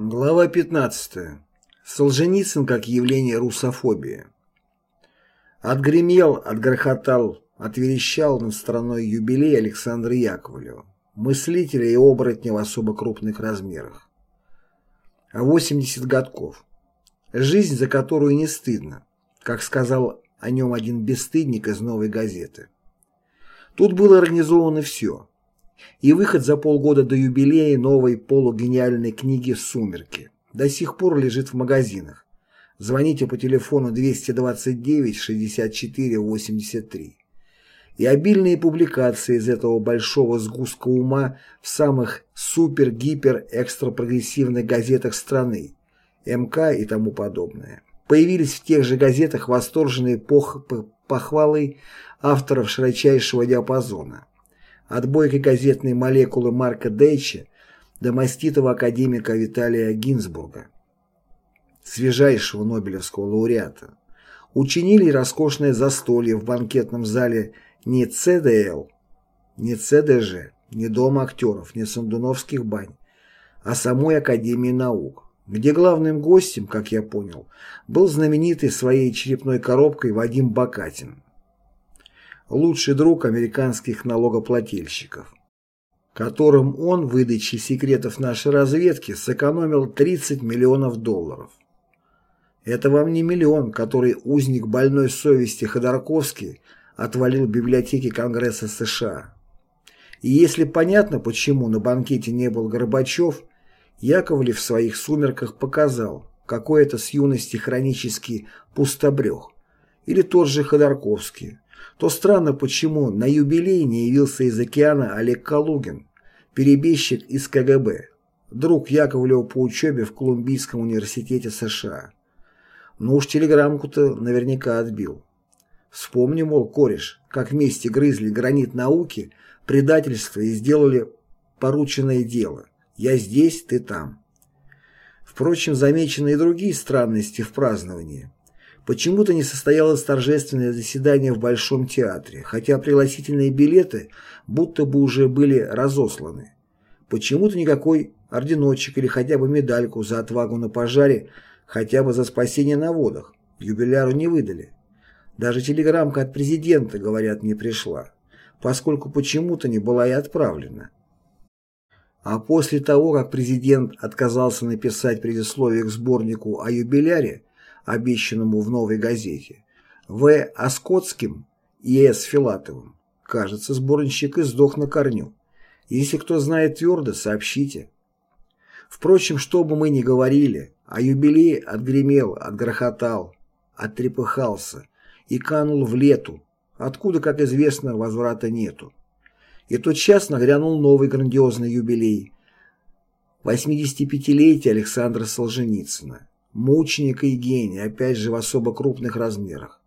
Глава 15. Солженицын как явление русофобии. Отгремел, отгрохотал, отверещал над страной юбилей Александра Яковлева, мыслителя и оборотня в особо крупных размерах. 80 годков. Жизнь, за которую не стыдно, как сказал о нем один бесстыдник из «Новой газеты». Тут было организовано все и выход за полгода до юбилея новой полугениальной книги «Сумерки» до сих пор лежит в магазинах. Звоните по телефону 229 64 83. И обильные публикации из этого большого сгустка ума в самых супер-гипер-экстра-прогрессивных газетах страны, МК и тому подобное. Появились в тех же газетах восторженные пох похвалы авторов широчайшего диапазона от бойкой газетной молекулы Марка Дейча до маститого академика Виталия Гинзбурга, свежайшего Нобелевского лауреата, учинили роскошное застолье в банкетном зале не ЦДЛ, не ЦДЖ, не Дома актеров, не Сандуновских бань, а самой Академии наук, где главным гостем, как я понял, был знаменитый своей черепной коробкой Вадим Бакатин лучший друг американских налогоплательщиков, которым он в выдаче секретов нашей разведки сэкономил 30 миллионов долларов. Это вам не миллион, который узник больной совести Ходорковский отвалил в библиотеке Конгресса США. И если понятно, почему на банкете не был Горбачев, Яковлев в своих сумерках показал, какой это с юности хронический пустобрех. Или тот же Ходорковский, то странно, почему на юбилей не явился из океана Олег Калугин, перебежчик из КГБ, друг Яковлева по учебе в Колумбийском университете США. Ну уж телеграммку-то наверняка отбил. Вспомни, мол, кореш, как вместе грызли гранит науки, предательство и сделали порученное дело. Я здесь, ты там. Впрочем, замечены и другие странности в праздновании. Почему-то не состоялось торжественное заседание в Большом театре, хотя пригласительные билеты будто бы уже были разосланы. Почему-то никакой орденочек или хотя бы медальку за отвагу на пожаре, хотя бы за спасение на водах, юбиляру не выдали. Даже телеграммка от президента, говорят, не пришла, поскольку почему-то не была и отправлена. А после того, как президент отказался написать предисловие к сборнику о юбиляре, обещанному в «Новой газете», В. Оскотским и С. Филатовым. Кажется, сборничек и сдох на корню. Если кто знает твердо, сообщите. Впрочем, что бы мы ни говорили, а юбилей отгремел, отгрохотал, оттрепыхался и канул в лету, откуда, как известно, возврата нету. И тотчас нагрянул новый грандиозный юбилей – 85-летие Александра Солженицына мученика и гения, опять же в особо крупных размерах.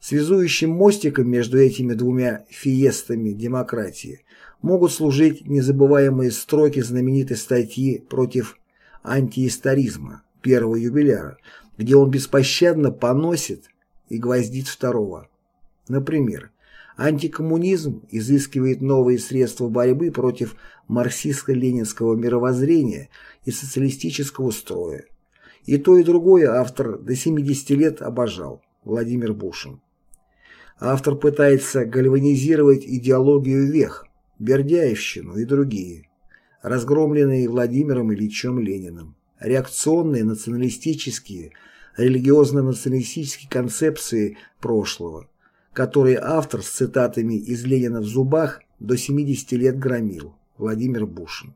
Связующим мостиком между этими двумя фиестами демократии могут служить незабываемые строки знаменитой статьи против антиисторизма первого юбиляра, где он беспощадно поносит и гвоздит второго. Например, антикоммунизм изыскивает новые средства борьбы против марксистско-ленинского мировоззрения и социалистического строя, и то, и другое автор до 70 лет обожал, Владимир Бушин. Автор пытается гальванизировать идеологию вех, Бердяевщину и другие, разгромленные Владимиром Ильичем Лениным, реакционные националистические, религиозно-националистические концепции прошлого, которые автор с цитатами из Ленина в зубах до 70 лет громил, Владимир Бушин.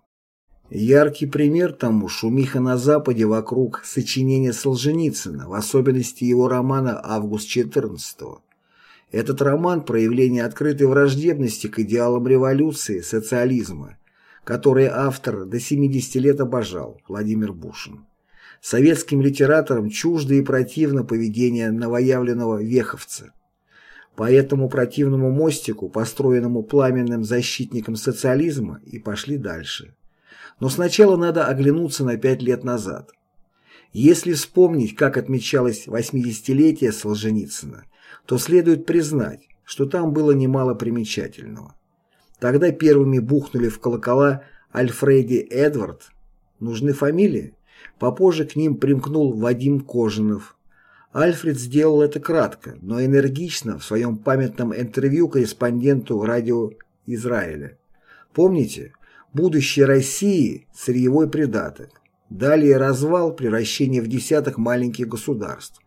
Яркий пример тому шумиха на Западе вокруг сочинения Солженицына, в особенности его романа «Август 14 Этот роман – проявление открытой враждебности к идеалам революции, социализма, которые автор до 70 лет обожал, Владимир Бушин. Советским литераторам чуждо и противно поведение новоявленного веховца. По этому противному мостику, построенному пламенным защитником социализма, и пошли дальше. Но сначала надо оглянуться на пять лет назад. Если вспомнить, как отмечалось 80-летие Солженицына, то следует признать, что там было немало примечательного. Тогда первыми бухнули в колокола Альфреди Эдвард. Нужны фамилии? Попозже к ним примкнул Вадим Кожинов. Альфред сделал это кратко, но энергично в своем памятном интервью корреспонденту радио Израиля. Помните? Будущее России – сырьевой придаток. Далее развал, превращение в десяток маленьких государств.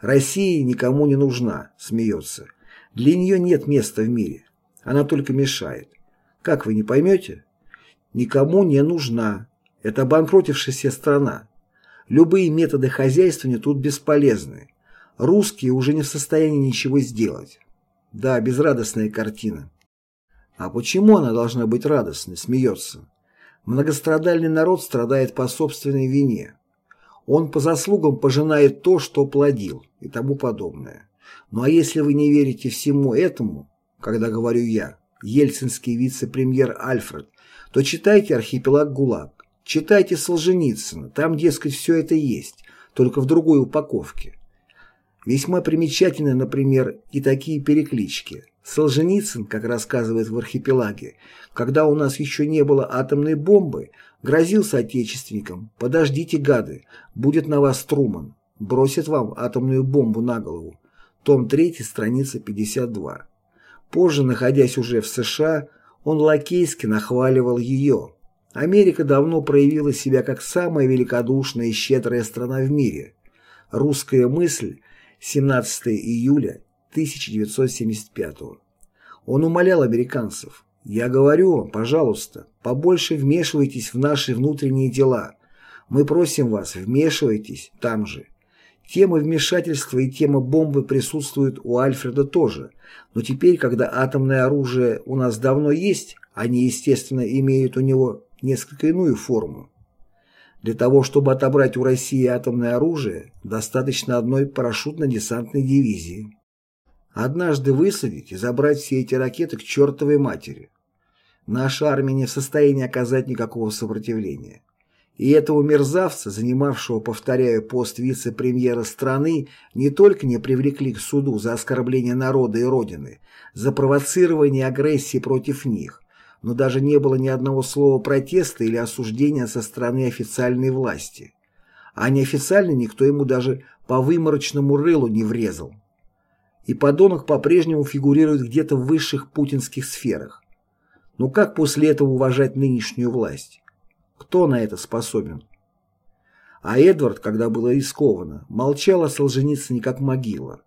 Россия никому не нужна, смеется. Для нее нет места в мире. Она только мешает. Как вы не поймете? Никому не нужна. Это обанкротившаяся страна. Любые методы хозяйствования тут бесполезны. Русские уже не в состоянии ничего сделать. Да, безрадостная картина. А почему она должна быть радостной, смеется? Многострадальный народ страдает по собственной вине. Он по заслугам пожинает то, что плодил и тому подобное. Ну а если вы не верите всему этому, когда говорю я, ельцинский вице-премьер Альфред, то читайте «Архипелаг ГУЛАГ», читайте Солженицына, там, дескать, все это есть, только в другой упаковке. Весьма примечательны, например, и такие переклички. Солженицын, как рассказывает в «Архипелаге», когда у нас еще не было атомной бомбы, грозил соотечественникам «Подождите, гады, будет на вас Труман, бросит вам атомную бомбу на голову». Том 3, страница 52. Позже, находясь уже в США, он лакейски нахваливал ее. Америка давно проявила себя как самая великодушная и щедрая страна в мире. Русская мысль, 17 июля 1975 Он умолял американцев, «Я говорю вам, пожалуйста, побольше вмешивайтесь в наши внутренние дела. Мы просим вас, вмешивайтесь там же». Тема вмешательства и тема бомбы присутствуют у Альфреда тоже, но теперь, когда атомное оружие у нас давно есть, они, естественно, имеют у него несколько иную форму. Для того, чтобы отобрать у России атомное оружие, достаточно одной парашютно-десантной дивизии. Однажды высадить и забрать все эти ракеты к чертовой матери. Наша армия не в состоянии оказать никакого сопротивления. И этого мерзавца, занимавшего, повторяю, пост вице-премьера страны, не только не привлекли к суду за оскорбление народа и Родины, за провоцирование агрессии против них, но даже не было ни одного слова протеста или осуждения со стороны официальной власти. А неофициально никто ему даже по выморочному рылу не врезал. И подонок по-прежнему фигурирует где-то в высших путинских сферах. Но как после этого уважать нынешнюю власть? Кто на это способен? А Эдвард, когда было рискованно, молчал о Солженицыне как могила.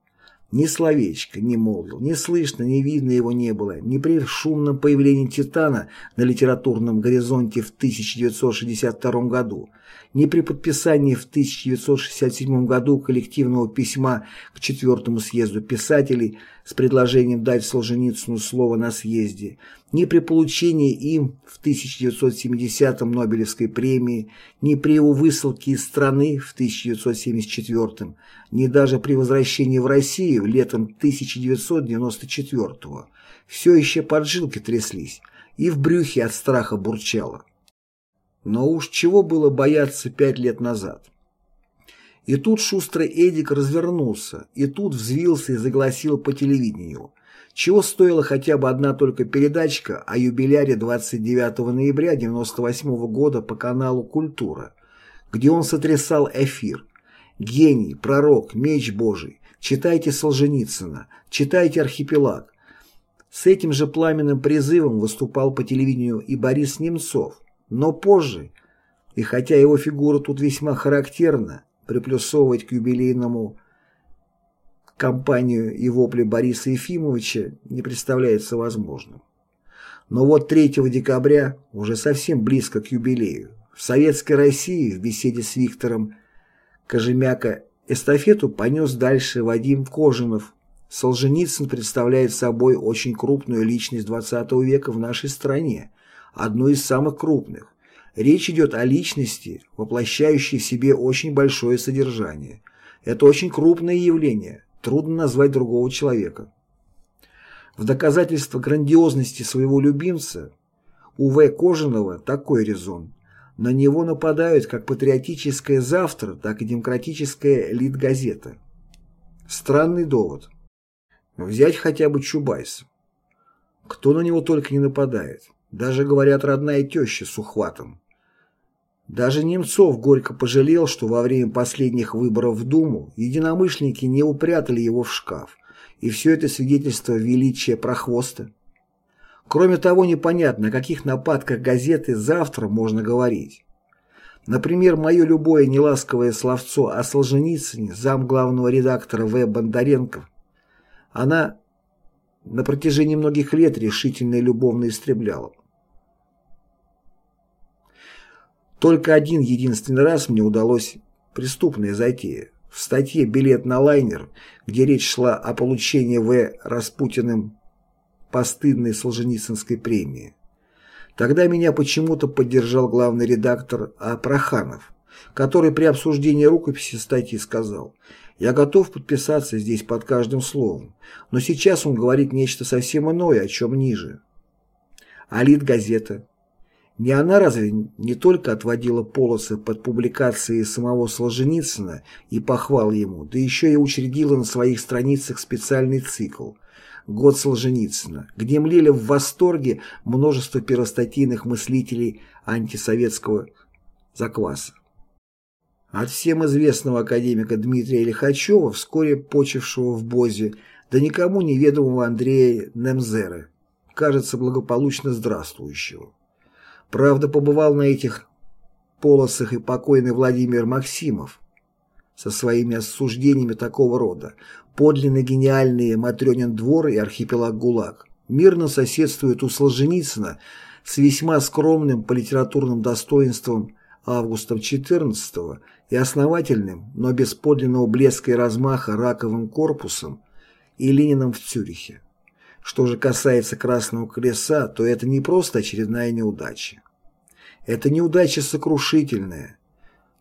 Ни словечко не молвил, ни слышно, ни видно его не было, ни при шумном появлении Титана на литературном горизонте в 1962 году, ни при подписании в 1967 году коллективного письма к Четвертому съезду писателей с предложением дать Солженицыну слово на съезде, ни при получении им в 1970-м Нобелевской премии, ни при его высылке из страны в 1974-м, ни даже при возвращении в Россию летом 1994-го, все еще поджилки тряслись и в брюхе от страха бурчало. Но уж чего было бояться пять лет назад. И тут шустрый Эдик развернулся, и тут взвился и загласил по телевидению. Чего стоила хотя бы одна только передачка о юбиляре 29 ноября 1998 года по каналу «Культура», где он сотрясал эфир. Гений, пророк, меч Божий. Читайте Солженицына, читайте «Архипелаг». С этим же пламенным призывом выступал по телевидению и Борис Немцов, но позже, и хотя его фигура тут весьма характерна, приплюсовывать к юбилейному кампанию и вопли Бориса Ефимовича не представляется возможным. Но вот 3 декабря, уже совсем близко к юбилею, в Советской России в беседе с Виктором Кожемяка эстафету понес дальше Вадим Кожинов. Солженицын представляет собой очень крупную личность XX века в нашей стране, одну из самых крупных. Речь идет о личности, воплощающей в себе очень большое содержание. Это очень крупное явление, трудно назвать другого человека. В доказательство грандиозности своего любимца у В. Кожаного такой резон. На него нападают как патриотическое «Завтра», так и демократическая «Литгазета». Странный довод. Взять хотя бы Чубайса. Кто на него только не нападает. Даже, говорят, родная теща с ухватом. Даже Немцов горько пожалел, что во время последних выборов в Думу единомышленники не упрятали его в шкаф, и все это свидетельство величия прохвоста. Кроме того, непонятно, о каких нападках газеты завтра можно говорить. Например, мое любое неласковое словцо о Солженицыне, зам главного редактора В. Бондаренко, она на протяжении многих лет решительно и любовно истребляла. Только один единственный раз мне удалось преступная затея. В статье «Билет на лайнер», где речь шла о получении В. Распутиным постыдной Солженицынской премии. Тогда меня почему-то поддержал главный редактор А. Проханов, который при обсуждении рукописи статьи сказал «Я готов подписаться здесь под каждым словом, но сейчас он говорит нечто совсем иное, о чем ниже». Алит газета не она разве не только отводила полосы под публикации самого Солженицына и похвал ему, да еще и учредила на своих страницах специальный цикл «Год Солженицына», где млели в восторге множество первостатейных мыслителей антисоветского закваса. От всем известного академика Дмитрия Лихачева, вскоре почившего в Бозе, до никому неведомого Андрея Немзера, кажется, благополучно здравствующего. Правда, побывал на этих полосах и покойный Владимир Максимов со своими осуждениями такого рода. Подлинно гениальные Матрёнин двор и архипелаг ГУЛАГ мирно соседствуют у Солженицына с весьма скромным по литературным достоинствам Августом XIV и основательным, но без подлинного блеска и размаха раковым корпусом и Лениным в Цюрихе. Что же касается Красного Колеса, то это не просто очередная неудача. Это неудача сокрушительная.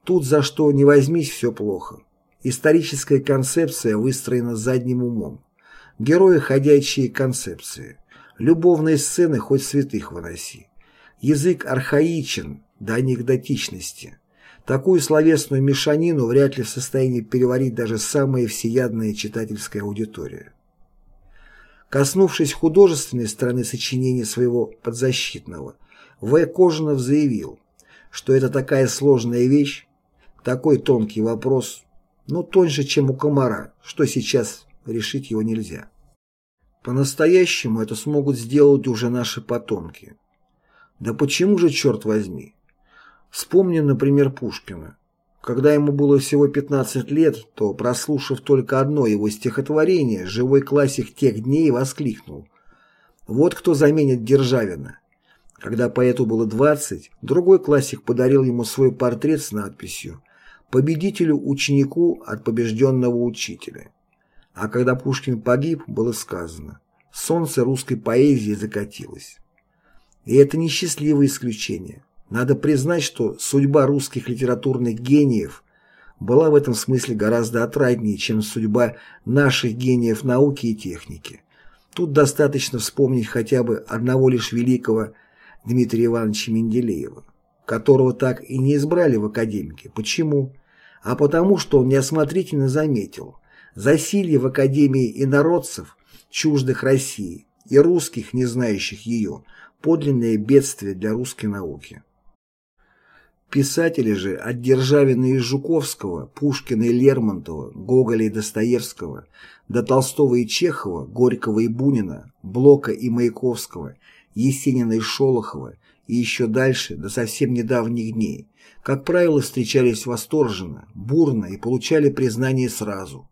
Тут за что не возьмись, все плохо. Историческая концепция выстроена задним умом. Герои – ходячие концепции. Любовные сцены хоть святых выноси. Язык архаичен до анекдотичности. Такую словесную мешанину вряд ли в состоянии переварить даже самая всеядная читательская аудитория. Коснувшись художественной стороны сочинения своего подзащитного, В. Кожанов заявил, что это такая сложная вещь, такой тонкий вопрос, но тоньше, чем у комара, что сейчас решить его нельзя. По-настоящему это смогут сделать уже наши потомки. Да почему же, черт возьми? Вспомним, например, Пушкина. Когда ему было всего 15 лет, то, прослушав только одно его стихотворение, живой классик тех дней воскликнул «Вот кто заменит Державина». Когда поэту было 20, другой классик подарил ему свой портрет с надписью «Победителю-ученику от побежденного учителя». А когда Пушкин погиб, было сказано «Солнце русской поэзии закатилось». И это несчастливое исключение. Надо признать, что судьба русских литературных гениев была в этом смысле гораздо отраднее, чем судьба наших гениев науки и техники. Тут достаточно вспомнить хотя бы одного лишь великого Дмитрия Ивановича Менделеева, которого так и не избрали в академике. Почему? А потому, что он неосмотрительно заметил засилье в Академии инородцев, чуждых России, и русских, не знающих ее, подлинное бедствие для русской науки. Писатели же от Державина и Жуковского, Пушкина и Лермонтова, Гоголя и Достоевского, до Толстого и Чехова, Горького и Бунина, Блока и Маяковского, Есенина и Шолохова и еще дальше, до совсем недавних дней, как правило, встречались восторженно, бурно и получали признание сразу.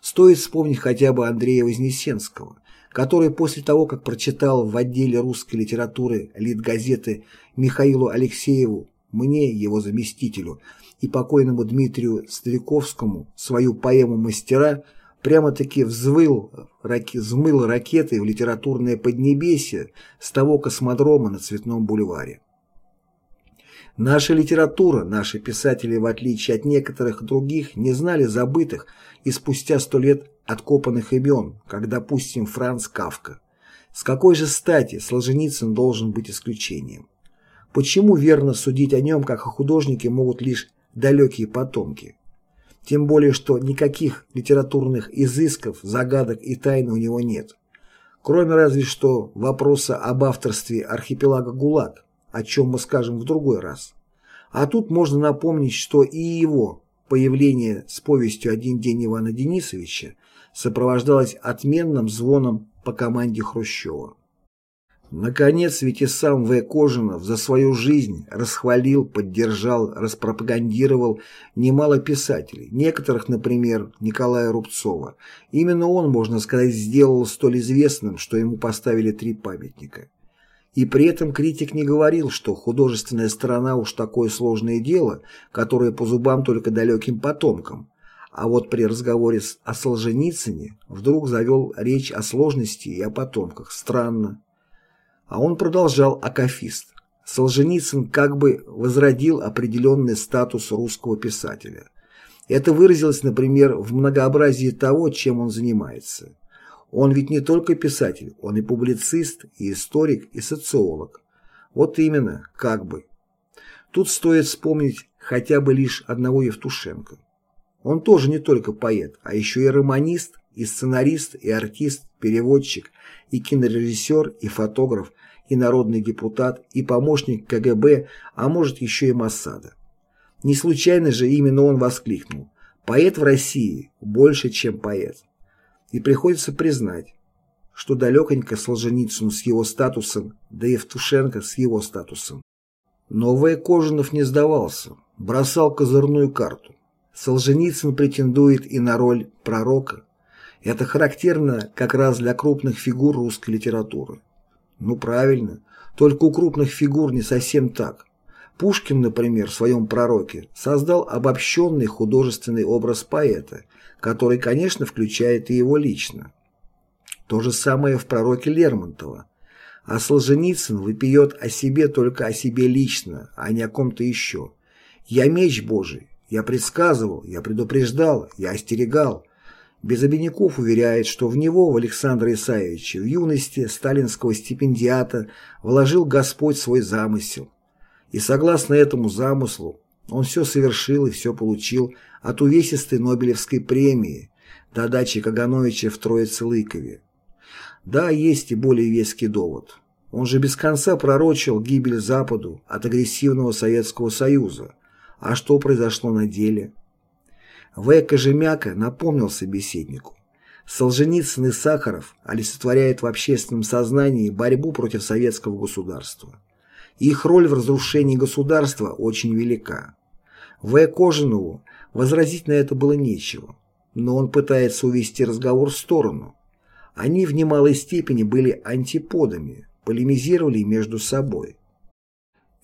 Стоит вспомнить хотя бы Андрея Вознесенского, который после того, как прочитал в отделе русской литературы литгазеты Михаилу Алексееву мне, его заместителю, и покойному Дмитрию Стариковскому свою поэму «Мастера» прямо-таки взвыл, раки, взмыл ракетой в литературное поднебесье с того космодрома на Цветном бульваре. Наша литература, наши писатели, в отличие от некоторых других, не знали забытых и спустя сто лет откопанных имен, как, допустим, Франц Кавка. С какой же стати Солженицын должен быть исключением? Почему верно судить о нем, как о художнике, могут лишь далекие потомки? Тем более, что никаких литературных изысков, загадок и тайн у него нет. Кроме разве что вопроса об авторстве архипелага ГУЛАГ, о чем мы скажем в другой раз. А тут можно напомнить, что и его появление с повестью «Один день Ивана Денисовича» сопровождалось отменным звоном по команде Хрущева. Наконец, ведь и сам В. Кожинов за свою жизнь расхвалил, поддержал, распропагандировал немало писателей, некоторых, например, Николая Рубцова. Именно он, можно сказать, сделал столь известным, что ему поставили три памятника. И при этом критик не говорил, что художественная сторона уж такое сложное дело, которое по зубам только далеким потомкам. А вот при разговоре о Солженицыне вдруг завел речь о сложности и о потомках. Странно. А он продолжал акафист. Солженицын как бы возродил определенный статус русского писателя. Это выразилось, например, в многообразии того, чем он занимается. Он ведь не только писатель, он и публицист, и историк, и социолог. Вот именно, как бы. Тут стоит вспомнить хотя бы лишь одного Евтушенко. Он тоже не только поэт, а еще и романист, и сценарист, и артист, переводчик, и кинорежиссер, и фотограф, и народный депутат, и помощник КГБ, а может еще и Моссада. Не случайно же именно он воскликнул «Поэт в России больше, чем поэт». И приходится признать, что далеконько Солженицыну с его статусом, да и Евтушенко с его статусом. Но В. Кожанов не сдавался, бросал козырную карту. Солженицын претендует и на роль пророка, это характерно как раз для крупных фигур русской литературы. Ну правильно, только у крупных фигур не совсем так. Пушкин, например, в своем «Пророке» создал обобщенный художественный образ поэта, который, конечно, включает и его лично. То же самое в «Пророке» Лермонтова. А Солженицын выпьет о себе только о себе лично, а не о ком-то еще. «Я меч Божий, я предсказывал, я предупреждал, я остерегал, Безобиняков уверяет, что в него, в Александра Исаевича, в юности сталинского стипендиата вложил Господь свой замысел. И согласно этому замыслу, он все совершил и все получил от увесистой Нобелевской премии до дачи Кагановича в Троице-Лыкове. Да, есть и более веский довод. Он же без конца пророчил гибель Западу от агрессивного Советского Союза. А что произошло на деле? В. Кожемяка напомнил собеседнику. Солженицын и Сахаров олицетворяют в общественном сознании борьбу против советского государства. Их роль в разрушении государства очень велика. В. Кожанову возразить на это было нечего, но он пытается увести разговор в сторону. Они в немалой степени были антиподами, полемизировали между собой.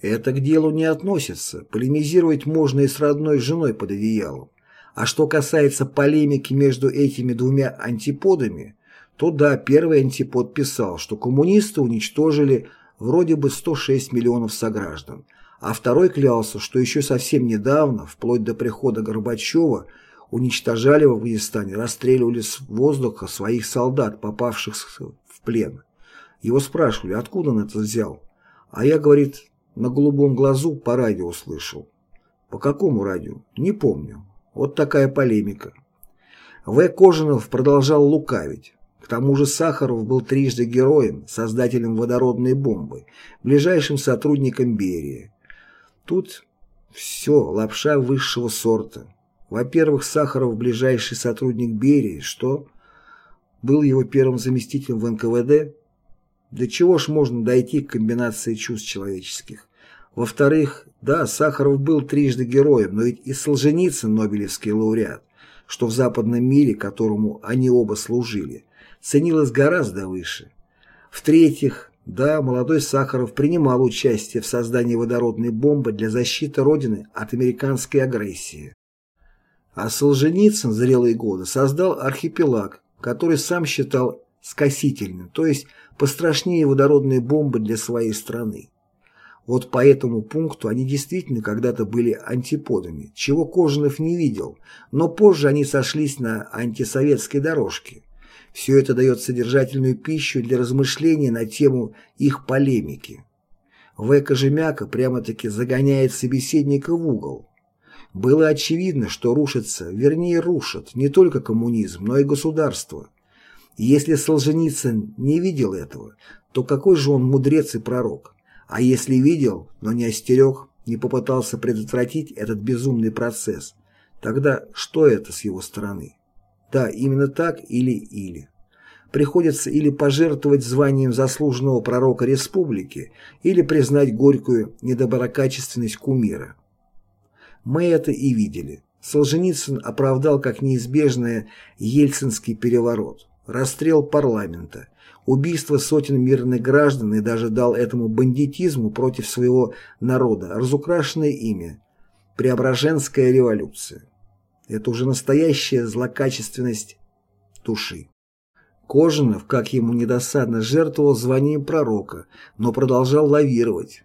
Это к делу не относится, полемизировать можно и с родной женой под одеялом. А что касается полемики между этими двумя антиподами, то да, первый антипод писал, что коммунисты уничтожили вроде бы 106 миллионов сограждан, а второй клялся, что еще совсем недавно, вплоть до прихода Горбачева, уничтожали в Афганистане, расстреливали с воздуха своих солдат, попавших в плен. Его спрашивали, откуда он это взял. А я, говорит, на голубом глазу по радио услышал. По какому радио? Не помню. Вот такая полемика. В. Кожанов продолжал лукавить. К тому же Сахаров был трижды героем, создателем водородной бомбы, ближайшим сотрудником Берии. Тут все, лапша высшего сорта. Во-первых, Сахаров ближайший сотрудник Берии, что был его первым заместителем в НКВД. До чего ж можно дойти к комбинации чувств человеческих? Во-вторых, да, Сахаров был трижды героем, но ведь и Солженицын Нобелевский лауреат, что в западном мире, которому они оба служили, ценилось гораздо выше. В-третьих, да, молодой Сахаров принимал участие в создании водородной бомбы для защиты Родины от американской агрессии. А Солженицын зрелые годы создал архипелаг, который сам считал скосительным, то есть пострашнее водородной бомбы для своей страны. Вот по этому пункту они действительно когда-то были антиподами, чего Кожанов не видел, но позже они сошлись на антисоветской дорожке. Все это дает содержательную пищу для размышления на тему их полемики. В. Кожемяка прямо-таки загоняет собеседника в угол. Было очевидно, что рушится, вернее рушат, не только коммунизм, но и государство. Если Солженицын не видел этого, то какой же он мудрец и пророк? А если видел, но не остерег, не попытался предотвратить этот безумный процесс, тогда что это с его стороны? Да, именно так или-или. Приходится или пожертвовать званием заслуженного пророка республики, или признать горькую недоброкачественность кумира. Мы это и видели. Солженицын оправдал как неизбежное ельцинский переворот, расстрел парламента, убийство сотен мирных граждан и даже дал этому бандитизму против своего народа разукрашенное имя – Преображенская революция. Это уже настоящая злокачественность души. Кожанов, как ему недосадно, жертвовал званием пророка, но продолжал лавировать.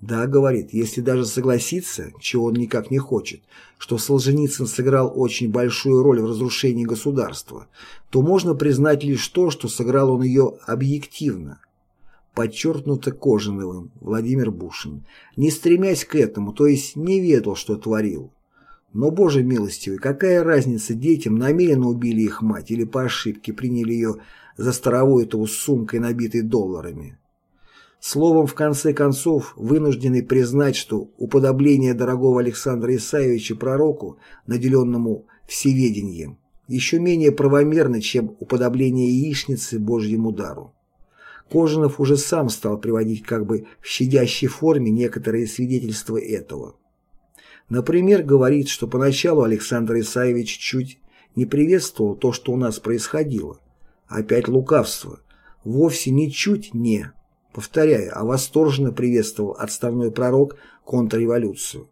Да, говорит, если даже согласиться, чего он никак не хочет, что Солженицын сыграл очень большую роль в разрушении государства, то можно признать лишь то, что сыграл он ее объективно. Подчеркнуто Кожановым Владимир Бушин, не стремясь к этому, то есть не ведал, что творил. Но, Боже милостивый, какая разница детям, намеренно убили их мать или по ошибке приняли ее за старовойтову с сумкой, набитой долларами. Словом, в конце концов, вынуждены признать, что уподобление дорогого Александра Исаевича пророку, наделенному всеведением, еще менее правомерно, чем уподобление яичницы Божьему дару. Кожанов уже сам стал приводить как бы в щадящей форме некоторые свидетельства этого. Например, говорит, что поначалу Александр Исаевич чуть не приветствовал то, что у нас происходило. Опять лукавство. Вовсе ничуть не Повторяю, а восторженно приветствовал отставной пророк контрреволюцию.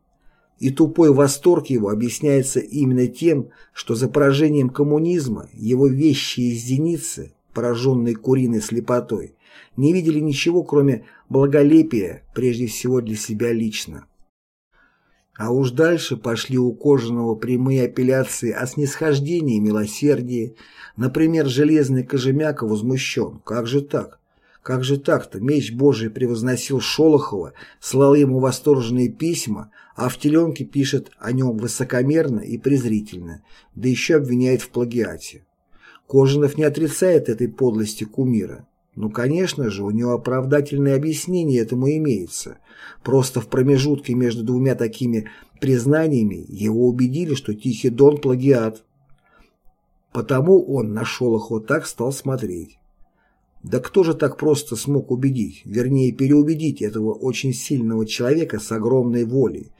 И тупой восторг его объясняется именно тем, что за поражением коммунизма его вещи из зеницы, пораженные куриной слепотой, не видели ничего, кроме благолепия, прежде всего для себя лично. А уж дальше пошли у Кожаного прямые апелляции о снисхождении и милосердии. Например, железный Кожемяка возмущен. Как же так? Как же так-то? Меч Божий превозносил Шолохова, слал ему восторженные письма, а в теленке пишет о нем высокомерно и презрительно, да еще обвиняет в плагиате. Кожанов не отрицает этой подлости кумира. Ну, конечно же, у него оправдательное объяснение этому имеется. Просто в промежутке между двумя такими признаниями его убедили, что Тихий Дон – плагиат. Потому он на Шолохова так стал смотреть. Да кто же так просто смог убедить, вернее переубедить этого очень сильного человека с огромной волей,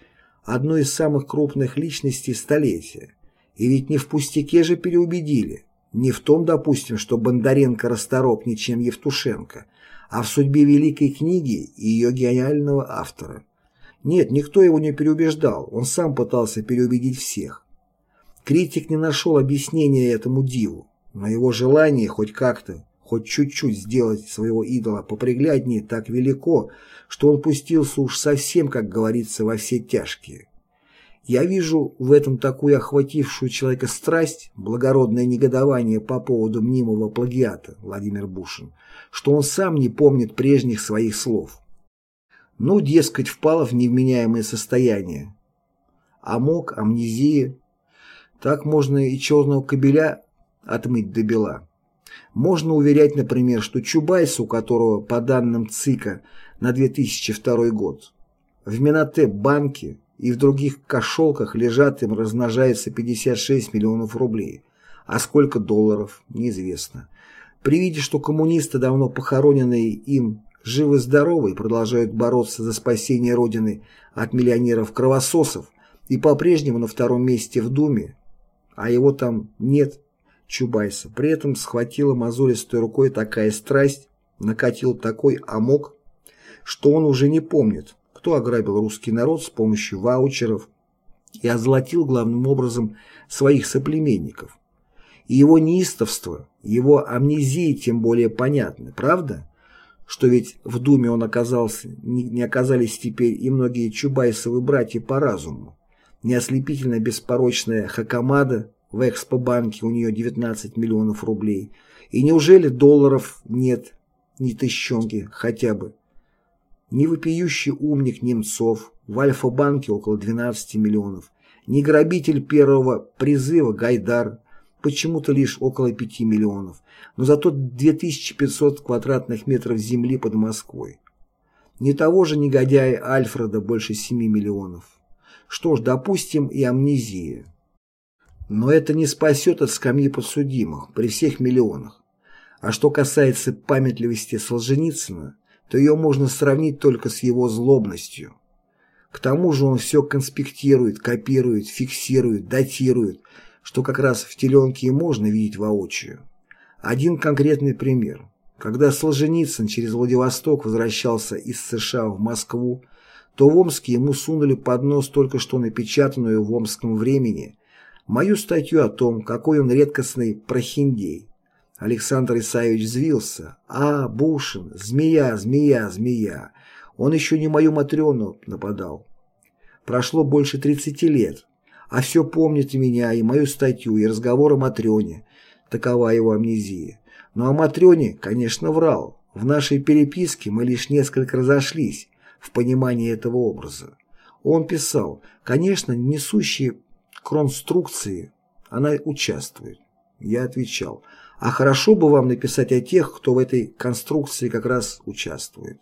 одной из самых крупных личностей столетия? И ведь не в пустяке же переубедили. Не в том, допустим, что Бондаренко расторопнее, чем Евтушенко, а в судьбе великой книги и ее гениального автора. Нет, никто его не переубеждал, он сам пытался переубедить всех. Критик не нашел объяснения этому диву, но его желание хоть как-то хоть чуть-чуть сделать своего идола попригляднее так велико, что он пустился уж совсем, как говорится, во все тяжкие. Я вижу в этом такую охватившую человека страсть, благородное негодование по поводу мнимого плагиата, Владимир Бушин, что он сам не помнит прежних своих слов. Ну, дескать, впало в невменяемое состояние. Амок, амнезия. Так можно и черного кобеля отмыть до бела. Можно уверять, например, что Чубайс, у которого, по данным ЦИКа на 2002 год, в Миноте банке и в других кошелках лежат и размножается 56 миллионов рублей, а сколько долларов – неизвестно. При виде, что коммунисты, давно похороненные им, живы-здоровы и продолжают бороться за спасение Родины от миллионеров-кровососов и по-прежнему на втором месте в Думе, а его там нет – Чубайса. При этом схватила мозолистой рукой такая страсть, накатил такой амок, что он уже не помнит, кто ограбил русский народ с помощью ваучеров и озолотил главным образом своих соплеменников. И его неистовство, его амнезии тем более понятны, правда? Что ведь в Думе он оказался, не, не оказались теперь и многие Чубайсовы братья по разуму. Не ослепительно беспорочная Хакамада, в Экспобанке у нее 19 миллионов рублей. И неужели долларов нет ни тыщенки хотя бы? Ни вопиющий умник Немцов, в Альфа-банке около 12 миллионов, ни грабитель первого призыва Гайдар, почему-то лишь около 5 миллионов, но зато 2500 квадратных метров земли под Москвой. Не того же негодяя Альфреда больше 7 миллионов. Что ж, допустим, и амнезия. Но это не спасет от скамьи подсудимых при всех миллионах. А что касается памятливости Солженицына, то ее можно сравнить только с его злобностью. К тому же он все конспектирует, копирует, фиксирует, датирует, что как раз в теленке и можно видеть воочию. Один конкретный пример. Когда Солженицын через Владивосток возвращался из США в Москву, то в Омске ему сунули под нос только что напечатанную в Омском времени мою статью о том, какой он редкостный прохиндей. Александр Исаевич взвился. «А, Бушин, змея, змея, змея!» Он еще не мою Матрёну нападал. Прошло больше 30 лет, а все помнит меня, и мою статью, и разговор о Матрёне. Такова его амнезия. Но о Матрёне, конечно, врал. В нашей переписке мы лишь несколько разошлись в понимании этого образа. Он писал, конечно, несущие конструкции она участвует. Я отвечал, а хорошо бы вам написать о тех, кто в этой конструкции как раз участвует.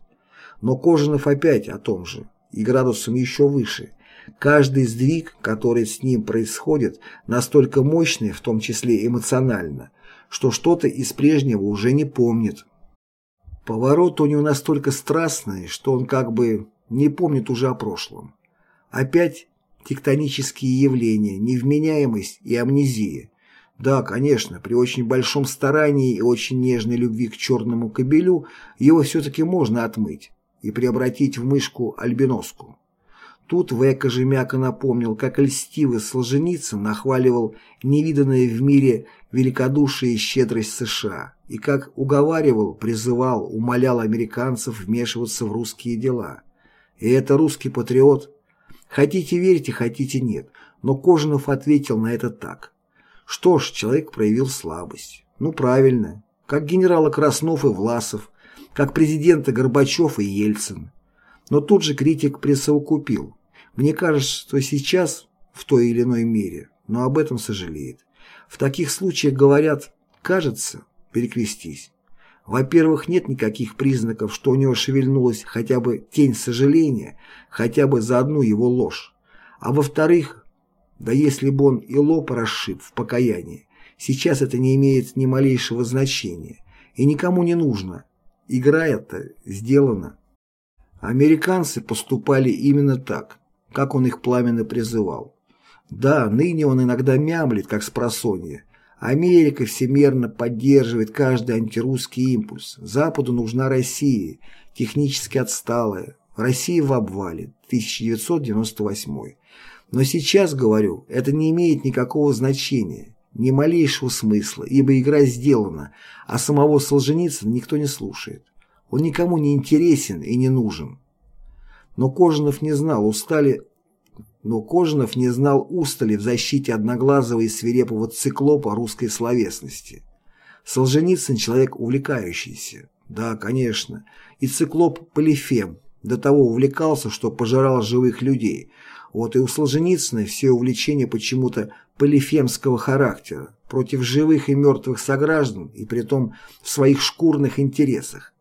Но Кожанов опять о том же, и градусом еще выше. Каждый сдвиг, который с ним происходит, настолько мощный, в том числе эмоционально, что что-то из прежнего уже не помнит. Поворот у него настолько страстный, что он как бы не помнит уже о прошлом. Опять тектонические явления, невменяемость и амнезия. Да, конечно, при очень большом старании и очень нежной любви к черному кобелю его все-таки можно отмыть и преобратить в мышку альбиноску. Тут Века Жемяка напомнил, как льстивый Солженицын нахваливал невиданное в мире великодушие и щедрость США, и как уговаривал, призывал, умолял американцев вмешиваться в русские дела. И это русский патриот. Хотите верьте, хотите нет, но Кожанов ответил на это так. Что ж, человек проявил слабость. Ну правильно, как генералы Краснов и Власов, как президенты Горбачев и Ельцин. Но тут же критик присовокупил. Мне кажется, что сейчас, в той или иной мере, но об этом сожалеет. В таких случаях говорят «кажется», перекрестись. Во-первых, нет никаких признаков, что у него шевельнулась хотя бы тень сожаления, хотя бы за одну его ложь. А во-вторых, да если бы он и лоб расшиб в покаянии, сейчас это не имеет ни малейшего значения и никому не нужно, Игра эта сделана. Американцы поступали именно так, как он их пламенно призывал. Да, ныне он иногда мямлит, как спросонье. Америка всемерно поддерживает каждый антирусский импульс. Западу нужна Россия, технически отсталая. Россия в обвале, 1998. Но сейчас, говорю, это не имеет никакого значения ни малейшего смысла, ибо игра сделана, а самого Солженицына никто не слушает. Он никому не интересен и не нужен. Но Кожанов не знал устали, но Кожанов не знал устали в защите одноглазого и свирепого циклопа русской словесности. Солженицын человек увлекающийся. Да, конечно. И циклоп Полифем до того увлекался, что пожирал живых людей. Вот и у Солженицына все увлечения почему-то полифемского характера, против живых и мертвых сограждан, и притом в своих шкурных интересах.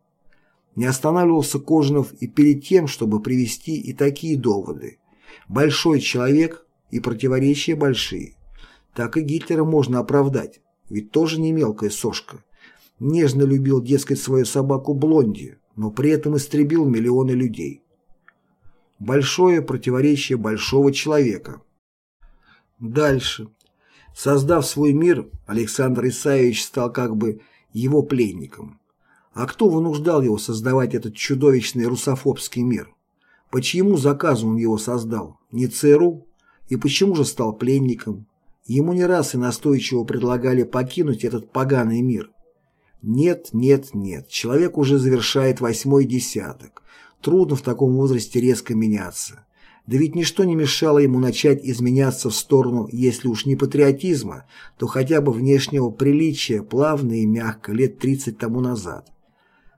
Не останавливался Кожанов и перед тем, чтобы привести и такие доводы. Большой человек и противоречия большие. Так и Гитлера можно оправдать, ведь тоже не мелкая сошка. Нежно любил, дескать, свою собаку Блонди, но при этом истребил миллионы людей. Большое противоречие большого человека. Дальше. Создав свой мир, Александр Исаевич стал как бы его пленником. А кто вынуждал его создавать этот чудовищный русофобский мир? По чьему заказу он его создал? Не ЦРУ? И почему же стал пленником? Ему не раз и настойчиво предлагали покинуть этот поганый мир. Нет, нет, нет, человек уже завершает восьмой десяток. Трудно в таком возрасте резко меняться. Да ведь ничто не мешало ему начать изменяться в сторону, если уж не патриотизма, то хотя бы внешнего приличия, плавно и мягко, лет 30 тому назад.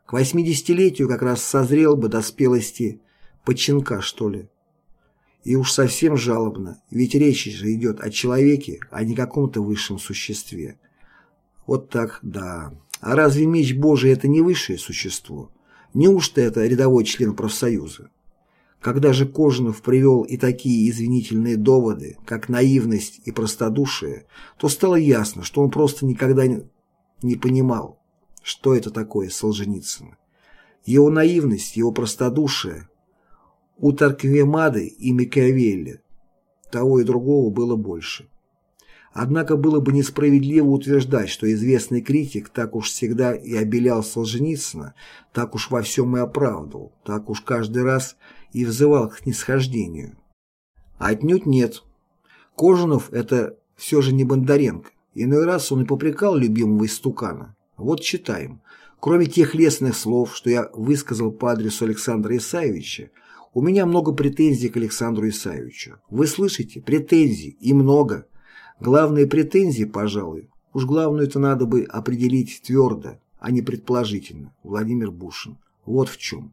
К 80-летию как раз созрел бы до спелости починка, что ли. И уж совсем жалобно, ведь речь же идет о человеке, а не каком-то высшем существе. Вот так, да. А разве меч Божий это не высшее существо? Неужто это рядовой член профсоюза? Когда же Кожанов привел и такие извинительные доводы, как наивность и простодушие, то стало ясно, что он просто никогда не понимал, что это такое Солженицын. Его наивность, его простодушие у Тарквемады и Микавелли того и другого было больше. Однако было бы несправедливо утверждать, что известный критик так уж всегда и обелял Солженицына, так уж во всем и оправдывал, так уж каждый раз и взывал к снисхождению. Отнюдь нет. Кожанов – это все же не Бондаренко. Иной раз он и попрекал любимого истукана. Вот читаем. Кроме тех лестных слов, что я высказал по адресу Александра Исаевича, у меня много претензий к Александру Исаевичу. Вы слышите? Претензий. И много. Главные претензии, пожалуй, уж главную это надо бы определить твердо, а не предположительно. Владимир Бушин. Вот в чем.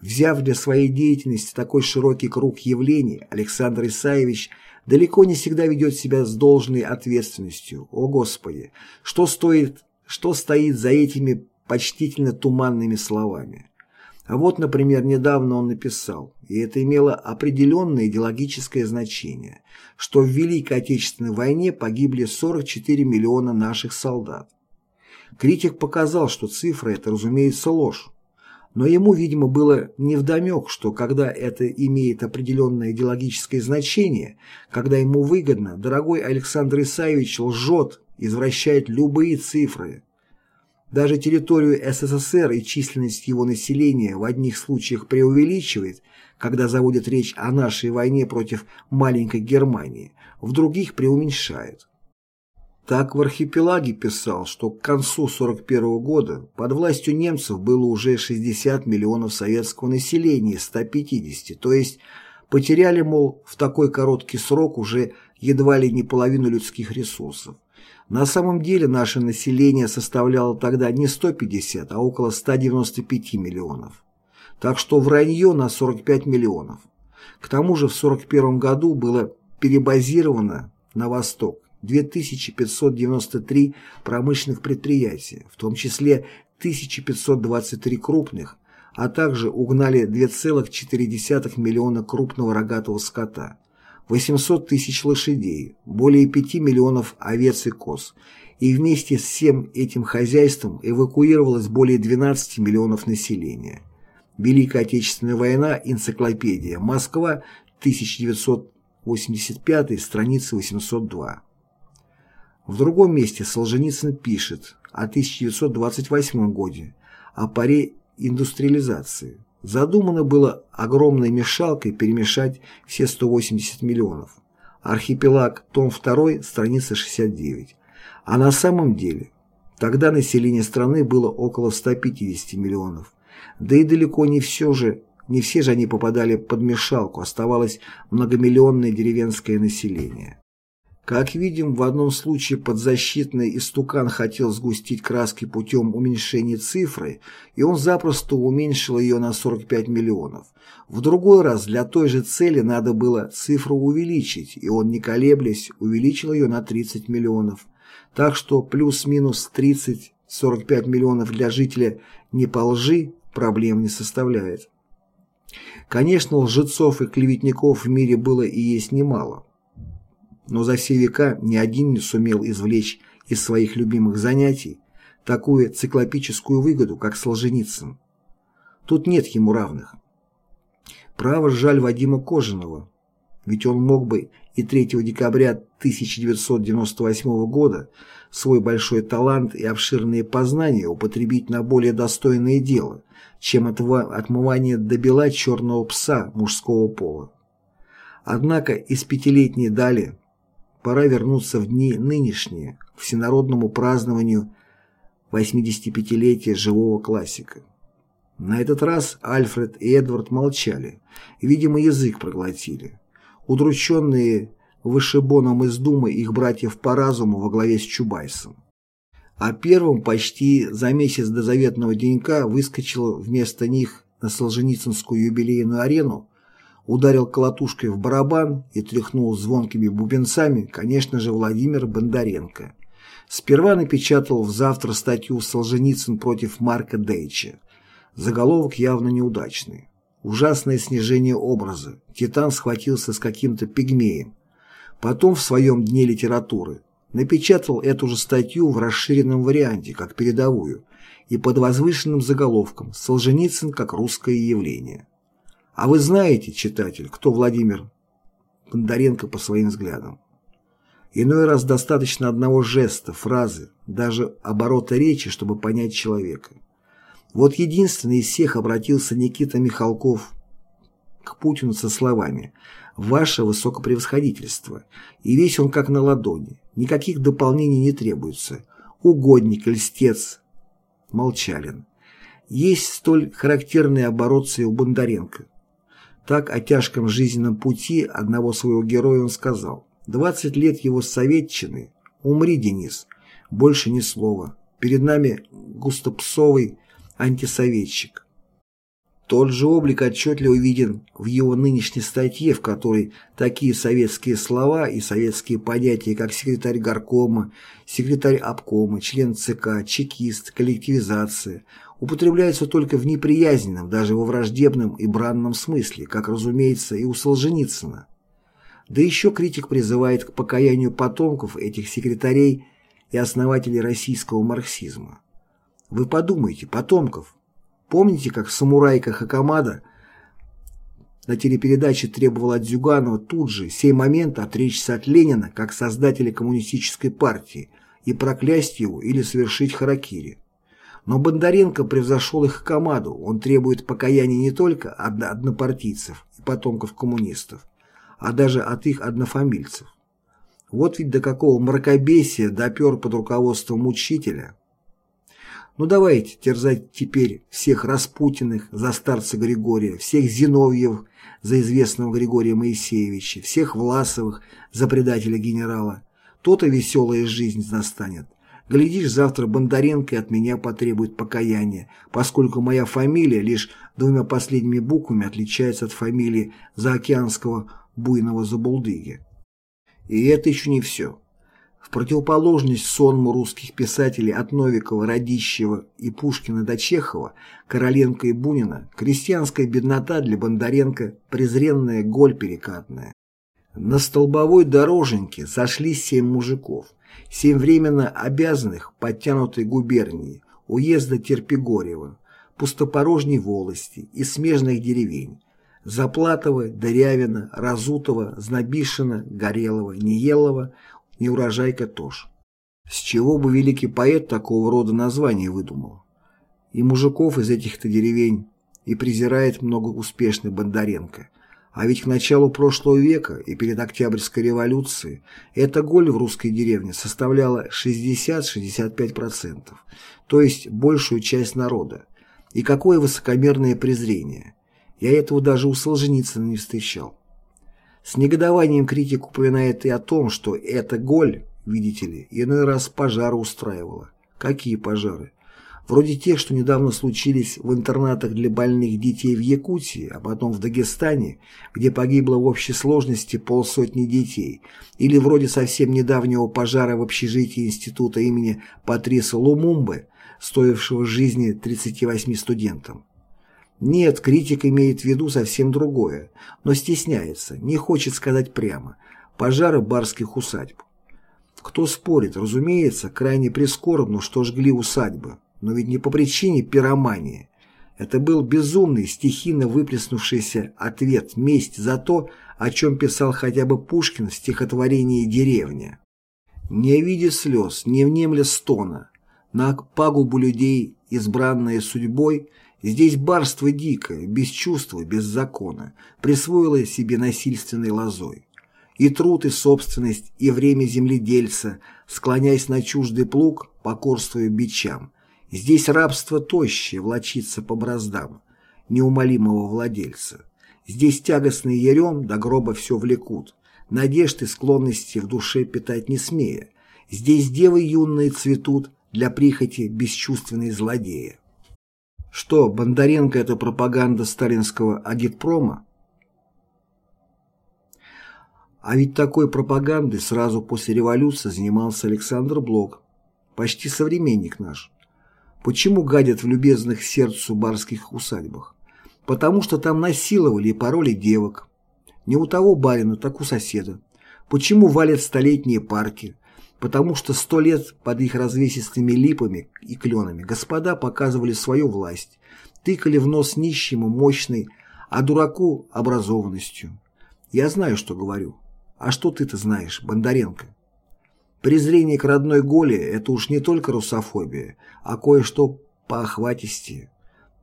Взяв для своей деятельности такой широкий круг явлений, Александр Исаевич далеко не всегда ведет себя с должной ответственностью. О Господи! Что стоит, что стоит за этими почтительно туманными словами? А вот, например, недавно он написал, и это имело определенное идеологическое значение, что в Великой Отечественной войне погибли 44 миллиона наших солдат. Критик показал, что цифра – это, разумеется, ложь. Но ему, видимо, было невдомек, что когда это имеет определенное идеологическое значение, когда ему выгодно, дорогой Александр Исаевич лжет, извращает любые цифры. Даже территорию СССР и численность его населения в одних случаях преувеличивает, когда заводит речь о нашей войне против маленькой Германии, в других преуменьшает. Так в архипелаге писал, что к концу 1941 года под властью немцев было уже 60 миллионов советского населения 150, то есть потеряли, мол, в такой короткий срок уже едва ли не половину людских ресурсов. На самом деле наше население составляло тогда не 150, а около 195 миллионов. Так что вранье на 45 миллионов. К тому же в 1941 году было перебазировано на восток 2593 промышленных предприятия, в том числе 1523 крупных, а также угнали 2,4 миллиона крупного рогатого скота, 800 тысяч лошадей, более 5 миллионов овец и коз, и вместе с всем этим хозяйством эвакуировалось более 12 миллионов населения. Великая Отечественная война, энциклопедия, Москва, 1985, страница 802. В другом месте Солженицын пишет о 1928 годе, о паре индустриализации. Задумано было огромной мешалкой перемешать все 180 миллионов. Архипелаг, том 2, страница 69. А на самом деле, тогда население страны было около 150 миллионов. Да и далеко не все же, не все же они попадали под мешалку, оставалось многомиллионное деревенское население. Как видим, в одном случае подзащитный истукан хотел сгустить краски путем уменьшения цифры, и он запросто уменьшил ее на 45 миллионов. В другой раз для той же цели надо было цифру увеличить, и он, не колеблясь, увеличил ее на 30 миллионов. Так что плюс-минус 30-45 миллионов для жителя не по лжи проблем не составляет. Конечно, лжецов и клеветников в мире было и есть немало но за все века ни один не сумел извлечь из своих любимых занятий такую циклопическую выгоду, как Солженицын. Тут нет ему равных. Право жаль Вадима Кожаного, ведь он мог бы и 3 декабря 1998 года свой большой талант и обширные познания употребить на более достойное дело, чем отмывание до бела черного пса мужского пола. Однако из пятилетней дали пора вернуться в дни нынешние, к всенародному празднованию 85-летия живого классика. На этот раз Альфред и Эдвард молчали, видимо, язык проглотили. Удрученные вышибоном из Думы их братьев по разуму во главе с Чубайсом. А первым почти за месяц до заветного денька выскочил вместо них на Солженицынскую юбилейную арену ударил колотушкой в барабан и тряхнул звонкими бубенцами, конечно же, Владимир Бондаренко. Сперва напечатал в завтра статью «Солженицын против Марка Дейча». Заголовок явно неудачный. Ужасное снижение образа. Титан схватился с каким-то пигмеем. Потом в своем дне литературы напечатал эту же статью в расширенном варианте, как передовую, и под возвышенным заголовком «Солженицын как русское явление». А вы знаете, читатель, кто Владимир Бондаренко по своим взглядам? Иной раз достаточно одного жеста, фразы, даже оборота речи, чтобы понять человека. Вот единственный из всех обратился Никита Михалков к Путину со словами «Ваше высокопревосходительство», и весь он как на ладони, никаких дополнений не требуется. Угодник, льстец, молчален. Есть столь характерные обороты у Бондаренко. Так о тяжком жизненном пути одного своего героя он сказал. «20 лет его советчины. Умри, Денис. Больше ни слова. Перед нами густопсовый антисоветчик. Тот же облик отчетливо виден в его нынешней статье, в которой такие советские слова и советские понятия, как секретарь горкома, секретарь обкома, член ЦК, чекист, коллективизация, употребляются только в неприязненном, даже во враждебном и бранном смысле, как, разумеется, и у Солженицына. Да еще критик призывает к покаянию потомков этих секретарей и основателей российского марксизма. Вы подумайте, потомков. Помните, как самурайка Хакамада на телепередаче требовал от Зюганова тут же, сей момент, отречься от Ленина как создателя коммунистической партии и проклясть его или совершить харакири. Но Бондаренко превзошел их Хакамаду, он требует покаяния не только от однопартийцев и потомков коммунистов, а даже от их однофамильцев. Вот ведь до какого мракобесия допер под руководством учителя – ну давайте терзать теперь всех Распутиных за старца Григория, всех Зиновьев за известного Григория Моисеевича, всех Власовых за предателя генерала. То-то веселая жизнь настанет. Глядишь, завтра Бондаренко от меня потребует покаяния, поскольку моя фамилия лишь двумя последними буквами отличается от фамилии заокеанского буйного забулдыги. И это еще не все. В противоположность сонму русских писателей от Новикова, Радищева и Пушкина до Чехова, Короленко и Бунина, крестьянская беднота для Бондаренко – презренная голь перекатная. На столбовой дороженьке сошлись семь мужиков, семь временно обязанных подтянутой губернии, уезда Терпигорева, пустопорожней волости и смежных деревень, Заплатова, Дырявина, Разутова, Знобишина, Горелого, Неелова, и урожайка тоже. С чего бы великий поэт такого рода название выдумал? И мужиков из этих-то деревень и презирает много успешный Бондаренко. А ведь к началу прошлого века и перед Октябрьской революцией эта голь в русской деревне составляла 60-65%, то есть большую часть народа. И какое высокомерное презрение. Я этого даже у Солженицына не встречал. С негодованием критик упоминает и о том, что эта голь, видите ли, иной раз пожары устраивала. Какие пожары? Вроде тех, что недавно случились в интернатах для больных детей в Якутии, а потом в Дагестане, где погибло в общей сложности полсотни детей, или вроде совсем недавнего пожара в общежитии института имени Патриса Лумумбы, стоившего жизни 38 студентам. Нет, критик имеет в виду совсем другое, но стесняется, не хочет сказать прямо. Пожары барских усадьб. Кто спорит, разумеется, крайне прискорбно, что жгли усадьбы, но ведь не по причине пиромании. Это был безумный, стихийно выплеснувшийся ответ, месть за то, о чем писал хотя бы Пушкин в стихотворении «Деревня». Не видя слез, не внемля стона, на пагубу людей, избранные судьбой, Здесь барство дикое, без чувства, без закона, присвоило себе насильственной лозой. И труд, и собственность, и время земледельца, склоняясь на чуждый плуг, покорствуя бичам. Здесь рабство тощее влочится по браздам неумолимого владельца. Здесь тягостный ярем до гроба все влекут, надежды склонности в душе питать не смея. Здесь девы юные цветут для прихоти бесчувственной злодея. Что, Бондаренко – это пропаганда сталинского агитпрома? А ведь такой пропагандой сразу после революции занимался Александр Блок, почти современник наш. Почему гадят в любезных сердцу барских усадьбах? Потому что там насиловали и пороли девок. Не у того барина, так у соседа. Почему валят столетние парки? Потому что сто лет под их развесистыми липами и кленами господа показывали свою власть, тыкали в нос нищему мощной, а дураку образованностью. Я знаю, что говорю. А что ты-то знаешь, Бондаренко? Презрение к родной Голе – это уж не только русофобия, а кое-что поохватистее.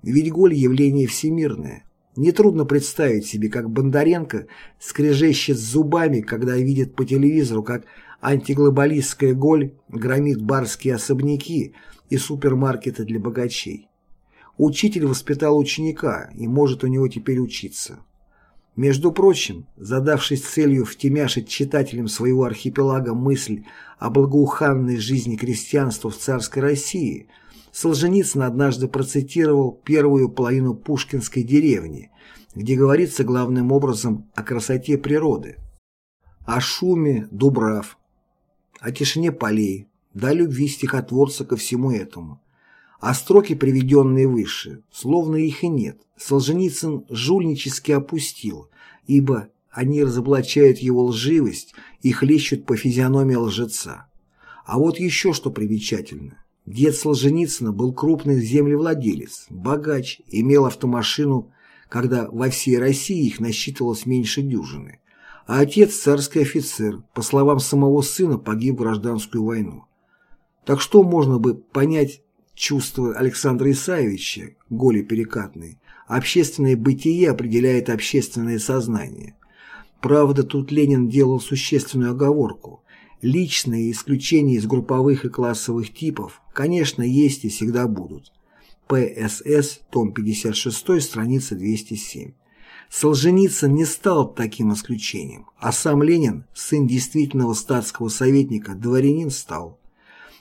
Ведь Голь – явление всемирное. Нетрудно представить себе, как Бондаренко скрежещет зубами, когда видит по телевизору, как антиглобалистская Голь громит барские особняки и супермаркеты для богачей. Учитель воспитал ученика и может у него теперь учиться. Между прочим, задавшись целью втемяшить читателям своего архипелага мысль о благоуханной жизни крестьянства в царской России, Солженицын однажды процитировал первую половину Пушкинской деревни, где говорится главным образом о красоте природы, о шуме дубрав, о тишине полей, да любви стихотворца ко всему этому. А строки, приведенные выше, словно их и нет, Солженицын жульнически опустил, ибо они разоблачают его лживость и хлещут по физиономии лжеца. А вот еще что примечательно. Дед Солженицына был крупный землевладелец, богач, имел автомашину, когда во всей России их насчитывалось меньше дюжины. А отец царский офицер, по словам самого сына, погиб в гражданскую войну. Так что можно бы понять чувства Александра Исаевича, голи перекатной, общественное бытие определяет общественное сознание. Правда, тут Ленин делал существенную оговорку. Личные исключения из групповых и классовых типов, конечно, есть и всегда будут. ПСС, том 56, страница 207. Солженицын не стал таким исключением, а сам Ленин, сын действительного статского советника, дворянин стал.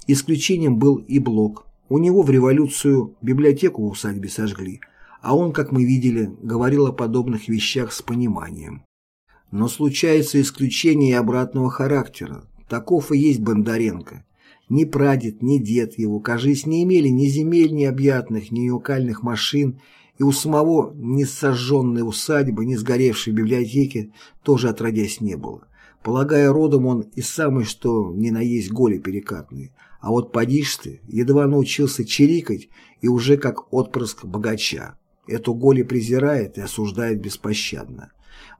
Исключением был и Блок, у него в революцию библиотеку в усадьбе сожгли, а он, как мы видели, говорил о подобных вещах с пониманием. Но случаются исключения и обратного характера. Таков и есть Бондаренко. Ни прадед, ни дед его, кажись, не имели ни земель, ни объятных, ни уникальных машин, и у самого ни сожженной усадьбы, ни сгоревшей библиотеки тоже отродясь не было. Полагая, родом он и самый что ни на есть голи перекатный, а вот подишь ты, едва научился чирикать и уже как отпрыск богача. Эту голи презирает и осуждает беспощадно.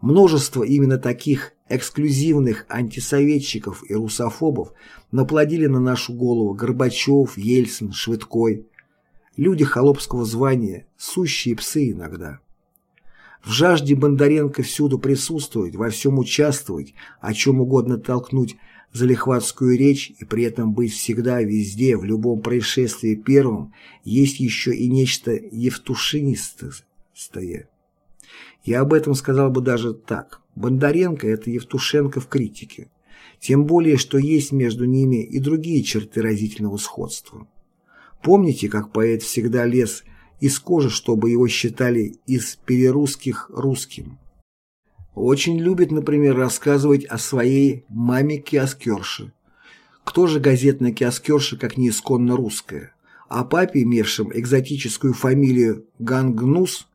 Множество именно таких эксклюзивных антисоветчиков и русофобов наплодили на нашу голову Горбачев, Ельцин, Швыдкой. Люди холопского звания, сущие псы иногда. В жажде Бондаренко всюду присутствовать, во всем участвовать, о чем угодно толкнуть залихватскую речь и при этом быть всегда, везде, в любом происшествии первым, есть еще и нечто евтушинистое. Я об этом сказал бы даже так. Бондаренко – это Евтушенко в критике. Тем более, что есть между ними и другие черты разительного сходства. Помните, как поэт всегда лез из кожи, чтобы его считали из перерусских русским? Очень любит, например, рассказывать о своей маме-киоскерше. Кто же газетная киоскерша, как не исконно русская? О папе, имевшем экзотическую фамилию Гангнус,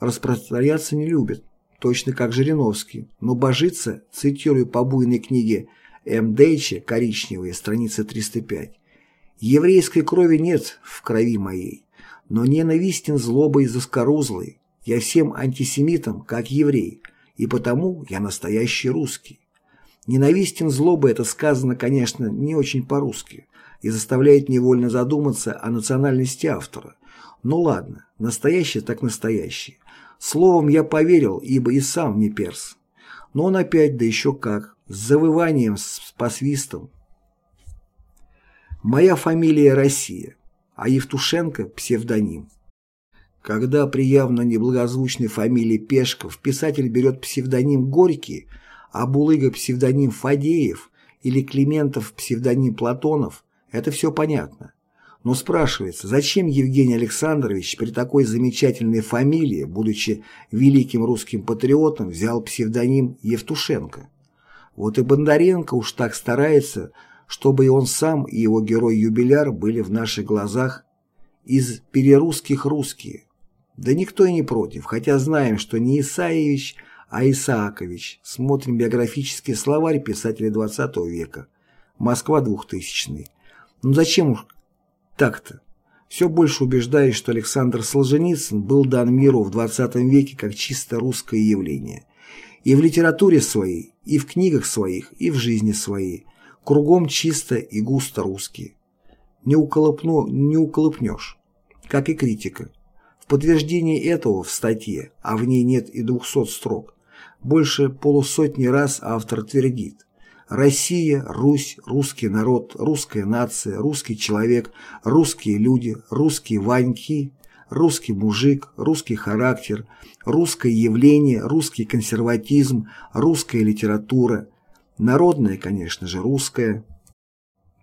распространяться не любит, точно как Жириновский, но божится, цитирую по буйной книге М. Дейча «Коричневые», страница 305. «Еврейской крови нет в крови моей, но ненавистен злобой заскорузлой. Я всем антисемитам, как еврей, и потому я настоящий русский». Ненавистен злобой это сказано, конечно, не очень по-русски и заставляет невольно задуматься о национальности автора. Ну ладно, настоящий так настоящий. Словом, я поверил, ибо и сам не перс. Но он опять, да еще как, с завыванием, с посвистом. Моя фамилия Россия, а Евтушенко – псевдоним. Когда при явно неблагозвучной фамилии Пешков писатель берет псевдоним Горький, а Булыга – псевдоним Фадеев или Климентов – псевдоним Платонов, это все понятно. Но спрашивается, зачем Евгений Александрович при такой замечательной фамилии, будучи великим русским патриотом, взял псевдоним Евтушенко? Вот и Бондаренко уж так старается, чтобы и он сам, и его герой-юбиляр были в наших глазах из перерусских русские. Да никто и не против, хотя знаем, что не Исаевич, а Исаакович. Смотрим биографический словарь писателя XX века. Москва 2000 Ну зачем уж так-то? Все больше убеждаюсь, что Александр Солженицын был дан миру в XX веке как чисто русское явление. И в литературе своей, и в книгах своих, и в жизни своей. Кругом чисто и густо русские. Не, уколопну, не уколопнешь. Как и критика. Подтверждение этого в статье, а в ней нет и двухсот строк, больше полусотни раз автор твердит. Россия, Русь, русский народ, русская нация, русский человек, русские люди, русские ваньки, русский мужик, русский характер, русское явление, русский консерватизм, русская литература, народная, конечно же, русская,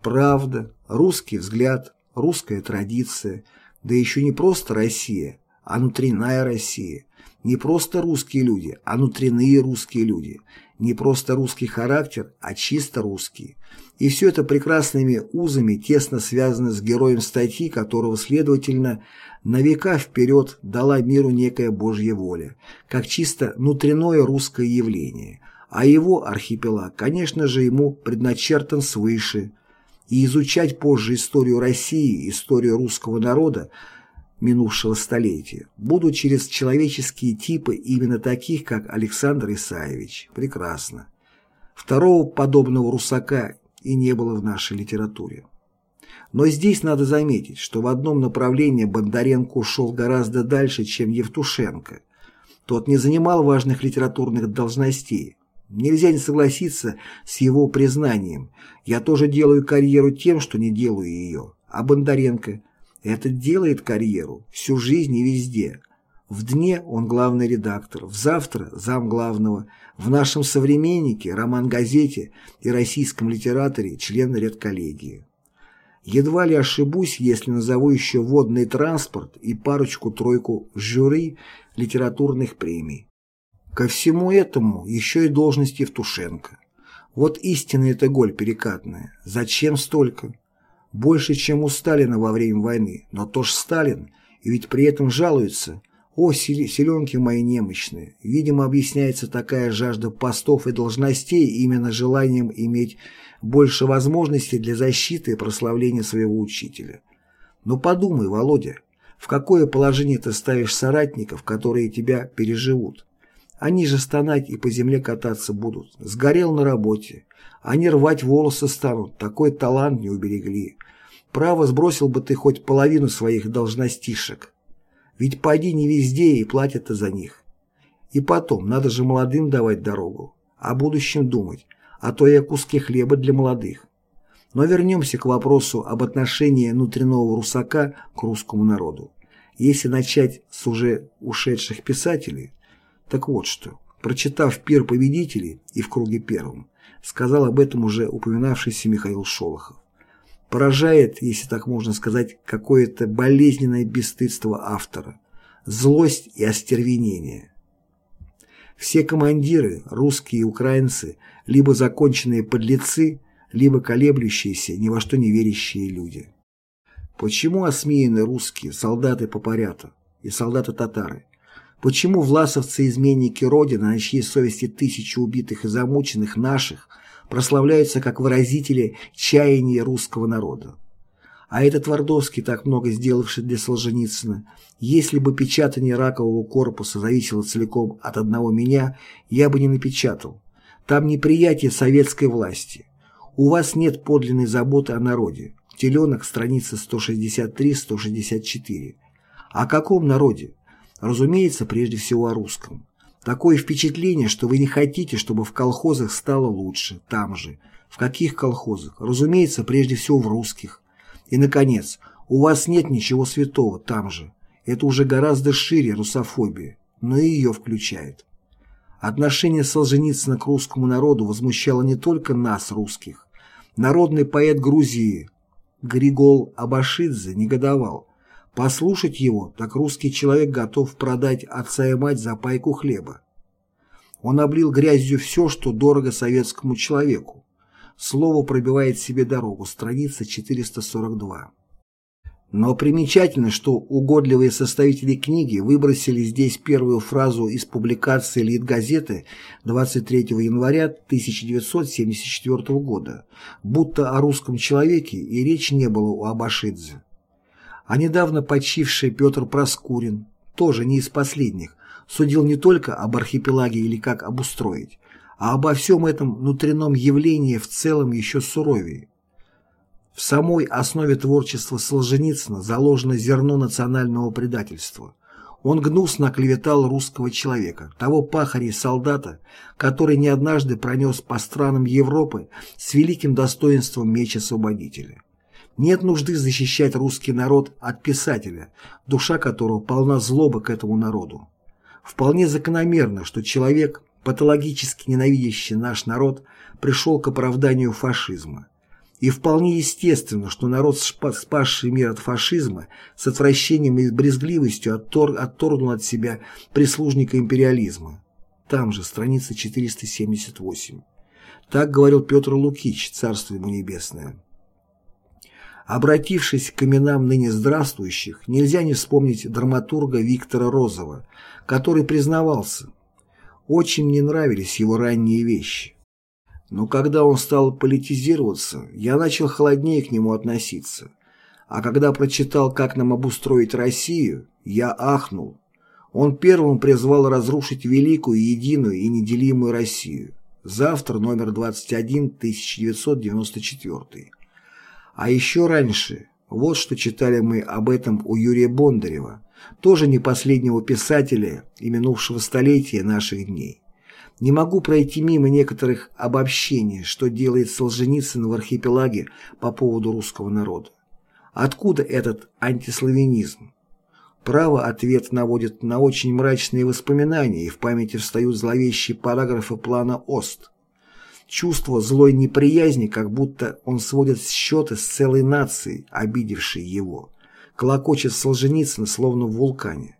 правда, русский взгляд, русская традиция, да еще не просто Россия, а внутренняя Россия, не просто русские люди, а внутренние русские люди, не просто русский характер, а чисто русский. И все это прекрасными узами тесно связано с героем статьи, которого, следовательно, на века вперед дала миру некая Божья воля, как чисто внутреннее русское явление, а его архипелаг, конечно же, ему предначертан свыше. И изучать позже историю России, историю русского народа, минувшего столетия, будут через человеческие типы именно таких, как Александр Исаевич. Прекрасно. Второго подобного русака и не было в нашей литературе. Но здесь надо заметить, что в одном направлении Бондаренко ушел гораздо дальше, чем Евтушенко. Тот не занимал важных литературных должностей. Нельзя не согласиться с его признанием. Я тоже делаю карьеру тем, что не делаю ее. А Бондаренко – это делает карьеру всю жизнь и везде. В дне он главный редактор, в завтра зам главного, в нашем современнике, роман-газете и российском литераторе член редколлегии. Едва ли ошибусь, если назову еще водный транспорт и парочку-тройку жюри литературных премий. Ко всему этому еще и должность Евтушенко. Вот истинная эта голь перекатная. Зачем столько? Больше, чем у Сталина во время войны. Но то ж Сталин, и ведь при этом жалуется. О, селенки мои немощные. Видимо, объясняется такая жажда постов и должностей именно желанием иметь больше возможностей для защиты и прославления своего учителя. Но подумай, Володя, в какое положение ты ставишь соратников, которые тебя переживут? Они же стонать и по земле кататься будут. Сгорел на работе. Они рвать волосы станут. Такой талант не уберегли. Право сбросил бы ты хоть половину своих должностишек. Ведь поди не везде и платят-то за них. И потом, надо же молодым давать дорогу, о будущем думать, а то и о куске хлеба для молодых. Но вернемся к вопросу об отношении внутреннего русака к русскому народу. Если начать с уже ушедших писателей, так вот что, прочитав «Пир победителей» и «В круге первом», сказал об этом уже упоминавшийся Михаил Шолохов. Поражает, если так можно сказать, какое-то болезненное бесстыдство автора, злость и остервенение. Все командиры, русские и украинцы, либо законченные подлецы, либо колеблющиеся, ни во что не верящие люди. Почему осмеяны русские, солдаты Попарята и солдаты-татары? Почему власовцы-изменники Родины, на чьей совести тысячи убитых и замученных наших – прославляются как выразители чаяния русского народа. А этот Твардовский, так много сделавший для Солженицына, если бы печатание ракового корпуса зависело целиком от одного меня, я бы не напечатал. Там неприятие советской власти. У вас нет подлинной заботы о народе. Теленок, страница 163-164. О каком народе? Разумеется, прежде всего о русском. Такое впечатление, что вы не хотите, чтобы в колхозах стало лучше, там же. В каких колхозах? Разумеется, прежде всего в русских. И, наконец, у вас нет ничего святого там же. Это уже гораздо шире русофобия, но и ее включает. Отношение Солженицына к русскому народу возмущало не только нас, русских. Народный поэт Грузии Григол Абашидзе негодовал – Послушать его, так русский человек готов продать отца и мать за пайку хлеба. Он облил грязью все, что дорого советскому человеку. Слово пробивает себе дорогу, страница 442. Но примечательно, что угодливые составители книги выбросили здесь первую фразу из публикации Литгазеты 23 января 1974 года, будто о русском человеке и речи не было об Ашидзе. А недавно почивший Петр Проскурин, тоже не из последних, судил не только об архипелаге или как обустроить, а обо всем этом внутреннем явлении в целом еще суровее. В самой основе творчества Солженицына заложено зерно национального предательства. Он гнусно оклеветал русского человека, того пахаря и солдата, который не однажды пронес по странам Европы с великим достоинством меч освободителя. Нет нужды защищать русский народ от писателя, душа которого полна злобы к этому народу. Вполне закономерно, что человек, патологически ненавидящий наш народ, пришел к оправданию фашизма. И вполне естественно, что народ, спасший мир от фашизма, с отвращением и брезгливостью оттор, отторгнул от себя прислужника империализма. Там же, страница 478. Так говорил Петр Лукич, царство ему небесное. Обратившись к именам ныне здравствующих, нельзя не вспомнить драматурга Виктора Розова, который признавался, «Очень мне нравились его ранние вещи. Но когда он стал политизироваться, я начал холоднее к нему относиться. А когда прочитал, как нам обустроить Россию, я ахнул. Он первым призвал разрушить великую, единую и неделимую Россию. Завтра номер 21, 1994. А еще раньше, вот что читали мы об этом у Юрия Бондарева, тоже не последнего писателя и минувшего столетия наших дней. Не могу пройти мимо некоторых обобщений, что делает Солженицын в архипелаге по поводу русского народа. Откуда этот антиславянизм? Право ответ наводит на очень мрачные воспоминания, и в памяти встают зловещие параграфы плана ОСТ. Чувство злой неприязни, как будто он сводит счеты с целой нацией, обидевшей его. Колокочет Солженицын, словно в вулкане.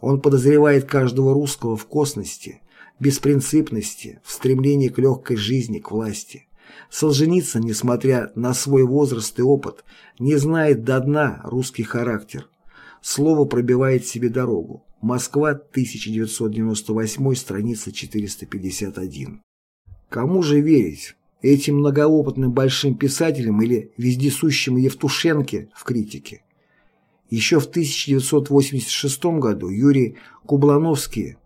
Он подозревает каждого русского в косности, беспринципности, в стремлении к легкой жизни, к власти. Солженицын, несмотря на свой возраст и опыт, не знает до дна русский характер. Слово пробивает себе дорогу. Москва, 1998, страница 451. Кому же верить? Этим многоопытным большим писателям или вездесущим Евтушенке в критике? Еще в 1986 году Юрий Кублановский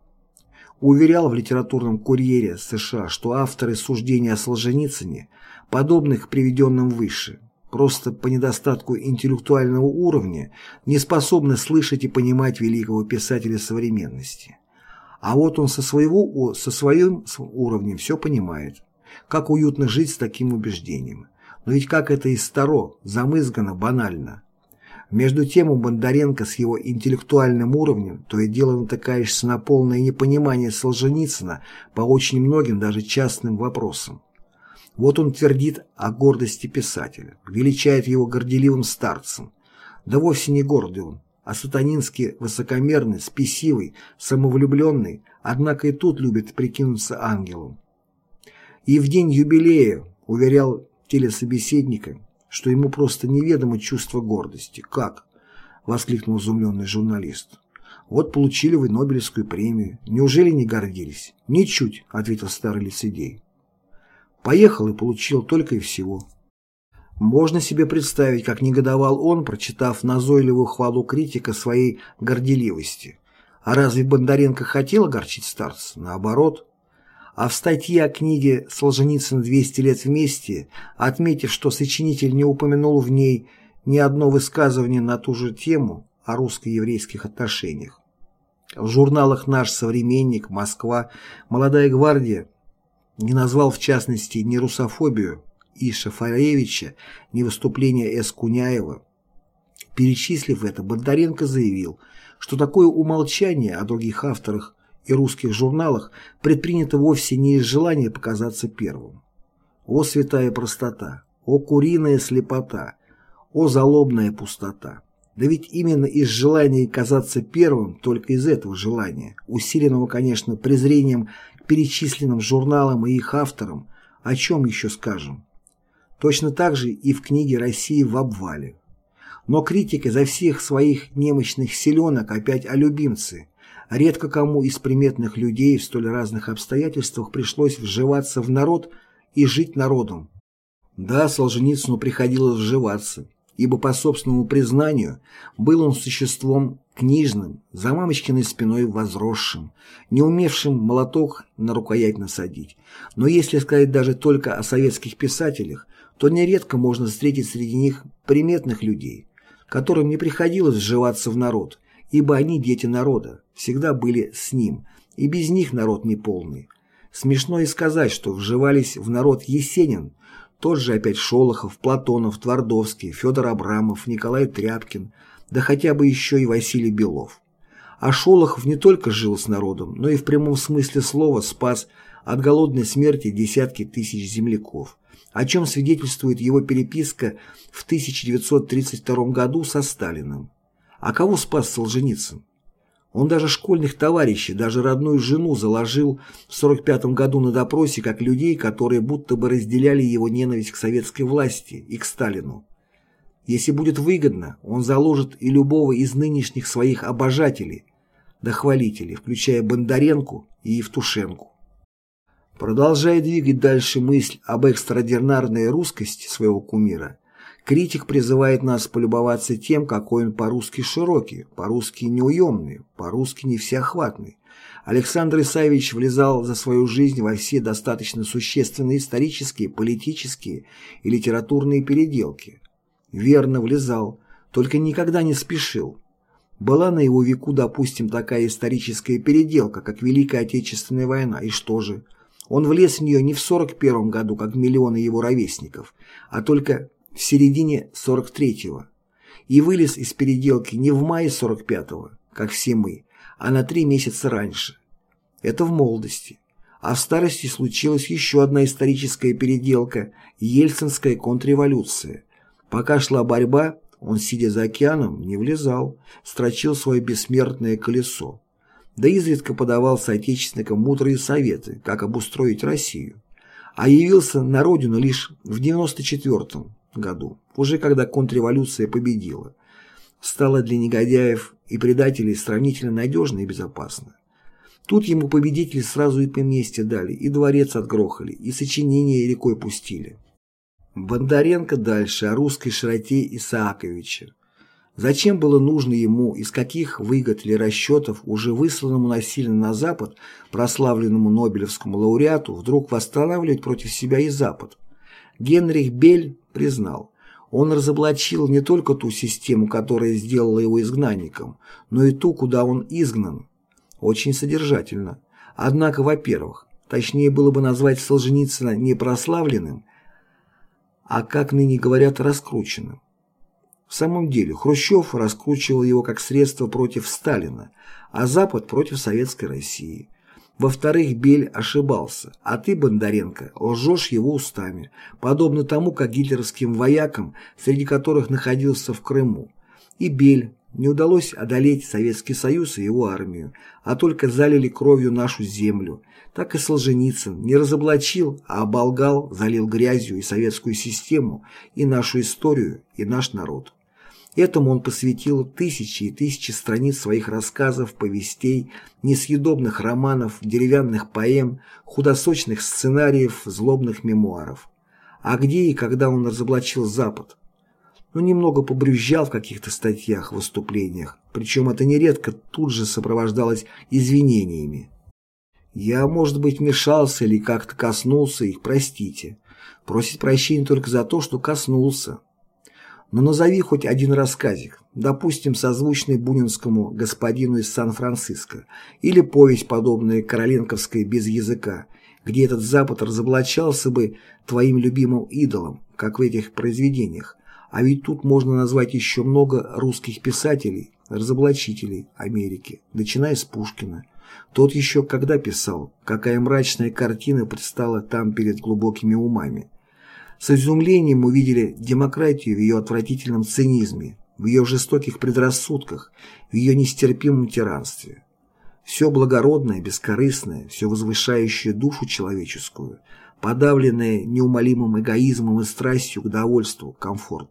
уверял в литературном курьере США, что авторы суждений о Солженицыне, подобных приведенным выше, просто по недостатку интеллектуального уровня не способны слышать и понимать великого писателя современности. А вот он со своего со своим уровнем все понимает. Как уютно жить с таким убеждением. Но ведь как это и старо, замызгано, банально. Между тем у Бондаренко с его интеллектуальным уровнем то и дело натыкаешься на полное непонимание Солженицына по очень многим даже частным вопросам. Вот он твердит о гордости писателя, величает его горделивым старцем. Да вовсе не гордый он, а сатанински высокомерный, спесивый, самовлюбленный, однако и тут любит прикинуться ангелом. И в день юбилея уверял телесобеседника, что ему просто неведомо чувство гордости. «Как?» — воскликнул изумленный журналист. «Вот получили вы Нобелевскую премию. Неужели не гордились?» «Ничуть», — ответил старый лицедей. «Поехал и получил только и всего». Можно себе представить, как негодовал он, прочитав назойливую хвалу критика своей горделивости. А разве Бондаренко хотел огорчить старца? Наоборот, а в статье о книге Солженицын «200 лет вместе», отметив, что сочинитель не упомянул в ней ни одно высказывание на ту же тему о русско-еврейских отношениях. В журналах «Наш современник», «Москва», «Молодая гвардия» не назвал в частности ни русофобию И. Шафаревича, ни выступление С. Куняева. Перечислив это, Бондаренко заявил, что такое умолчание о других авторах и русских журналах предпринято вовсе не из желания показаться первым. О святая простота! О куриная слепота! О залобная пустота! Да ведь именно из желания казаться первым, только из этого желания, усиленного, конечно, презрением к перечисленным журналам и их авторам, о чем еще скажем. Точно так же и в книге «Россия в обвале». Но критик изо всех своих немощных селенок опять о любимце. Редко кому из приметных людей в столь разных обстоятельствах пришлось вживаться в народ и жить народом. Да, Солженицыну приходилось вживаться, ибо по собственному признанию был он существом книжным, за мамочкиной спиной возросшим, не умевшим молоток на рукоять насадить. Но если сказать даже только о советских писателях, то нередко можно встретить среди них приметных людей, которым не приходилось вживаться в народ, ибо они дети народа, всегда были с ним, и без них народ неполный. Смешно и сказать, что вживались в народ Есенин, тот же опять Шолохов, Платонов, Твардовский, Федор Абрамов, Николай Тряпкин, да хотя бы еще и Василий Белов. А Шолохов не только жил с народом, но и в прямом смысле слова спас от голодной смерти десятки тысяч земляков, о чем свидетельствует его переписка в 1932 году со Сталиным. А кого спас Солженицын? Он даже школьных товарищей, даже родную жену заложил в 1945 году на допросе как людей, которые будто бы разделяли его ненависть к советской власти и к Сталину. Если будет выгодно, он заложит и любого из нынешних своих обожателей, дохвалителей, включая Бондаренко и Евтушенку. Продолжая двигать дальше мысль об экстраординарной русскости своего кумира, критик призывает нас полюбоваться тем, какой он по-русски широкий, по-русски неуемный, по-русски не всеохватный. Александр Исаевич влезал за свою жизнь во все достаточно существенные исторические, политические и литературные переделки. Верно, влезал, только никогда не спешил. Была на его веку, допустим, такая историческая переделка, как Великая Отечественная война, и что же – он влез в нее не в 41 году, как миллионы его ровесников, а только в середине 43-го. И вылез из переделки не в мае 45-го, как все мы, а на три месяца раньше. Это в молодости. А в старости случилась еще одна историческая переделка – Ельцинская контрреволюция. Пока шла борьба, он, сидя за океаном, не влезал, строчил свое бессмертное колесо да изредка подавал соотечественникам мудрые советы, как обустроить Россию, а явился на родину лишь в 94 году, уже когда контрреволюция победила. Стала для негодяев и предателей сравнительно надежно и безопасно. Тут ему победители сразу и поместье дали, и дворец отгрохали, и сочинения рекой пустили. Бондаренко дальше о русской широте Исааковича. Зачем было нужно ему, из каких выгод или расчетов, уже высланному насильно на Запад, прославленному Нобелевскому лауреату, вдруг восстанавливать против себя и Запад? Генрих Бель признал, он разоблачил не только ту систему, которая сделала его изгнанником, но и ту, куда он изгнан. Очень содержательно. Однако, во-первых, точнее было бы назвать Солженицына не прославленным, а, как ныне говорят, раскрученным. В самом деле, Хрущев раскручивал его как средство против Сталина, а Запад против Советской России. Во-вторых, Бель ошибался, а ты, Бондаренко, лжешь его устами, подобно тому, как гитлеровским воякам, среди которых находился в Крыму. И Бель, не удалось одолеть Советский Союз и его армию, а только залили кровью нашу землю. Так и Солженицын не разоблачил, а оболгал, залил грязью и советскую систему, и нашу историю, и наш народ. Этому он посвятил тысячи и тысячи страниц своих рассказов, повестей, несъедобных романов, деревянных поэм, худосочных сценариев, злобных мемуаров. А где и когда он разоблачил Запад? Ну, немного побрюзжал в каких-то статьях, выступлениях, причем это нередко тут же сопровождалось извинениями. Я, может быть, вмешался или как-то коснулся их, простите. Просит прощения только за то, что коснулся. Но назови хоть один рассказик, допустим, созвучный бунинскому господину из Сан-Франциско, или повесть, подобная Короленковской без языка, где этот Запад разоблачался бы твоим любимым идолом, как в этих произведениях. А ведь тут можно назвать еще много русских писателей, разоблачителей Америки, начиная с Пушкина. Тот еще когда писал, какая мрачная картина предстала там перед глубокими умами. С изумлением увидели демократию в ее отвратительном цинизме, в ее жестоких предрассудках, в ее нестерпимом тиранстве. Все благородное, бескорыстное, все возвышающее душу человеческую, подавленное неумолимым эгоизмом и страстью к довольству, комфорт,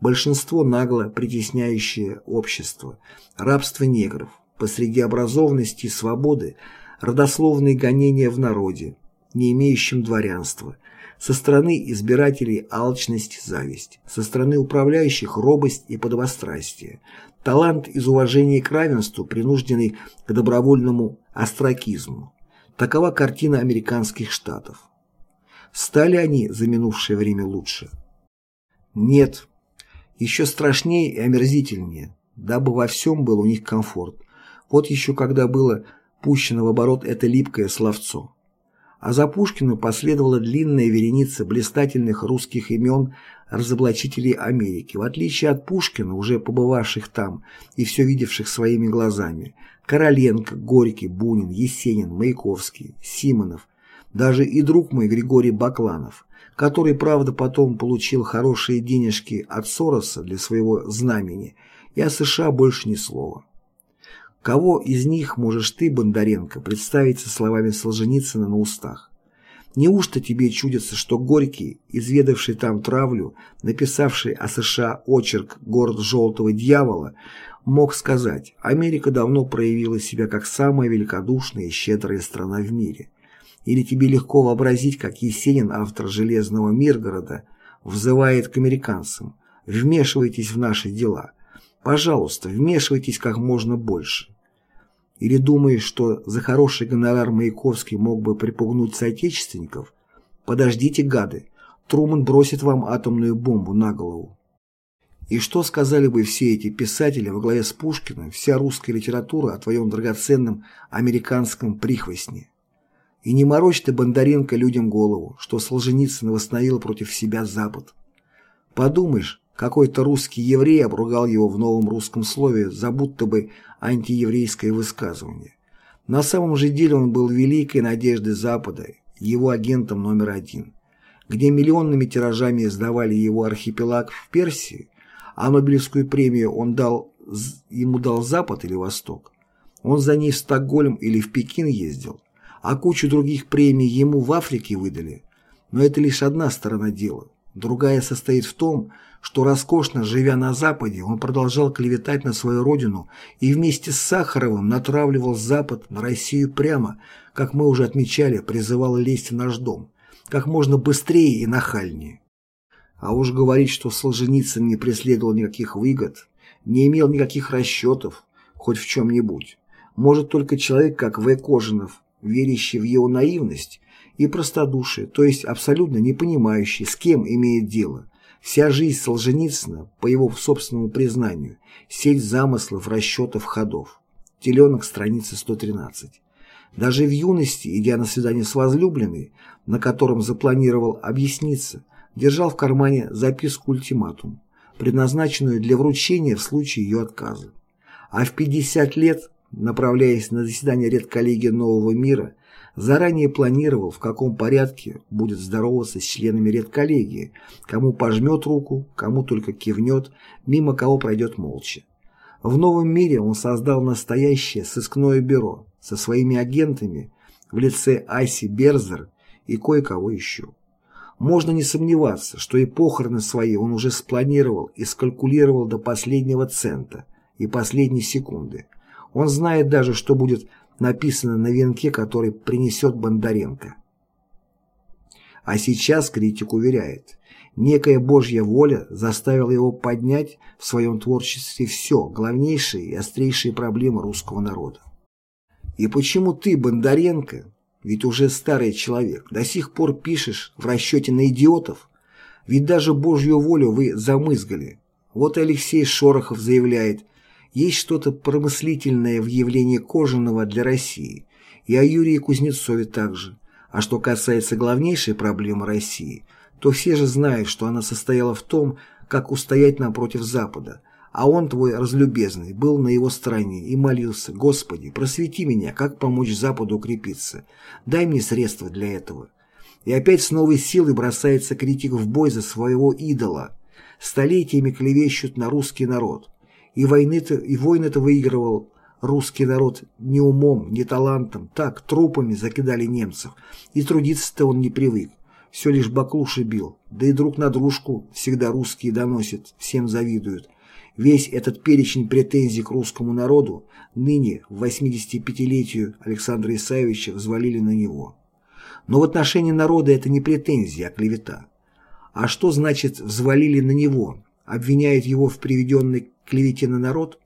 большинство нагло притесняющее общество, рабство негров, посреди образованности и свободы родословные гонения в народе, не имеющем дворянства, со стороны избирателей алчность, зависть, со стороны управляющих робость и подобострастие, талант из уважения к равенству, принужденный к добровольному остракизму. Такова картина американских штатов. Стали они за минувшее время лучше? Нет. Еще страшнее и омерзительнее, дабы во всем был у них комфорт. Вот еще когда было пущено в оборот это липкое словцо. А за Пушкину последовала длинная вереница блистательных русских имен разоблачителей Америки. В отличие от Пушкина, уже побывавших там и все видевших своими глазами, Короленко, Горький, Бунин, Есенин, Маяковский, Симонов, даже и друг мой Григорий Бакланов, который, правда, потом получил хорошие денежки от Сороса для своего знамени, и о США больше ни слова. Кого из них можешь ты, Бондаренко, представить со словами Солженицына на устах? Неужто тебе чудится, что Горький, изведавший там травлю, написавший о США очерк «Город желтого дьявола», мог сказать, Америка давно проявила себя как самая великодушная и щедрая страна в мире? Или тебе легко вообразить, как Есенин, автор «Железного Миргорода», взывает к американцам «Вмешивайтесь в наши дела». Пожалуйста, вмешивайтесь как можно больше. Или думаешь, что за хороший гонорар Маяковский мог бы припугнуть соотечественников? Подождите, гады, Труман бросит вам атомную бомбу на голову. И что сказали бы все эти писатели во главе с Пушкиным, вся русская литература о твоем драгоценном американском прихвостне? И не морочь ты, Бондаренко, людям голову, что Солженицын восстановил против себя Запад. Подумаешь, какой-то русский еврей обругал его в новом русском слове за будто бы антиеврейское высказывание. На самом же деле он был великой надеждой Запада, его агентом номер один. Где миллионными тиражами издавали его архипелаг в Персии, а Нобелевскую премию он дал, ему дал Запад или Восток. Он за ней в Стокгольм или в Пекин ездил, а кучу других премий ему в Африке выдали. Но это лишь одна сторона дела. Другая состоит в том, что роскошно живя на Западе, он продолжал клеветать на свою родину и вместе с Сахаровым натравливал Запад на Россию прямо, как мы уже отмечали, призывал лезть в наш дом, как можно быстрее и нахальнее. А уж говорить, что Солженицын не преследовал никаких выгод, не имел никаких расчетов, хоть в чем-нибудь, может только человек, как В. Кожинов, верящий в его наивность и простодушие, то есть абсолютно не понимающий, с кем имеет дело. Вся жизнь Солженицына, по его собственному признанию, сеть замыслов, расчетов, ходов. Теленок, страница 113. Даже в юности, идя на свидание с возлюбленной, на котором запланировал объясниться, держал в кармане записку-ультиматум, предназначенную для вручения в случае ее отказа. А в 50 лет, направляясь на заседание редколлегии Нового мира, заранее планировал, в каком порядке будет здороваться с членами редколлегии, кому пожмет руку, кому только кивнет, мимо кого пройдет молча. В новом мире он создал настоящее сыскное бюро со своими агентами в лице Айси Берзер и кое-кого еще. Можно не сомневаться, что и похороны свои он уже спланировал и скалькулировал до последнего цента и последней секунды. Он знает даже, что будет написано на венке, который принесет Бондаренко. А сейчас критик уверяет, некая Божья воля заставила его поднять в своем творчестве все, главнейшие и острейшие проблемы русского народа. И почему ты, Бондаренко, ведь уже старый человек, до сих пор пишешь в расчете на идиотов? Ведь даже Божью волю вы замызгали. Вот Алексей Шорохов заявляет, есть что-то промыслительное в явлении Кожаного для России, и о Юрии Кузнецове также. А что касается главнейшей проблемы России, то все же знают, что она состояла в том, как устоять напротив Запада, а он, твой разлюбезный, был на его стороне и молился, «Господи, просвети меня, как помочь Западу укрепиться, дай мне средства для этого». И опять с новой силой бросается критик в бой за своего идола. Столетиями клевещут на русский народ. И войны-то, и войны-то выигрывал русский народ не умом, не талантом, так, трупами закидали немцев, и трудиться-то он не привык. все лишь баклуши бил, да и друг на дружку всегда русские доносят, всем завидуют. Весь этот перечень претензий к русскому народу ныне, в 85-летию Александра Исаевича, взвалили на него. Но в отношении народа это не претензия, а клевета. А что значит «взвалили на него»? Обвиняют его в приведенной клевете на народ?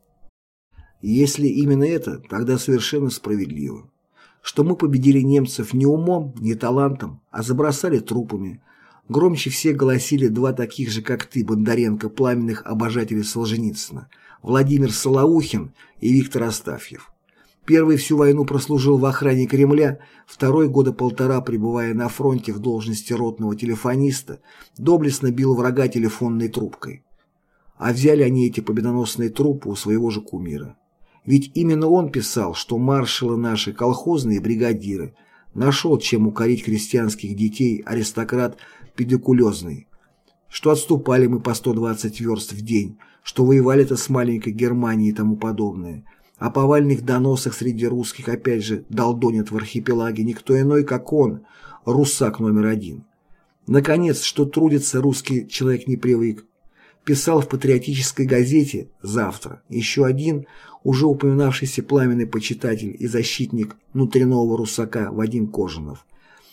Если именно это, тогда совершенно справедливо. Что мы победили немцев не умом, не талантом, а забросали трупами. Громче всех голосили два таких же, как ты, Бондаренко, пламенных обожателей Солженицына, Владимир Солоухин и Виктор Астафьев. Первый всю войну прослужил в охране Кремля, второй года полтора, пребывая на фронте в должности ротного телефониста, доблестно бил врага телефонной трубкой. А взяли они эти победоносные трупы у своего же кумира. Ведь именно он писал, что маршалы наши, колхозные бригадиры, нашел, чем укорить крестьянских детей аристократ педикулезный, что отступали мы по 120 верст в день, что воевали-то с маленькой Германией и тому подобное – о повальных доносах среди русских опять же долдонит в архипелаге никто иной, как он, русак номер один. Наконец, что трудится русский человек не привык. Писал в патриотической газете «Завтра» еще один, уже упоминавшийся пламенный почитатель и защитник внутреннего русака Вадим Кожанов.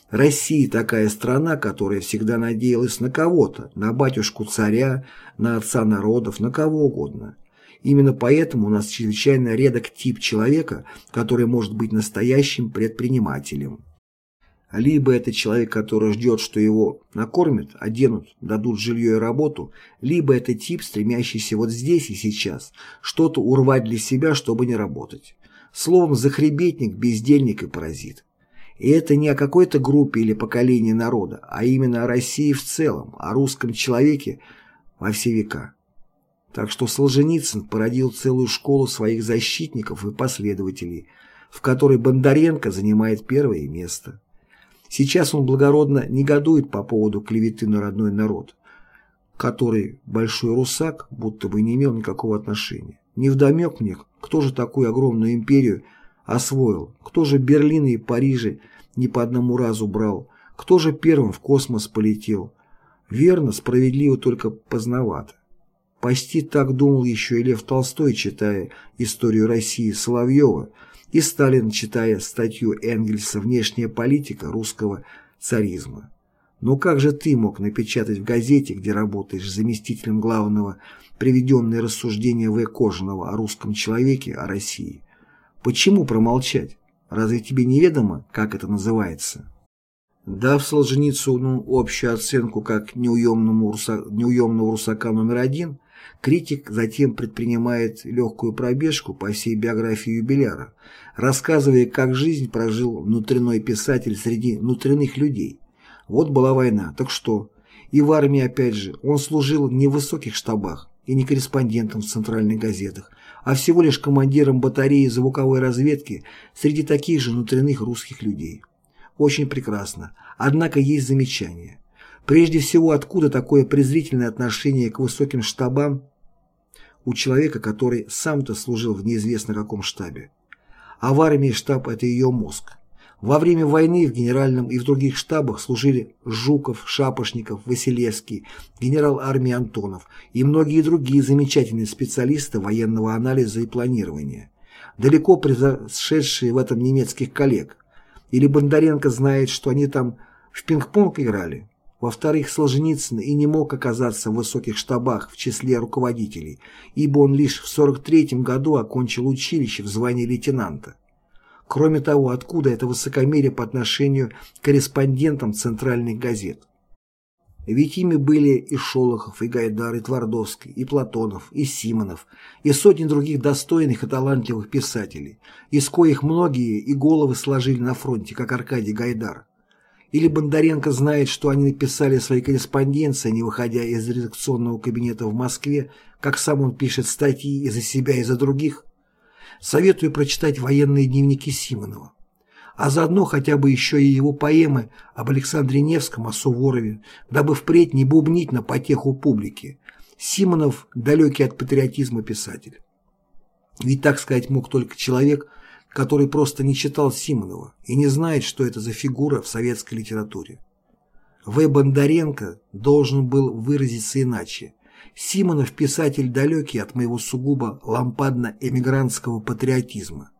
Россия такая страна, которая всегда надеялась на кого-то, на батюшку царя, на отца народов, на кого угодно. Именно поэтому у нас чрезвычайно редок тип человека, который может быть настоящим предпринимателем. Либо это человек, который ждет, что его накормят, оденут, дадут жилье и работу, либо это тип, стремящийся вот здесь и сейчас что-то урвать для себя, чтобы не работать. Словом, захребетник, бездельник и паразит. И это не о какой-то группе или поколении народа, а именно о России в целом, о русском человеке во все века. Так что Солженицын породил целую школу своих защитников и последователей, в которой Бондаренко занимает первое место. Сейчас он благородно негодует по поводу клеветы на родной народ, который Большой Русак будто бы не имел никакого отношения. Невдомек мне, кто же такую огромную империю освоил, кто же Берлин и Парижи не по одному разу брал, кто же первым в космос полетел. Верно, справедливо, только поздновато. Почти так думал еще и Лев Толстой, читая «Историю России» Соловьева, и Сталин, читая статью Энгельса «Внешняя политика русского царизма». Но как же ты мог напечатать в газете, где работаешь заместителем главного, приведенные рассуждения В. Кожаного о русском человеке, о России? Почему промолчать? Разве тебе неведомо, как это называется? Дав Солженицыну общую оценку как неуемному руса... неуемного русака номер один, Критик затем предпринимает легкую пробежку по всей биографии юбиляра, рассказывая, как жизнь прожил внутренной писатель среди внутренних людей. Вот была война, так что? И в армии опять же, он служил не в высоких штабах и не корреспондентом в центральных газетах, а всего лишь командиром батареи звуковой разведки среди таких же внутренних русских людей. Очень прекрасно, однако есть замечание. Прежде всего, откуда такое презрительное отношение к высоким штабам у человека, который сам-то служил в неизвестно каком штабе? А в армии штаб – это ее мозг. Во время войны в генеральном и в других штабах служили Жуков, Шапошников, Василевский, генерал армии Антонов и многие другие замечательные специалисты военного анализа и планирования, далеко превзошедшие в этом немецких коллег. Или Бондаренко знает, что они там в пинг-понг играли, во-вторых, Солженицын и не мог оказаться в высоких штабах в числе руководителей, ибо он лишь в 43 году окончил училище в звании лейтенанта. Кроме того, откуда это высокомерие по отношению к корреспондентам центральных газет? Ведь ими были и Шолохов, и Гайдар, и Твардовский, и Платонов, и Симонов, и сотни других достойных и талантливых писателей, из коих многие и головы сложили на фронте, как Аркадий Гайдар. Или Бондаренко знает, что они написали свои корреспонденции, не выходя из редакционного кабинета в Москве, как сам он пишет статьи и за себя, и за других? Советую прочитать военные дневники Симонова. А заодно хотя бы еще и его поэмы об Александре Невском, о Суворове, дабы впредь не бубнить на потеху публики. Симонов – далекий от патриотизма писатель. Ведь так сказать мог только человек – который просто не читал Симонова и не знает, что это за фигура в советской литературе. В. Бондаренко должен был выразиться иначе. Симонов – писатель далекий от моего сугубо лампадно-эмигрантского патриотизма.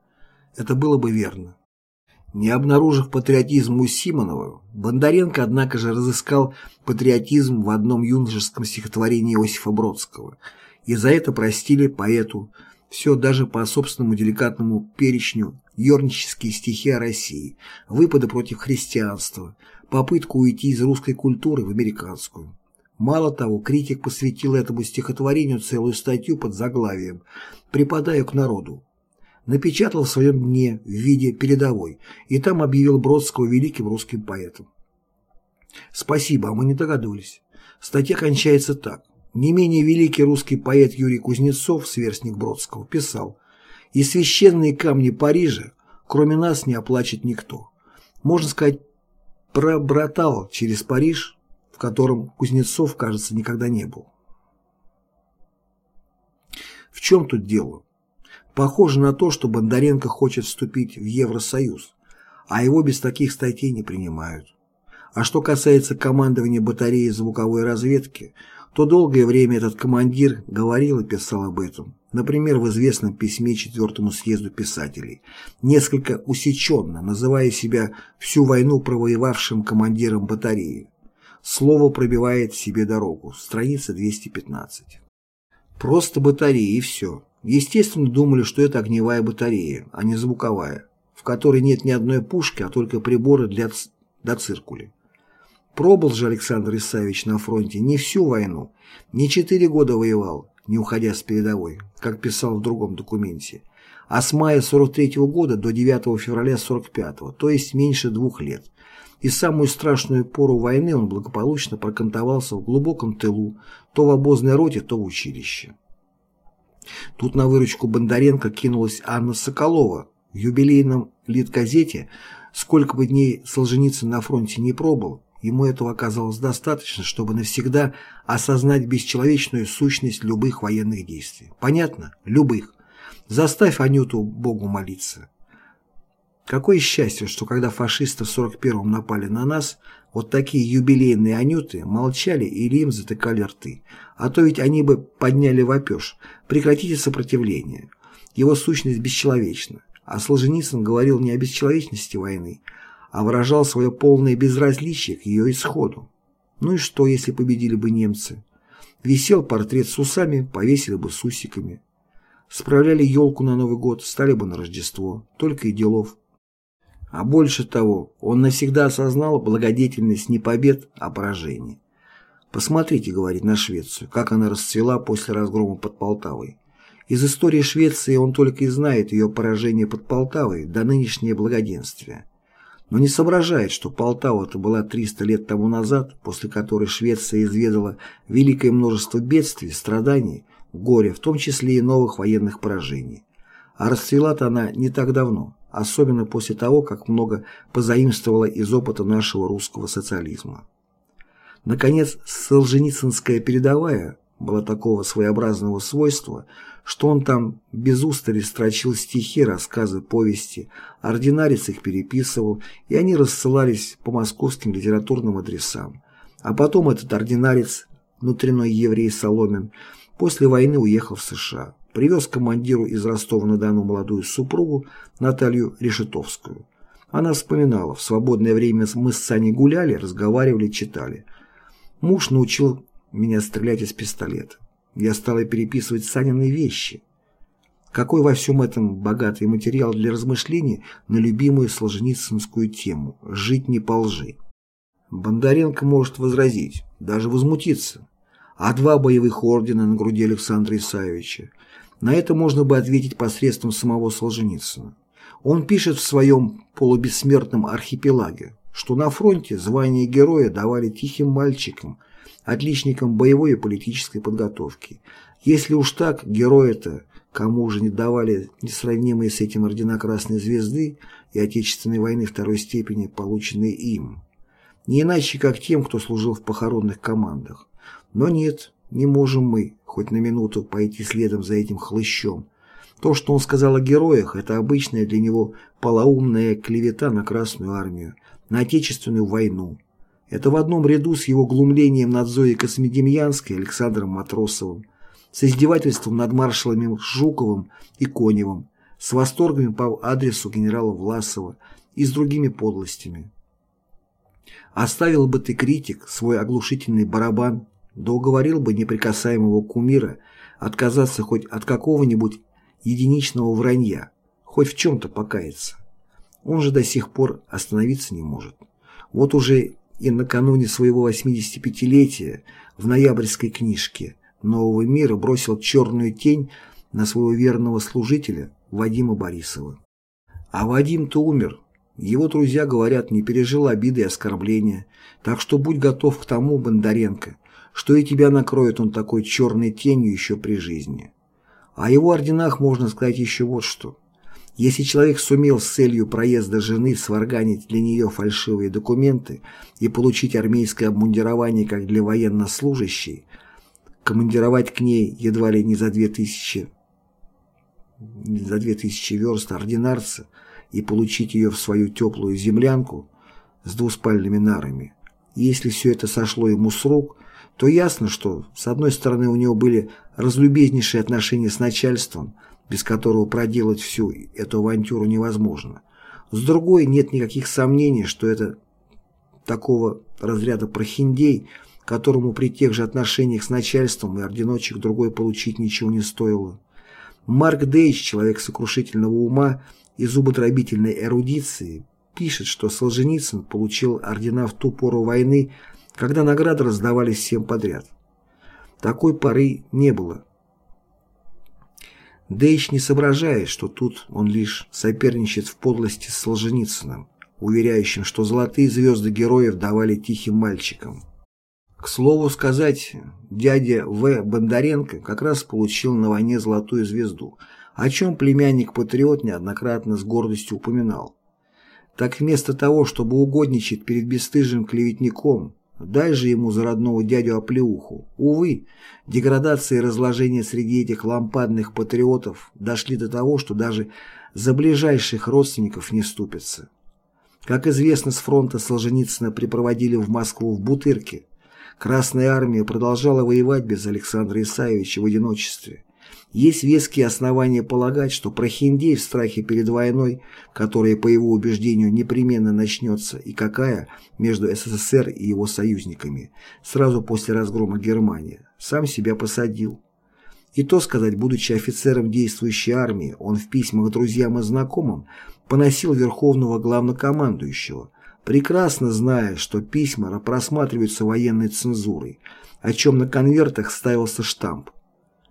Это было бы верно. Не обнаружив патриотизм у Симонова, Бондаренко, однако же, разыскал патриотизм в одном юношеском стихотворении Иосифа Бродского, и за это простили поэту все даже по собственному деликатному перечню ернические стихи о России, выпады против христианства, попытку уйти из русской культуры в американскую. Мало того, критик посвятил этому стихотворению целую статью под заглавием «Припадаю к народу». Напечатал в своем дне в виде передовой, и там объявил Бродского великим русским поэтом. Спасибо, а мы не догадывались. Статья кончается так. Не менее великий русский поэт Юрий Кузнецов, сверстник Бродского, писал «И священные камни Парижа, кроме нас, не оплачет никто». Можно сказать, пробратал через Париж, в котором Кузнецов, кажется, никогда не был. В чем тут дело? Похоже на то, что Бондаренко хочет вступить в Евросоюз, а его без таких статей не принимают. А что касается командования батареи звуковой разведки, то долгое время этот командир говорил и писал об этом. Например, в известном письме Четвертому съезду писателей, несколько усеченно, называя себя всю войну провоевавшим командиром батареи. Слово пробивает себе дорогу. Страница 215. Просто батарея и все. Естественно, думали, что это огневая батарея, а не звуковая, в которой нет ни одной пушки, а только приборы для до циркуля. Пробыл же Александр Исаевич на фронте не всю войну, не четыре года воевал, не уходя с передовой, как писал в другом документе, а с мая 43 -го года до 9 февраля 45 то есть меньше двух лет. И самую страшную пору войны он благополучно прокантовался в глубоком тылу, то в обозной роте, то в училище. Тут на выручку Бондаренко кинулась Анна Соколова. В юбилейном литгазете «Сколько бы дней Солженицын на фронте не пробыл, ему этого оказалось достаточно, чтобы навсегда осознать бесчеловечную сущность любых военных действий. Понятно? Любых. Заставь Анюту Богу молиться. Какое счастье, что когда фашисты в 41-м напали на нас, вот такие юбилейные анюты молчали или им затыкали рты. А то ведь они бы подняли вопеж. Прекратите сопротивление. Его сущность бесчеловечна. А Солженицын говорил не о бесчеловечности войны, а выражал свое полное безразличие к ее исходу. Ну и что, если победили бы немцы? Висел портрет с усами, повесили бы с усиками. Справляли елку на Новый год, стали бы на Рождество. Только и делов. А больше того, он навсегда осознал благодетельность не побед, а поражений. «Посмотрите, — говорит, — на Швецию, как она расцвела после разгрома под Полтавой. Из истории Швеции он только и знает ее поражение под Полтавой до нынешнее благоденствие. Но не соображает, что Полтава-то была 300 лет тому назад, после которой Швеция изведала великое множество бедствий, страданий, горя, в том числе и новых военных поражений. А расцвела-то она не так давно особенно после того, как много позаимствовала из опыта нашего русского социализма. Наконец, Солженицынская передовая была такого своеобразного свойства, что он там без устали строчил стихи, рассказы, повести, ординарец их переписывал, и они рассылались по московским литературным адресам. А потом этот ординарец, внутренной еврей Соломин, после войны уехал в США привез командиру из Ростова-на-Дону молодую супругу Наталью Решетовскую. Она вспоминала, в свободное время мы с Саней гуляли, разговаривали, читали. Муж научил меня стрелять из пистолета. Я стала переписывать Санины вещи. Какой во всем этом богатый материал для размышлений на любимую солженицынскую тему «Жить не по лжи». Бондаренко может возразить, даже возмутиться. А два боевых ордена на груди Александра Исаевича на это можно бы ответить посредством самого Солженицына. Он пишет в своем полубессмертном архипелаге, что на фронте звание героя давали тихим мальчикам, отличникам боевой и политической подготовки. Если уж так, героя-то кому же не давали несравнимые с этим ордена Красной Звезды и Отечественной войны второй степени, полученные им. Не иначе, как тем, кто служил в похоронных командах. Но нет, не можем мы, хоть на минуту, пойти следом за этим хлыщом. То, что он сказал о героях, это обычная для него полоумная клевета на Красную Армию, на Отечественную войну. Это в одном ряду с его глумлением над Зоей Космедемьянской Александром Матросовым, с издевательством над маршалами Жуковым и Коневым, с восторгами по адресу генерала Власова и с другими подлостями. Оставил бы ты критик свой оглушительный барабан, да уговорил бы неприкасаемого кумира отказаться хоть от какого-нибудь единичного вранья, хоть в чем-то покаяться. Он же до сих пор остановиться не может. Вот уже и накануне своего 85-летия в ноябрьской книжке «Нового мира» бросил черную тень на своего верного служителя Вадима Борисова. А Вадим-то умер. Его друзья говорят, не пережил обиды и оскорбления. Так что будь готов к тому, Бондаренко, что и тебя накроет он такой черной тенью еще при жизни. О его орденах можно сказать еще вот что. Если человек сумел с целью проезда жены сварганить для нее фальшивые документы и получить армейское обмундирование как для военнослужащей, командировать к ней едва ли не за две тысячи за две тысячи верст ординарца и получить ее в свою теплую землянку с двуспальными нарами. Если все это сошло ему с рук, то ясно, что, с одной стороны, у него были разлюбезнейшие отношения с начальством, без которого проделать всю эту авантюру невозможно. С другой, нет никаких сомнений, что это такого разряда прохиндей, которому при тех же отношениях с начальством и орденочек другой получить ничего не стоило. Марк Дейч, человек сокрушительного ума и зуботробительной эрудиции, пишет, что Солженицын получил ордена в ту пору войны, когда награды раздавались всем подряд. Такой поры не было. Дейч не соображает, что тут он лишь соперничает в подлости с Солженицыным, уверяющим, что золотые звезды героев давали тихим мальчикам. К слову сказать, дядя В. Бондаренко как раз получил на войне золотую звезду, о чем племянник-патриот неоднократно с гордостью упоминал. Так вместо того, чтобы угодничать перед бесстыжим клеветником, дай же ему за родного дядю оплеуху. Увы, деградация и разложение среди этих лампадных патриотов дошли до того, что даже за ближайших родственников не ступятся. Как известно, с фронта Солженицына припроводили в Москву в Бутырке, Красная армия продолжала воевать без Александра Исаевича в одиночестве. Есть веские основания полагать, что Прохиндей в страхе перед войной, которая, по его убеждению, непременно начнется, и какая между СССР и его союзниками, сразу после разгрома Германии, сам себя посадил. И то сказать, будучи офицером действующей армии, он в письмах друзьям и знакомым поносил верховного главнокомандующего – прекрасно зная, что письма просматриваются военной цензурой, о чем на конвертах ставился штамп.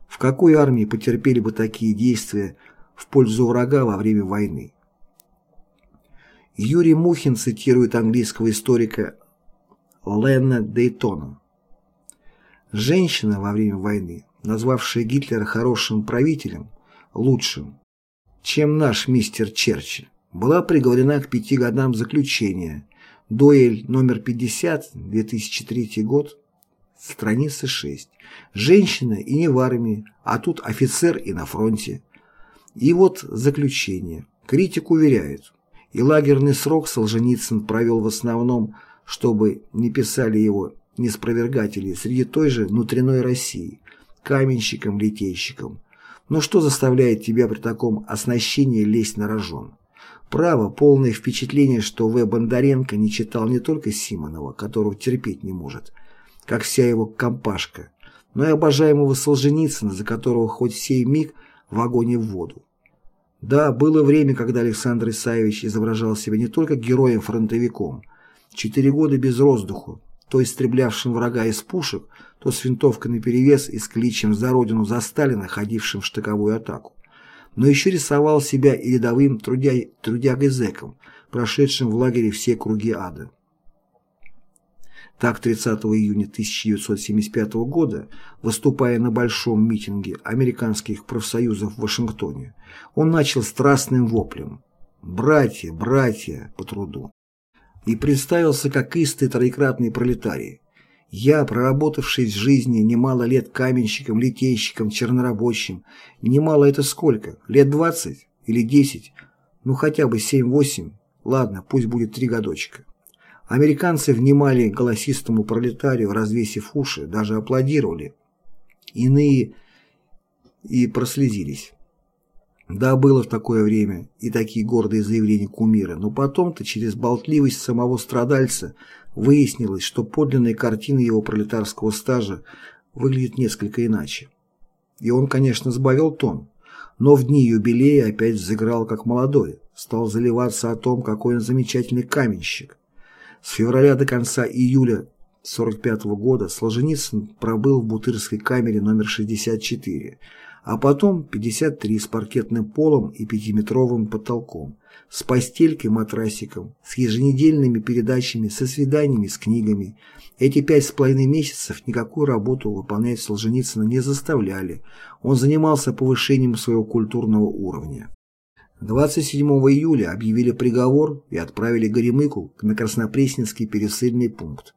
В какой армии потерпели бы такие действия в пользу врага во время войны? Юрий Мухин цитирует английского историка Лена Дейтона. Женщина во время войны, назвавшая Гитлера хорошим правителем, лучшим, чем наш мистер Черчилль, была приговорена к пяти годам заключения Дуэль номер 50, 2003 год, страница 6. Женщина и не в армии, а тут офицер и на фронте. И вот заключение. Критик уверяет, и лагерный срок Солженицын провел в основном, чтобы не писали его неспровергатели среди той же внутренной России, каменщиком-литейщиком. Но что заставляет тебя при таком оснащении лезть на рожон? Право, полное впечатление, что В. Бондаренко не читал не только Симонова, которого терпеть не может, как вся его компашка, но и обожаемого Солженицына, за которого хоть сей миг в огонь в воду. Да, было время, когда Александр Исаевич изображал себя не только героем-фронтовиком, четыре года без роздуху, то истреблявшим врага из пушек, то с винтовкой наперевес и с кличем «За Родину, за Сталина», ходившим в штыковую атаку но еще рисовал себя и рядовым трудя... трудягой-зэком, прошедшим в лагере все круги ада. Так, 30 июня 1975 года, выступая на большом митинге американских профсоюзов в Вашингтоне, он начал страстным воплем «Братья, братья по труду!» и представился как истый троекратный пролетарий, я, проработавший в жизни немало лет каменщиком, литейщиком, чернорабочим, немало это сколько? Лет двадцать или десять? Ну хотя бы семь-восемь? Ладно, пусть будет три годочка. Американцы внимали голосистому пролетарию, развесив уши, даже аплодировали. Иные и прослезились. Да, было в такое время и такие гордые заявления кумира, но потом-то через болтливость самого страдальца выяснилось, что подлинная картина его пролетарского стажа выглядит несколько иначе. И он, конечно, сбавил тон, но в дни юбилея опять взыграл как молодой, стал заливаться о том, какой он замечательный каменщик. С февраля до конца июля 1945 года Солженицын пробыл в Бутырской камере номер 64, а потом 53 с паркетным полом и пятиметровым потолком, с постелькой, матрасиком, с еженедельными передачами, со свиданиями, с книгами. Эти пять с половиной месяцев никакую работу выполнять Солженицына не заставляли, он занимался повышением своего культурного уровня. 27 июля объявили приговор и отправили Горемыку на Краснопресненский пересыльный пункт.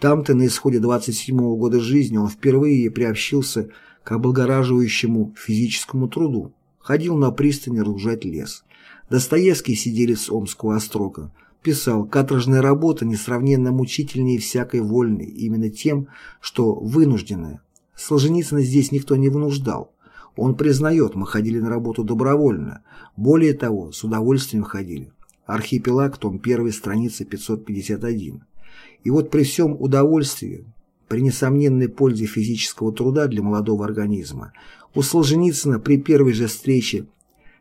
Там-то на исходе 27 -го года жизни он впервые приобщился к облагораживающему физическому труду, ходил на пристани разгружать лес. Достоевский, сиделец Омского острока, писал «Каторжная работа несравненно мучительнее всякой вольной, именно тем, что вынужденная. Солженицына здесь никто не вынуждал. Он признает, мы ходили на работу добровольно. Более того, с удовольствием ходили. Архипелаг, том 1, страница 551. И вот при всем удовольствии, при несомненной пользе физического труда для молодого организма, у Солженицына при первой же встрече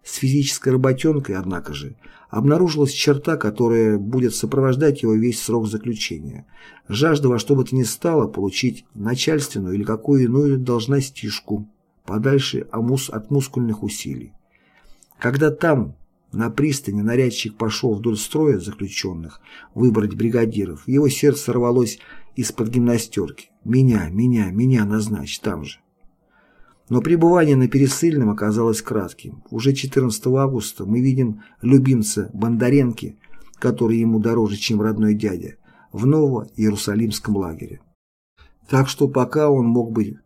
с физической работенкой, однако же, обнаружилась черта, которая будет сопровождать его весь срок заключения. Жажда во что бы то ни стало получить начальственную или какую иную должностишку, подальше от мускульных усилий. Когда там, на пристани, нарядчик пошел вдоль строя заключенных выбрать бригадиров, его сердце рвалось из-под гимнастерки. «Меня, меня, меня назначь там же». Но пребывание на Пересыльном оказалось кратким. Уже 14 августа мы видим любимца Бондаренки, который ему дороже, чем родной дядя, в Ново-Иерусалимском лагере. Так что пока он мог быть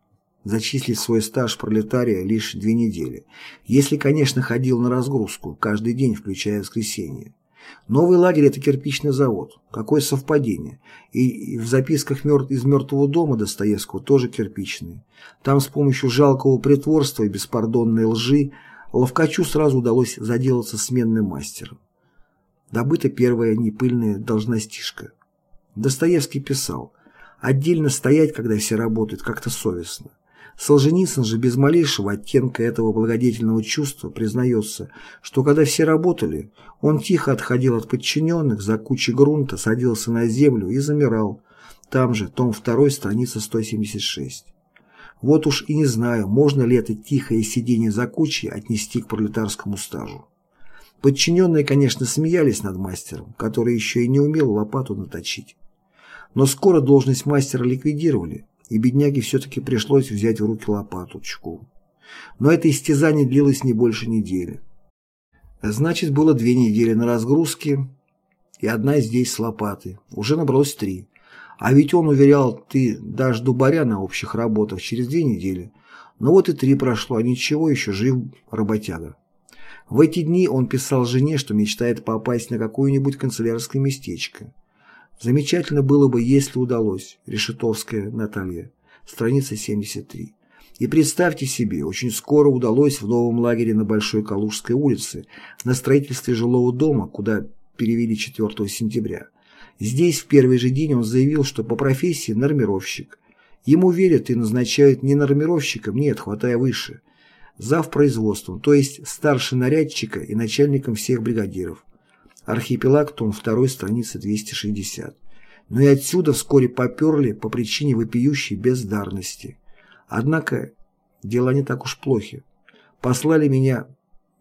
зачислить свой стаж пролетария лишь две недели, если, конечно, ходил на разгрузку, каждый день, включая воскресенье. Новый лагерь – это кирпичный завод. Какое совпадение. И в записках из «Мертвого дома» Достоевского тоже кирпичные. Там с помощью жалкого притворства и беспардонной лжи Ловкачу сразу удалось заделаться сменным мастером. Добыта первая непыльная должностишка. Достоевский писал «Отдельно стоять, когда все работают, как-то совестно. Солженицын же без малейшего оттенка этого благодетельного чувства признается, что когда все работали, он тихо отходил от подчиненных за кучей грунта, садился на землю и замирал. Там же, том 2, страница 176. Вот уж и не знаю, можно ли это тихое сидение за кучей отнести к пролетарскому стажу. Подчиненные, конечно, смеялись над мастером, который еще и не умел лопату наточить. Но скоро должность мастера ликвидировали, и бедняге все-таки пришлось взять в руки лопаточку. Но это истязание длилось не больше недели. Значит, было две недели на разгрузке и одна здесь с лопаты. Уже набралось три. А ведь он уверял, ты дашь дубаря на общих работах через две недели. Но вот и три прошло, а ничего, еще жив работяга. В эти дни он писал жене, что мечтает попасть на какое-нибудь канцелярское местечко. Замечательно было бы, если удалось. Решетовская Наталья. Страница 73. И представьте себе, очень скоро удалось в новом лагере на Большой Калужской улице на строительстве жилого дома, куда перевели 4 сентября. Здесь в первый же день он заявил, что по профессии нормировщик. Ему верят и назначают не нормировщиком, нет, хватая выше. Зав производством, то есть старше нарядчика и начальником всех бригадиров. Архипелаг, том 2, страница 260. Но и отсюда вскоре поперли по причине вопиющей бездарности. Однако дела не так уж плохи. Послали меня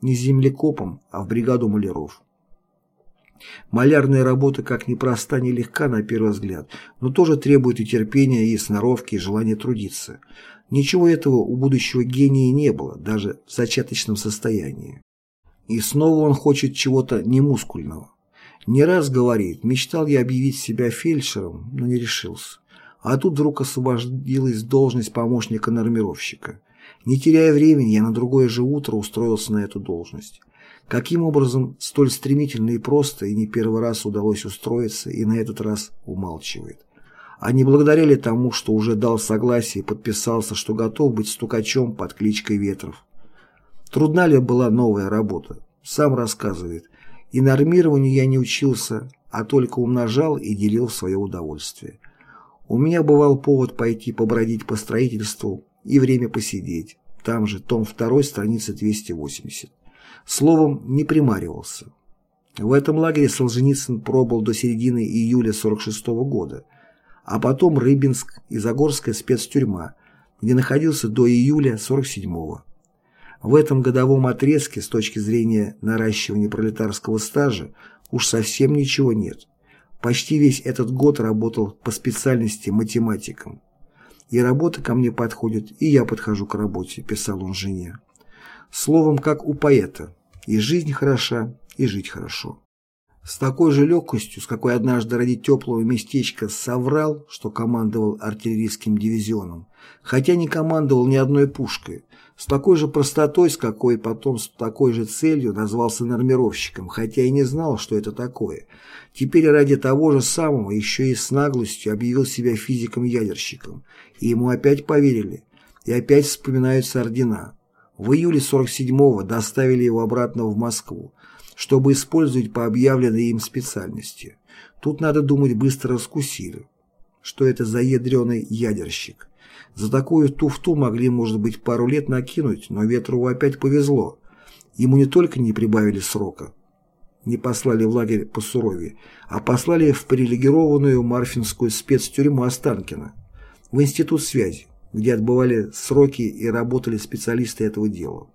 не землекопом, а в бригаду маляров. Малярная работа как ни проста, ни легка на первый взгляд, но тоже требует и терпения, и сноровки, и желания трудиться. Ничего этого у будущего гения не было, даже в зачаточном состоянии. И снова он хочет чего-то немускульного. Не раз говорит, мечтал я объявить себя фельдшером, но не решился. А тут вдруг освободилась должность помощника нормировщика. Не теряя времени, я на другое же утро устроился на эту должность. Каким образом столь стремительно и просто и не первый раз удалось устроиться и на этот раз умалчивает. А не благодаря ли тому, что уже дал согласие и подписался, что готов быть стукачом под кличкой Ветров. Трудна ли была новая работа? Сам рассказывает. И нормированию я не учился, а только умножал и делил в свое удовольствие. У меня бывал повод пойти побродить по строительству и время посидеть. Там же, том 2, страница 280. Словом, не примаривался. В этом лагере Солженицын пробыл до середины июля 46 -го года, а потом Рыбинск и Загорская спецтюрьма, где находился до июля 47 -го. В этом годовом отрезке с точки зрения наращивания пролетарского стажа уж совсем ничего нет. Почти весь этот год работал по специальности математиком. И работа ко мне подходит, и я подхожу к работе, писал он жене. Словом, как у поэта. И жизнь хороша, и жить хорошо. С такой же легкостью, с какой однажды ради теплого местечка соврал, что командовал артиллерийским дивизионом, хотя не командовал ни одной пушкой, с такой же простотой, с какой потом с такой же целью назвался нормировщиком, хотя и не знал, что это такое. Теперь ради того же самого еще и с наглостью объявил себя физиком-ядерщиком, и ему опять поверили, и опять вспоминаются ордена. В июле 47-го доставили его обратно в Москву, чтобы использовать по объявленной им специальности. Тут, надо думать, быстро раскусили, что это за ядреный ядерщик. За такую туфту могли, может быть, пару лет накинуть, но Ветрову опять повезло. Ему не только не прибавили срока, не послали в лагерь по а послали в привилегированную Марфинскую спецтюрьму Останкино, в Институт связи где отбывали сроки и работали специалисты этого дела.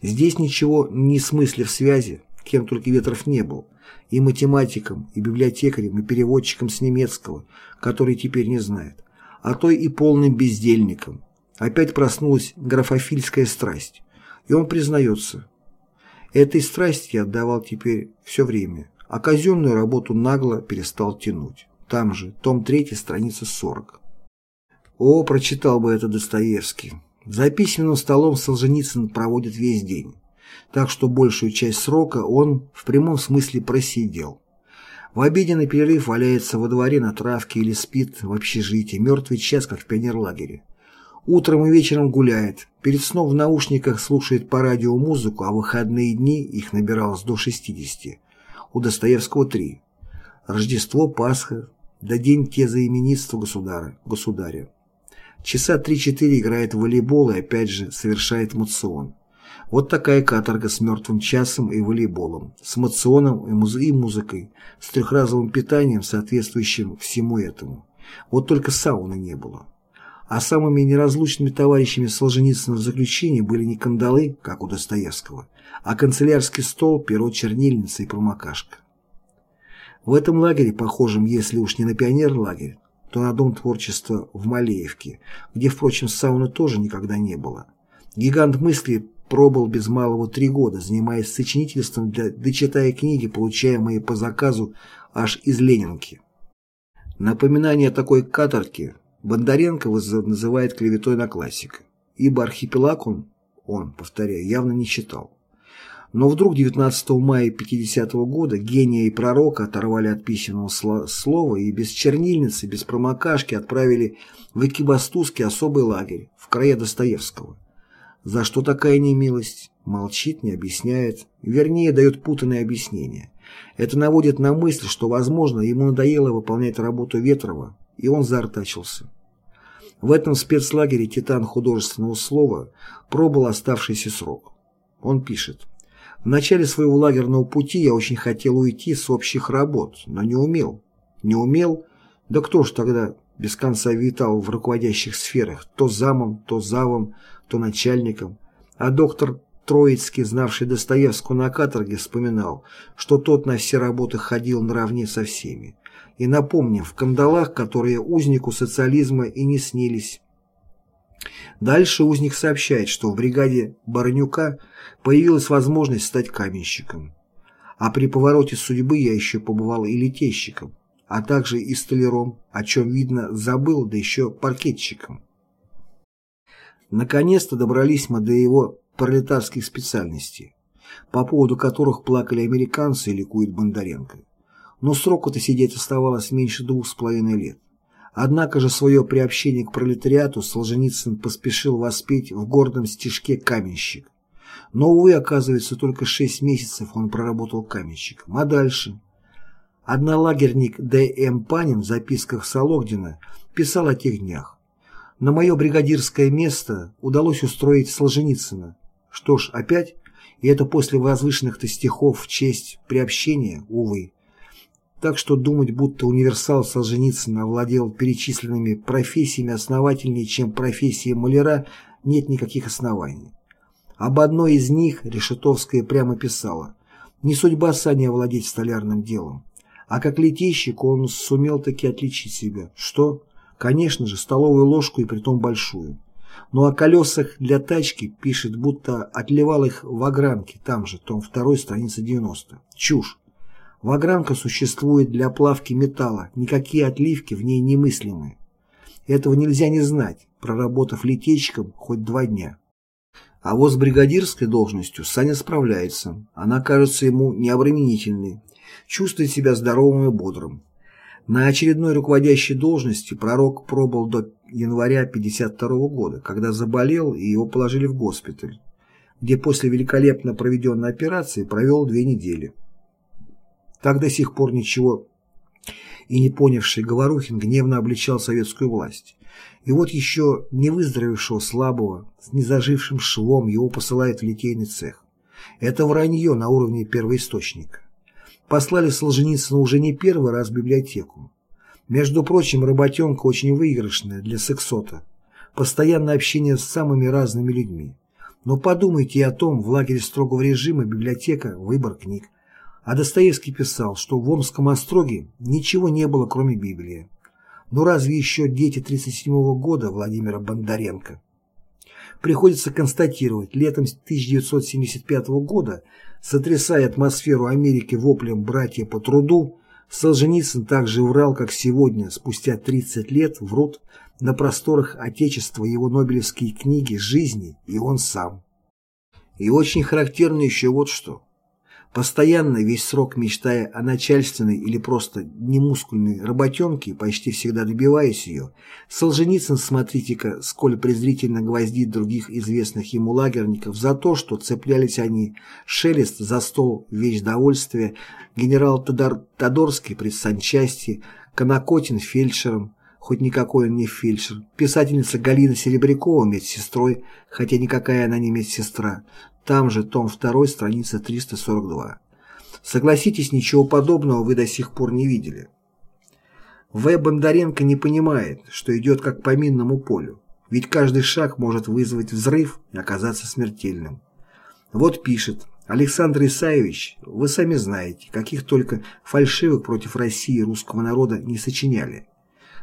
Здесь ничего не смыслив связи, кем только Ветров не был, и математиком, и библиотекарем, и переводчиком с немецкого, который теперь не знает, а то и полным бездельником. Опять проснулась графофильская страсть, и он признается, этой страсти я отдавал теперь все время, а казенную работу нагло перестал тянуть. Там же, том 3, страница 40. О, прочитал бы это Достоевский. За письменным столом Солженицын проводит весь день, так что большую часть срока он в прямом смысле просидел. В обеденный перерыв валяется во дворе на травке или спит в общежитии, мертвый час, как в пионерлагере. Утром и вечером гуляет, перед сном в наушниках слушает по радио музыку, а выходные дни их набиралось до 60. У Достоевского три. Рождество, Пасха, да день тезаименитства государя. государя. Часа 3-4 играет в волейбол и опять же совершает мацион. Вот такая каторга с мертвым часом и волейболом, с мационом и, муз и музыкой, с трехразовым питанием, соответствующим всему этому. Вот только сауны не было. А самыми неразлучными товарищами Солженицына в заключении были не кандалы, как у Достоевского, а канцелярский стол, перо, чернильница и промокашка. В этом лагере, похожем, если уж не на пионер-лагерь, то на Дом творчества в Малеевке, где, впрочем, сауны тоже никогда не было. Гигант мысли пробыл без малого три года, занимаясь сочинительством, для, дочитая книги, получаемые по заказу аж из Ленинки. Напоминание о такой каторге Бондаренко называет клеветой на классика, ибо архипелаг он, он, повторяю, явно не читал. Но вдруг 19 мая 50 -го года гения и пророка оторвали от письменного слова и без чернильницы, без промокашки отправили в Экибастузский особый лагерь, в края Достоевского. За что такая немилость? Молчит, не объясняет, вернее, дает путанные объяснения. Это наводит на мысль, что, возможно, ему надоело выполнять работу Ветрова, и он заортачился. В этом спецлагере «Титан художественного слова» пробыл оставшийся срок. Он пишет. В начале своего лагерного пути я очень хотел уйти с общих работ, но не умел. Не умел? Да кто ж тогда без конца витал в руководящих сферах, то замом, то завом, то начальником. А доктор Троицкий, знавший Достоевского на каторге, вспоминал, что тот на все работы ходил наравне со всеми. И напомним, в кандалах, которые узнику социализма и не снились. Дальше узник сообщает, что в бригаде Барнюка появилась возможность стать каменщиком. А при повороте судьбы я еще побывал и литейщиком, а также и столяром, о чем, видно, забыл, да еще паркетчиком. Наконец-то добрались мы до его пролетарских специальностей. по поводу которых плакали американцы и ликует Бондаренко. Но сроку-то сидеть оставалось меньше двух с половиной лет. Однако же свое приобщение к пролетариату Солженицын поспешил воспеть в гордом стишке «Каменщик». Но, увы, оказывается, только шесть месяцев он проработал каменщиком. А дальше? Однолагерник Д.М. Панин в записках Сологдина писал о тех днях. На мое бригадирское место удалось устроить Солженицына. Что ж, опять? И это после возвышенных-то стихов в честь приобщения, увы. Так что думать, будто универсал Солженицына овладел перечисленными профессиями основательнее, чем профессия маляра, нет никаких оснований. Об одной из них Решетовская прямо писала «Не судьба Сани овладеть столярным делом». А как летейщик он сумел таки отличить себя. Что? Конечно же, столовую ложку и притом большую. Но о колесах для тачки пишет, будто отливал их в огранке, там же, том 2, страница 90. Чушь. Вагранка существует для плавки металла, никакие отливки в ней немыслимы. Этого нельзя не знать, проработав летейщиком хоть два дня. А вот с бригадирской должностью Саня справляется. Она кажется ему необременительной, чувствует себя здоровым и бодрым. На очередной руководящей должности пророк пробыл до января 1952 года, когда заболел и его положили в госпиталь, где после великолепно проведенной операции провел две недели. Так до сих пор ничего и не понявший Говорухин гневно обличал советскую власть. И вот еще не выздоровевшего слабого, с незажившим швом его посылают в литейный цех. Это вранье на уровне первоисточника. Послали Солженицына уже не первый раз в библиотеку. Между прочим, работенка очень выигрышная для сексота. Постоянное общение с самыми разными людьми. Но подумайте о том, в лагере строгого режима библиотека – выбор книг. А Достоевский писал, что в Омском остроге ничего не было, кроме Библии. Но разве еще дети 1937 года Владимира Бондаренко? Приходится констатировать, летом 1975 года, сотрясая атмосферу Америки воплем «братья по труду», Солженицын также врал, как сегодня, спустя 30 лет, врут на просторах Отечества его нобелевские книги «Жизни» и он сам. И очень характерно еще вот что – Постоянно весь срок мечтая о начальственной или просто немускульной работенке, почти всегда добиваясь ее, Солженицын, смотрите-ка, сколь презрительно гвоздит других известных ему лагерников за то, что цеплялись они. Шелест за стол вещь довольствия, генерал Тодор, Тодорский при санчасти, Конокотин фельдшером, хоть никакой он не фельдшер, писательница Галина Серебрякова медсестрой, хотя никакая она не медсестра, там же, том 2, страница 342. Согласитесь, ничего подобного вы до сих пор не видели. В. Бондаренко не понимает, что идет как по минному полю, ведь каждый шаг может вызвать взрыв и оказаться смертельным. Вот пишет, Александр Исаевич, вы сами знаете, каких только фальшивок против России и русского народа не сочиняли.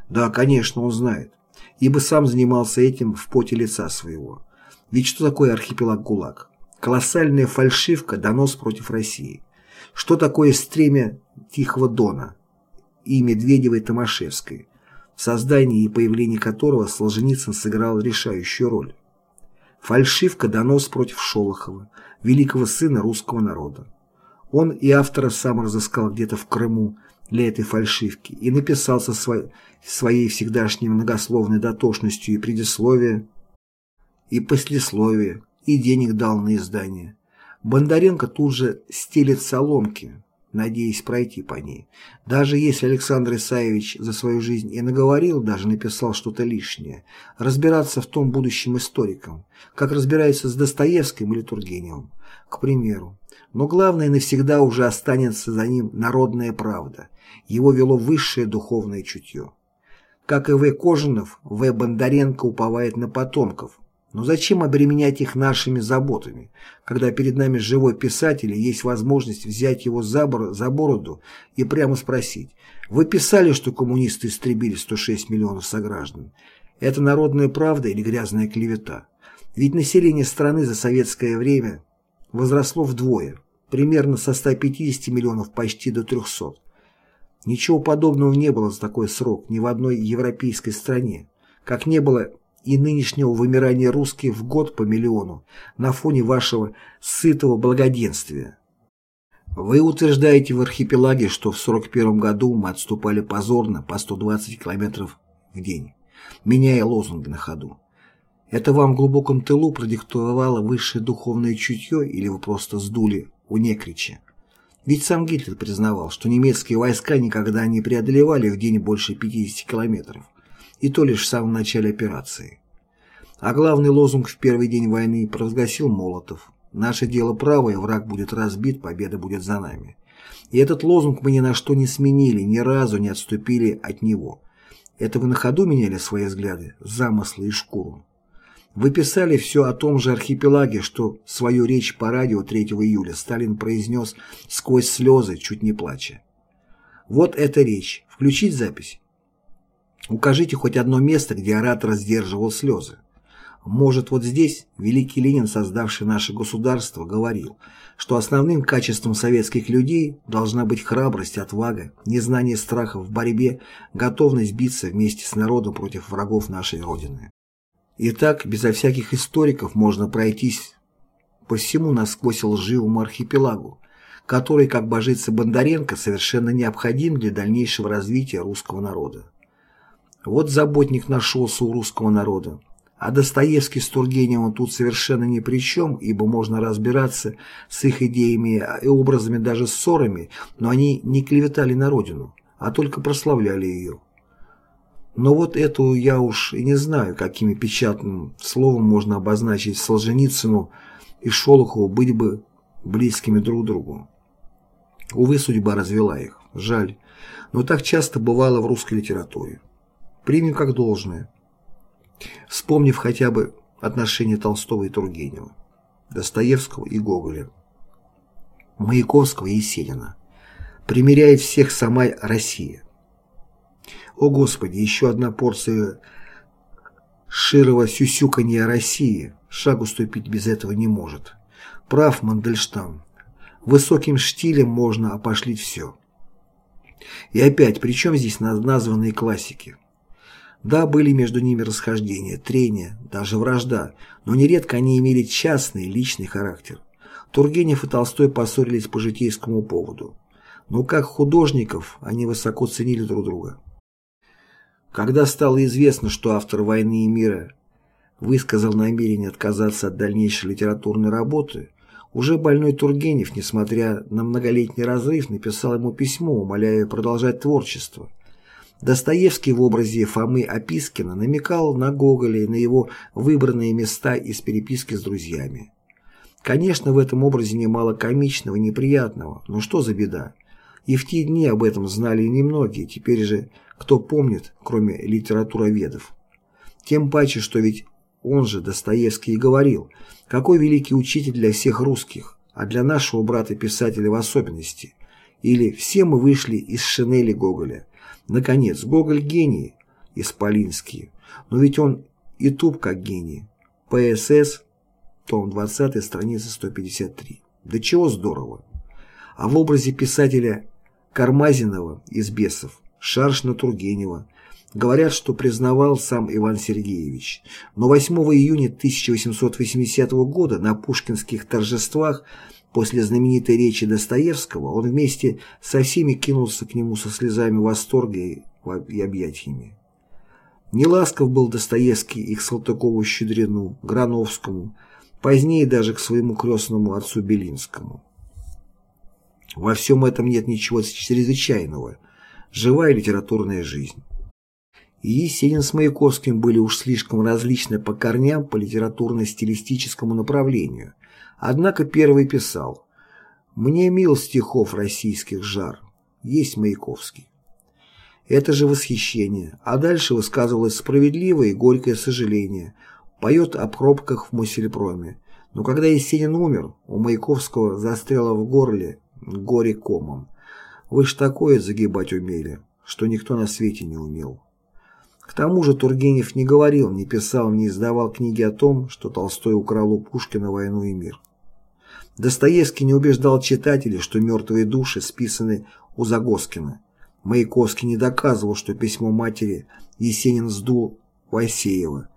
Да, конечно, он знает, ибо сам занимался этим в поте лица своего. Ведь что такое архипелаг ГУЛАГ? Колоссальная фальшивка, донос против России. Что такое стремя Тихого Дона и Медведевой Томашевской, в создании и появлении которого Солженицын сыграл решающую роль. Фальшивка, донос против Шолохова, великого сына русского народа. Он и автора сам разыскал где-то в Крыму для этой фальшивки и написал со своей, своей всегдашней многословной дотошностью и предисловие, и послесловие, и денег дал на издание. Бондаренко тут же стелит соломки, надеясь пройти по ней. Даже если Александр Исаевич за свою жизнь и наговорил, даже написал что-то лишнее, разбираться в том будущим историкам, как разбирается с Достоевским или Тургеневым, к примеру. Но главное навсегда уже останется за ним народная правда. Его вело высшее духовное чутье. Как и В. Кожинов, В. Бондаренко уповает на потомков, но зачем обременять их нашими заботами, когда перед нами живой писатель и есть возможность взять его за, бороду и прямо спросить, вы писали, что коммунисты истребили 106 миллионов сограждан? Это народная правда или грязная клевета? Ведь население страны за советское время возросло вдвое, примерно со 150 миллионов почти до 300. Ничего подобного не было за такой срок ни в одной европейской стране, как не было и нынешнего вымирания русских в год по миллиону на фоне вашего сытого благоденствия. Вы утверждаете в архипелаге, что в 41 году мы отступали позорно по 120 километров в день, меняя лозунги на ходу. Это вам в глубоком тылу продиктовало высшее духовное чутье или вы просто сдули у Некрича? Ведь сам Гитлер признавал, что немецкие войска никогда не преодолевали в день больше 50 километров, и то лишь в самом начале операции. А главный лозунг в первый день войны провозгласил Молотов «Наше дело правое, враг будет разбит, победа будет за нами». И этот лозунг мы ни на что не сменили, ни разу не отступили от него. Это вы на ходу меняли свои взгляды, замыслы и шкуру. Вы писали все о том же архипелаге, что свою речь по радио 3 июля Сталин произнес сквозь слезы, чуть не плача. Вот эта речь. Включить запись? Укажите хоть одно место, где оратор сдерживал слезы. Может, вот здесь великий Ленин, создавший наше государство, говорил, что основным качеством советских людей должна быть храбрость, отвага, незнание страха в борьбе, готовность биться вместе с народом против врагов нашей Родины. И так, безо всяких историков, можно пройтись по всему насквозь лживому архипелагу, который, как божится Бондаренко, совершенно необходим для дальнейшего развития русского народа. Вот заботник нашелся у русского народа. А Достоевский с Тургеневым тут совершенно ни при чем, ибо можно разбираться с их идеями и образами даже ссорами, но они не клеветали на родину, а только прославляли ее. Но вот эту я уж и не знаю, какими печатным словом можно обозначить Солженицыну и Шолохову быть бы близкими друг другу. Увы, судьба развела их. Жаль. Но так часто бывало в русской литературе. Примем как должное. Вспомнив хотя бы отношения Толстого и Тургенева, Достоевского и Гоголя, Маяковского и Есенина. Примеряет всех сама Россия. О Господи, еще одна порция широго сюсюканья России. Шагу ступить без этого не может. Прав Мандельштам. Высоким штилем можно опошлить все. И опять, при чем здесь названные классики? Да, были между ними расхождения, трения, даже вражда, но нередко они имели частный, личный характер. Тургенев и Толстой поссорились по житейскому поводу. Но как художников они высоко ценили друг друга. Когда стало известно, что автор «Войны и мира» высказал намерение отказаться от дальнейшей литературной работы, уже больной Тургенев, несмотря на многолетний разрыв, написал ему письмо, умоляя продолжать творчество. Достоевский в образе Фомы Опискина намекал на Гоголя и на его выбранные места из переписки с друзьями. Конечно, в этом образе немало комичного и неприятного, но что за беда? И в те дни об этом знали немногие, теперь же кто помнит, кроме литературоведов. Тем паче, что ведь он же, Достоевский, и говорил, какой великий учитель для всех русских, а для нашего брата-писателя в особенности. Или «Все мы вышли из шинели Гоголя». Наконец, Гоголь гений, исполинский, но ведь он и туп как гений. ПСС, том 20, страница 153. Да чего здорово. А в образе писателя Кармазинова из «Бесов» шарш на Тургенева. Говорят, что признавал сам Иван Сергеевич. Но 8 июня 1880 года на пушкинских торжествах после знаменитой речи Достоевского он вместе со всеми кинулся к нему со слезами восторга и объятиями. Неласков был Достоевский и к Салтыкову-Щедрину, Грановскому, позднее даже к своему крестному отцу Белинскому. Во всем этом нет ничего чрезвычайного. Живая литературная жизнь. И Есенин с Маяковским были уж слишком различны по корням по литературно-стилистическому направлению. Однако первый писал «Мне мил стихов российских жар, есть Маяковский». Это же восхищение, а дальше высказывалось справедливое и горькое сожаление, поет о пробках в Мусельпроме. Но когда Есенин умер, у Маяковского застряло в горле горе комом. Вы ж такое загибать умели, что никто на свете не умел. К тому же Тургенев не говорил, не писал, не издавал книги о том, что Толстой украл у Пушкина «Войну и мир». Достоевский не убеждал читателей, что «Мертвые души» списаны у Загоскина. Маяковский не доказывал, что письмо матери Есенин сдул Васеева.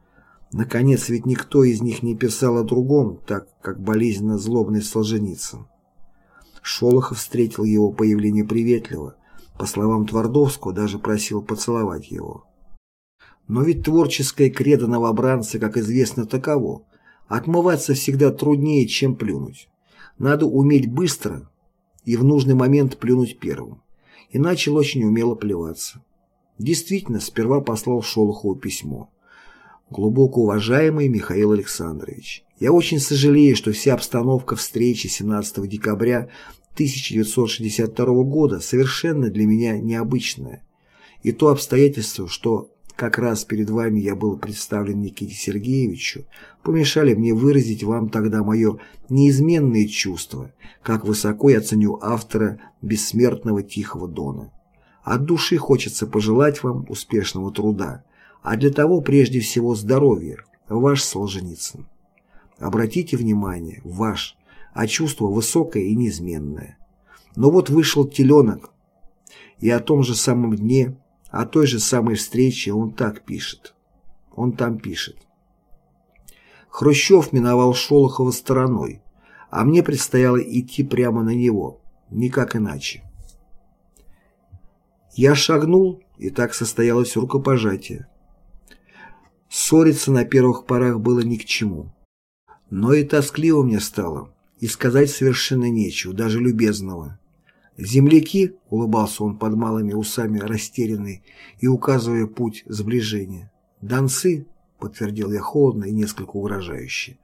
Наконец, ведь никто из них не писал о другом, так как болезненно злобный Солженицын. Шолохов встретил его появление приветливо, по словам Твардовского, даже просил поцеловать его. Но ведь творческое кредо новобранца, как известно, таково. Отмываться всегда труднее, чем плюнуть. Надо уметь быстро и в нужный момент плюнуть первым. И начал очень умело плеваться. Действительно, сперва послал Шолохову письмо. Глубоко уважаемый Михаил Александрович, я очень сожалею, что вся обстановка встречи 17 декабря 1962 года совершенно для меня необычная. И то обстоятельство, что как раз перед вами я был представлен Никите Сергеевичу, помешали мне выразить вам тогда мое неизменное чувство, как высоко я ценю автора бессмертного Тихого Дона. От души хочется пожелать вам успешного труда, а для того прежде всего здоровья, ваш Солженицын. Обратите внимание, ваш, а чувство высокое и неизменное. Но вот вышел теленок, и о том же самом дне, о той же самой встрече он так пишет. Он там пишет. Хрущев миновал Шолохова стороной, а мне предстояло идти прямо на него, никак иначе. Я шагнул, и так состоялось рукопожатие. Ссориться на первых порах было ни к чему. Но и тоскливо мне стало, и сказать совершенно нечего, даже любезного. «Земляки», — улыбался он под малыми усами растерянный и указывая путь сближения. «Донцы», — подтвердил я холодно и несколько угрожающе.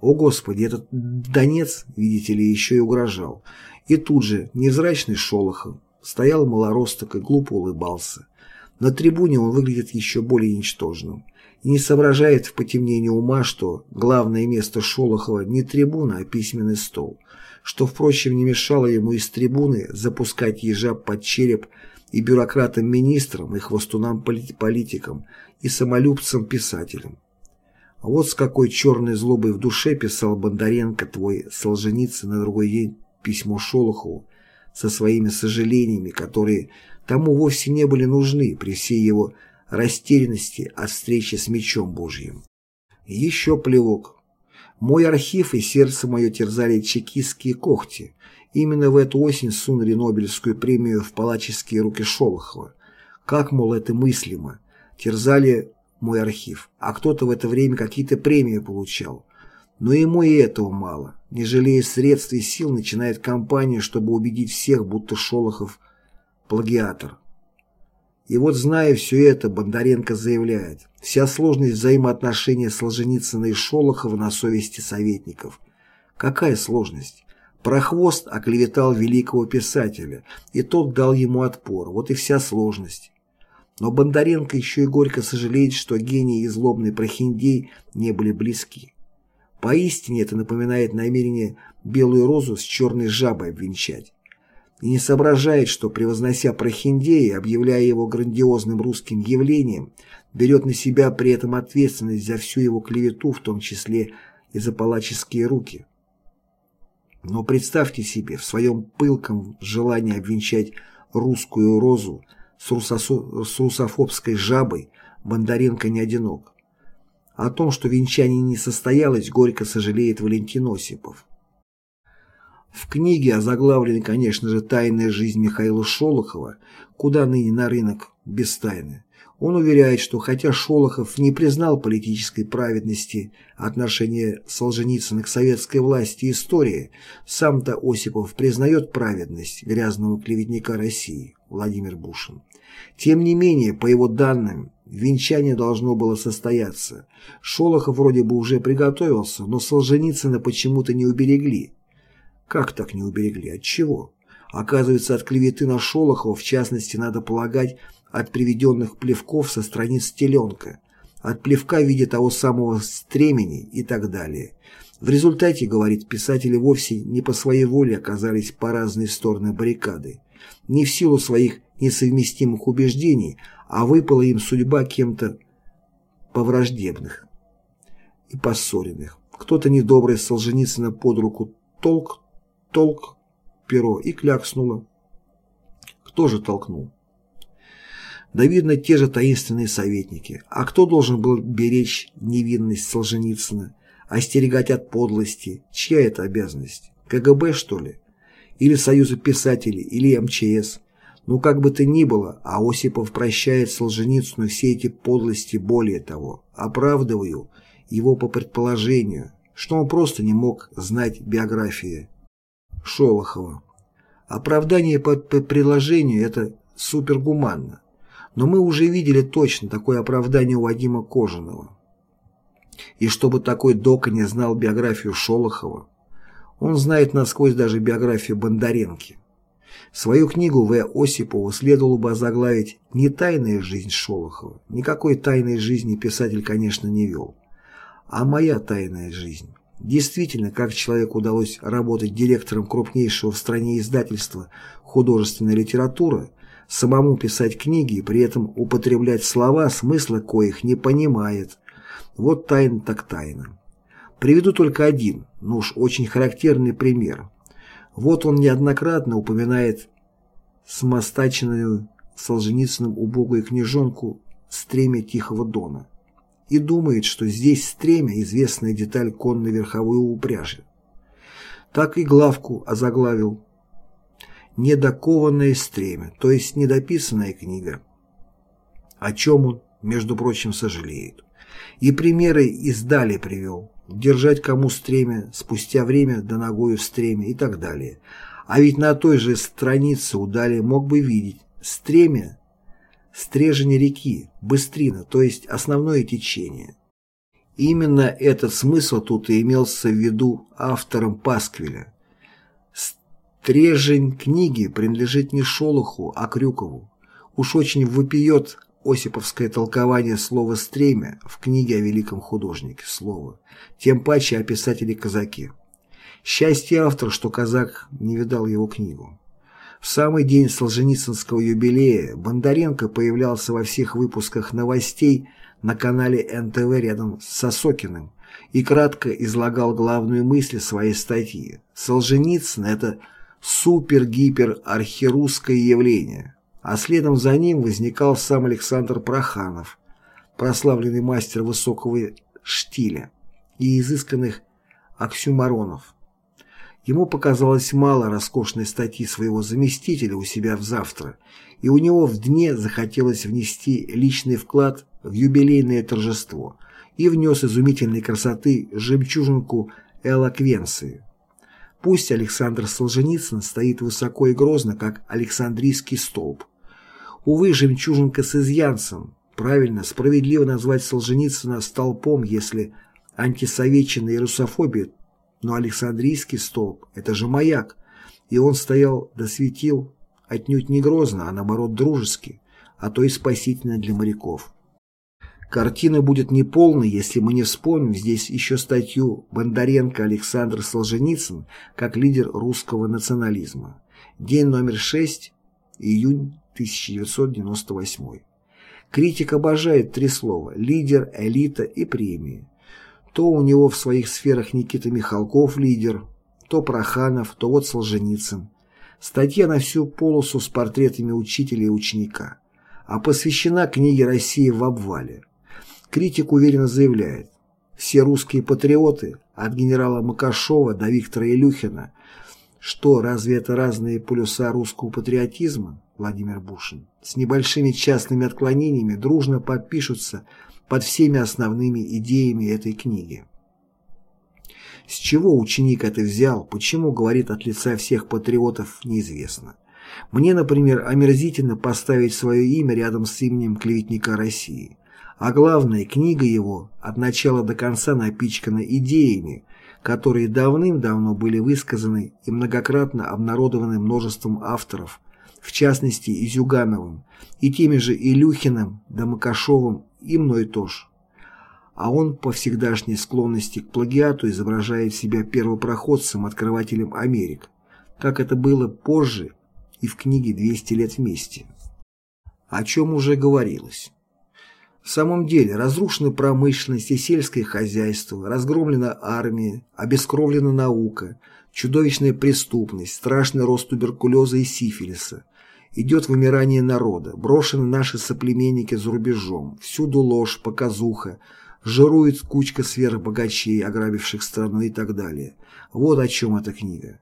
«О, Господи, этот Донец, видите ли, еще и угрожал». И тут же невзрачный Шолохов стоял малоросток и глупо улыбался. На трибуне он выглядит еще более ничтожным и не соображает в потемнении ума, что главное место Шолохова не трибуна, а письменный стол, что, впрочем, не мешало ему из трибуны запускать ежа под череп и бюрократам-министрам, и хвостунам-политикам, и самолюбцам-писателям. А вот с какой черной злобой в душе писал Бондаренко твой Солженицын на другой день письмо Шолохову со своими сожалениями, которые тому вовсе не были нужны при всей его растерянности от встречи с мечом Божьим. Еще плевок. Мой архив и сердце мое терзали чекистские когти. Именно в эту осень сунули Нобелевскую премию в палаческие руки Шолохова. Как, мол, это мыслимо? Терзали мой архив, а кто-то в это время какие-то премии получал. Но ему и этого мало. Не жалея средств и сил, начинает кампанию, чтобы убедить всех, будто Шолохов – плагиатор. И вот, зная все это, Бондаренко заявляет, вся сложность взаимоотношений Солженицына и Шолохова на совести советников. Какая сложность? Прохвост оклеветал великого писателя, и тот дал ему отпор, вот и вся сложность. Но Бондаренко еще и горько сожалеет, что гений и злобный прохиндей не были близки. Поистине это напоминает намерение белую розу с черной жабой обвенчать и не соображает, что, превознося Прохиндея, объявляя его грандиозным русским явлением, берет на себя при этом ответственность за всю его клевету, в том числе и за палаческие руки. Но представьте себе, в своем пылком желании обвенчать русскую розу с, русосо... с русофобской жабой Бондаренко не одинок. О том, что венчание не состоялось, горько сожалеет Валентин Осипов. В книге озаглавленной, конечно же, «Тайная жизнь Михаила Шолохова», куда ныне на рынок без тайны, он уверяет, что хотя Шолохов не признал политической праведности отношения Солженицына к советской власти и истории, сам-то Осипов признает праведность грязного клеветника России Владимир Бушин. Тем не менее, по его данным, венчание должно было состояться. Шолохов вроде бы уже приготовился, но Солженицына почему-то не уберегли. Как так не уберегли? От чего? Оказывается, от клеветы на Шолохова, в частности, надо полагать, от приведенных плевков со страниц теленка, от плевка в виде того самого стремени и так далее. В результате, говорит, писатели вовсе не по своей воле оказались по разные стороны баррикады, не в силу своих несовместимых убеждений, а выпала им судьба кем-то повраждебных и поссоренных. Кто-то недобрый Солженицына под руку толк толк перо и клякснуло. Кто же толкнул? Да видно те же таинственные советники. А кто должен был беречь невинность Солженицына, остерегать от подлости? Чья это обязанность? КГБ, что ли? Или Союза писателей, или МЧС? Ну, как бы то ни было, а Осипов прощает Солженицыну все эти подлости более того. Оправдываю его по предположению, что он просто не мог знать биографии Шолохова. Оправдание по, предложению – это супергуманно. Но мы уже видели точно такое оправдание у Вадима Кожаного. И чтобы такой Дока не знал биографию Шолохова, он знает насквозь даже биографию Бондаренки. Свою книгу В. Осипову следовало бы озаглавить «Не тайная жизнь Шолохова». Никакой тайной жизни писатель, конечно, не вел. А моя тайная жизнь. Действительно, как человеку удалось работать директором крупнейшего в стране издательства «Художественная литература», самому писать книги и при этом употреблять слова, смысла коих не понимает. Вот тайна так тайна. Приведу только один, но уж очень характерный пример. Вот он неоднократно упоминает смостаченную Солженицыным убогую книжонку «Стремя Тихого Дона» и думает, что здесь стремя – известная деталь конной верховой упряжи. Так и главку озаглавил «Недокованное стремя», то есть недописанная книга, о чем он, между прочим, сожалеет. И примеры издали привел, держать кому стремя, спустя время да ногою в стремя и так далее. А ведь на той же странице удали мог бы видеть стремя стрежень реки, быстрина, то есть основное течение. Именно этот смысл тут и имелся в виду автором Пасквиля. Стрежень книги принадлежит не Шолоху, а Крюкову. Уж очень выпьет осиповское толкование слова «стремя» в книге о великом художнике слова, тем паче о писателе-казаке. Счастье автора, что казак не видал его книгу. В самый день Солженицынского юбилея Бондаренко появлялся во всех выпусках новостей на канале НТВ рядом с Сосокиным и кратко излагал главную мысль своей статьи. Солженицын – это супер-гипер-архирусское явление, а следом за ним возникал сам Александр Проханов, прославленный мастер высокого штиля и изысканных оксюмаронов. Ему показалось мало роскошной статьи своего заместителя у себя в завтра, и у него в дне захотелось внести личный вклад в юбилейное торжество и внес изумительной красоты жемчужинку элоквенции. Пусть Александр Солженицын стоит высоко и грозно, как Александрийский столб. Увы, жемчужинка с изъянцем. Правильно, справедливо назвать Солженицына столпом, если антисоветчина и русофобия но Александрийский столб – это же маяк, и он стоял да светил отнюдь не грозно, а наоборот дружески, а то и спасительно для моряков. Картина будет неполной, если мы не вспомним здесь еще статью Бондаренко Александр Солженицын как лидер русского национализма. День номер 6, июнь 1998. Критик обожает три слова – лидер, элита и премии. То у него в своих сферах Никита Михалков лидер, то Проханов, то вот Солженицын. Статья на всю полосу с портретами учителя и ученика, а посвящена книге «Россия в обвале». Критик уверенно заявляет, все русские патриоты, от генерала Макашова до Виктора Илюхина, что, разве это разные полюса русского патриотизма, Владимир Бушин, с небольшими частными отклонениями дружно подпишутся под всеми основными идеями этой книги. С чего ученик это взял, почему говорит от лица всех патриотов, неизвестно. Мне, например, омерзительно поставить свое имя рядом с именем клеветника России. А главное, книга его от начала до конца напичкана идеями, которые давным-давно были высказаны и многократно обнародованы множеством авторов, в частности Изюгановым, и теми же Илюхиным, Домакашовым и мной тоже. А он по всегдашней склонности к плагиату изображает себя первопроходцем, открывателем Америк, как это было позже и в книге «200 лет вместе». О чем уже говорилось. В самом деле разрушена промышленность и сельское хозяйство, разгромлена армия, обескровлена наука, чудовищная преступность, страшный рост туберкулеза и сифилиса. Идет вымирание народа, брошены наши соплеменники за рубежом, всюду ложь, показуха, жирует кучка сверхбогачей, ограбивших страну и так далее. Вот о чем эта книга.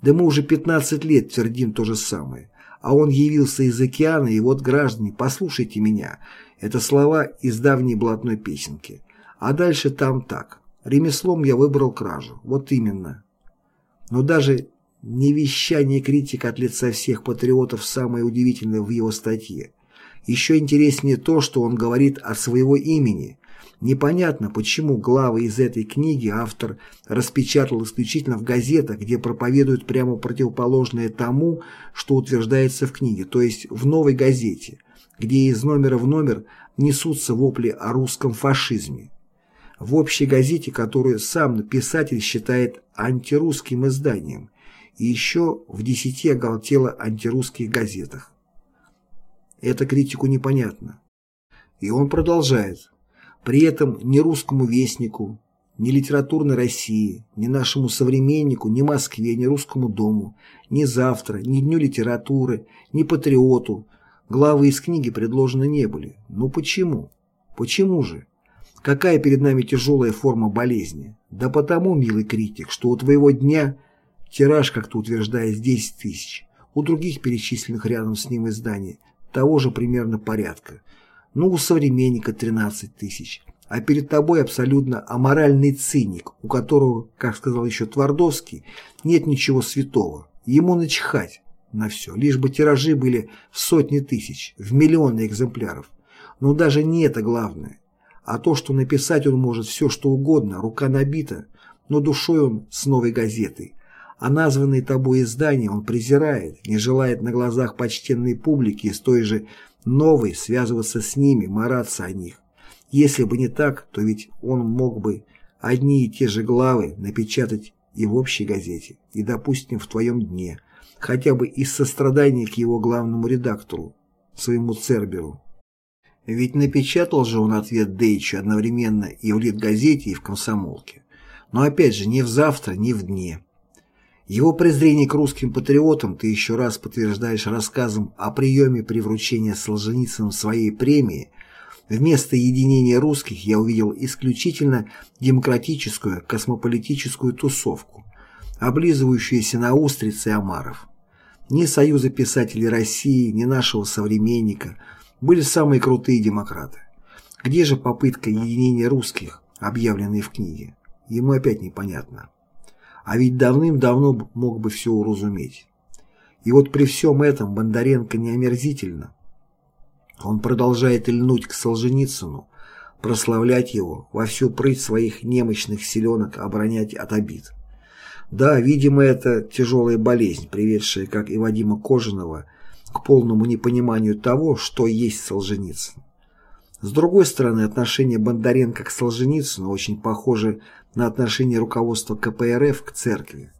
Да мы уже 15 лет твердим то же самое. А он явился из океана, и вот, граждане, послушайте меня. Это слова из давней блатной песенки. А дальше там так. Ремеслом я выбрал кражу. Вот именно. Но даже не вещание критика от лица всех патриотов самое удивительное в его статье. Еще интереснее то, что он говорит от своего имени. Непонятно, почему главы из этой книги автор распечатал исключительно в газетах, где проповедуют прямо противоположное тому, что утверждается в книге, то есть в новой газете, где из номера в номер несутся вопли о русском фашизме. В общей газете, которую сам писатель считает антирусским изданием, и еще в десяти оголтело антирусских газетах. Это критику непонятно. И он продолжает. При этом ни русскому вестнику, ни литературной России, ни нашему современнику, ни Москве, ни русскому дому, ни завтра, ни Дню литературы, ни патриоту главы из книги предложены не были. Ну почему? Почему же? Какая перед нами тяжелая форма болезни? Да потому, милый критик, что у твоего дня тираж, как ты утверждаешь, 10 тысяч, у других перечисленных рядом с ним изданий того же примерно порядка. Ну, у современника 13 тысяч. А перед тобой абсолютно аморальный циник, у которого, как сказал еще Твардовский, нет ничего святого. Ему начихать на все, лишь бы тиражи были в сотни тысяч, в миллионы экземпляров. Но даже не это главное. А то, что написать он может все, что угодно, рука набита, но душой он с новой газетой. А названные тобой издания он презирает, не желает на глазах почтенной публики из той же новой связываться с ними, мараться о них. Если бы не так, то ведь он мог бы одни и те же главы напечатать и в общей газете, и, допустим, в твоем дне, хотя бы из сострадания к его главному редактору, своему Церберу. Ведь напечатал же он ответ Дейчу одновременно и в Литгазете, и в Комсомолке. Но опять же, не в завтра, не в дне. Его презрение к русским патриотам ты еще раз подтверждаешь рассказом о приеме при вручении Солженицыным своей премии. Вместо единения русских я увидел исключительно демократическую космополитическую тусовку, облизывающуюся на устрицы омаров. Ни Союза писателей России, ни нашего современника были самые крутые демократы. Где же попытка единения русских, объявленная в книге? Ему опять непонятно а ведь давным-давно мог бы все уразуметь. И вот при всем этом Бондаренко не омерзительно. Он продолжает льнуть к Солженицыну, прославлять его, во всю прыть своих немощных селенок оборонять от обид. Да, видимо, это тяжелая болезнь, приведшая, как и Вадима Кожаного, к полному непониманию того, что есть Солженицын. С другой стороны, отношение Бондаренко к Солженицыну очень похоже на отношение руководства КПРФ к церкви.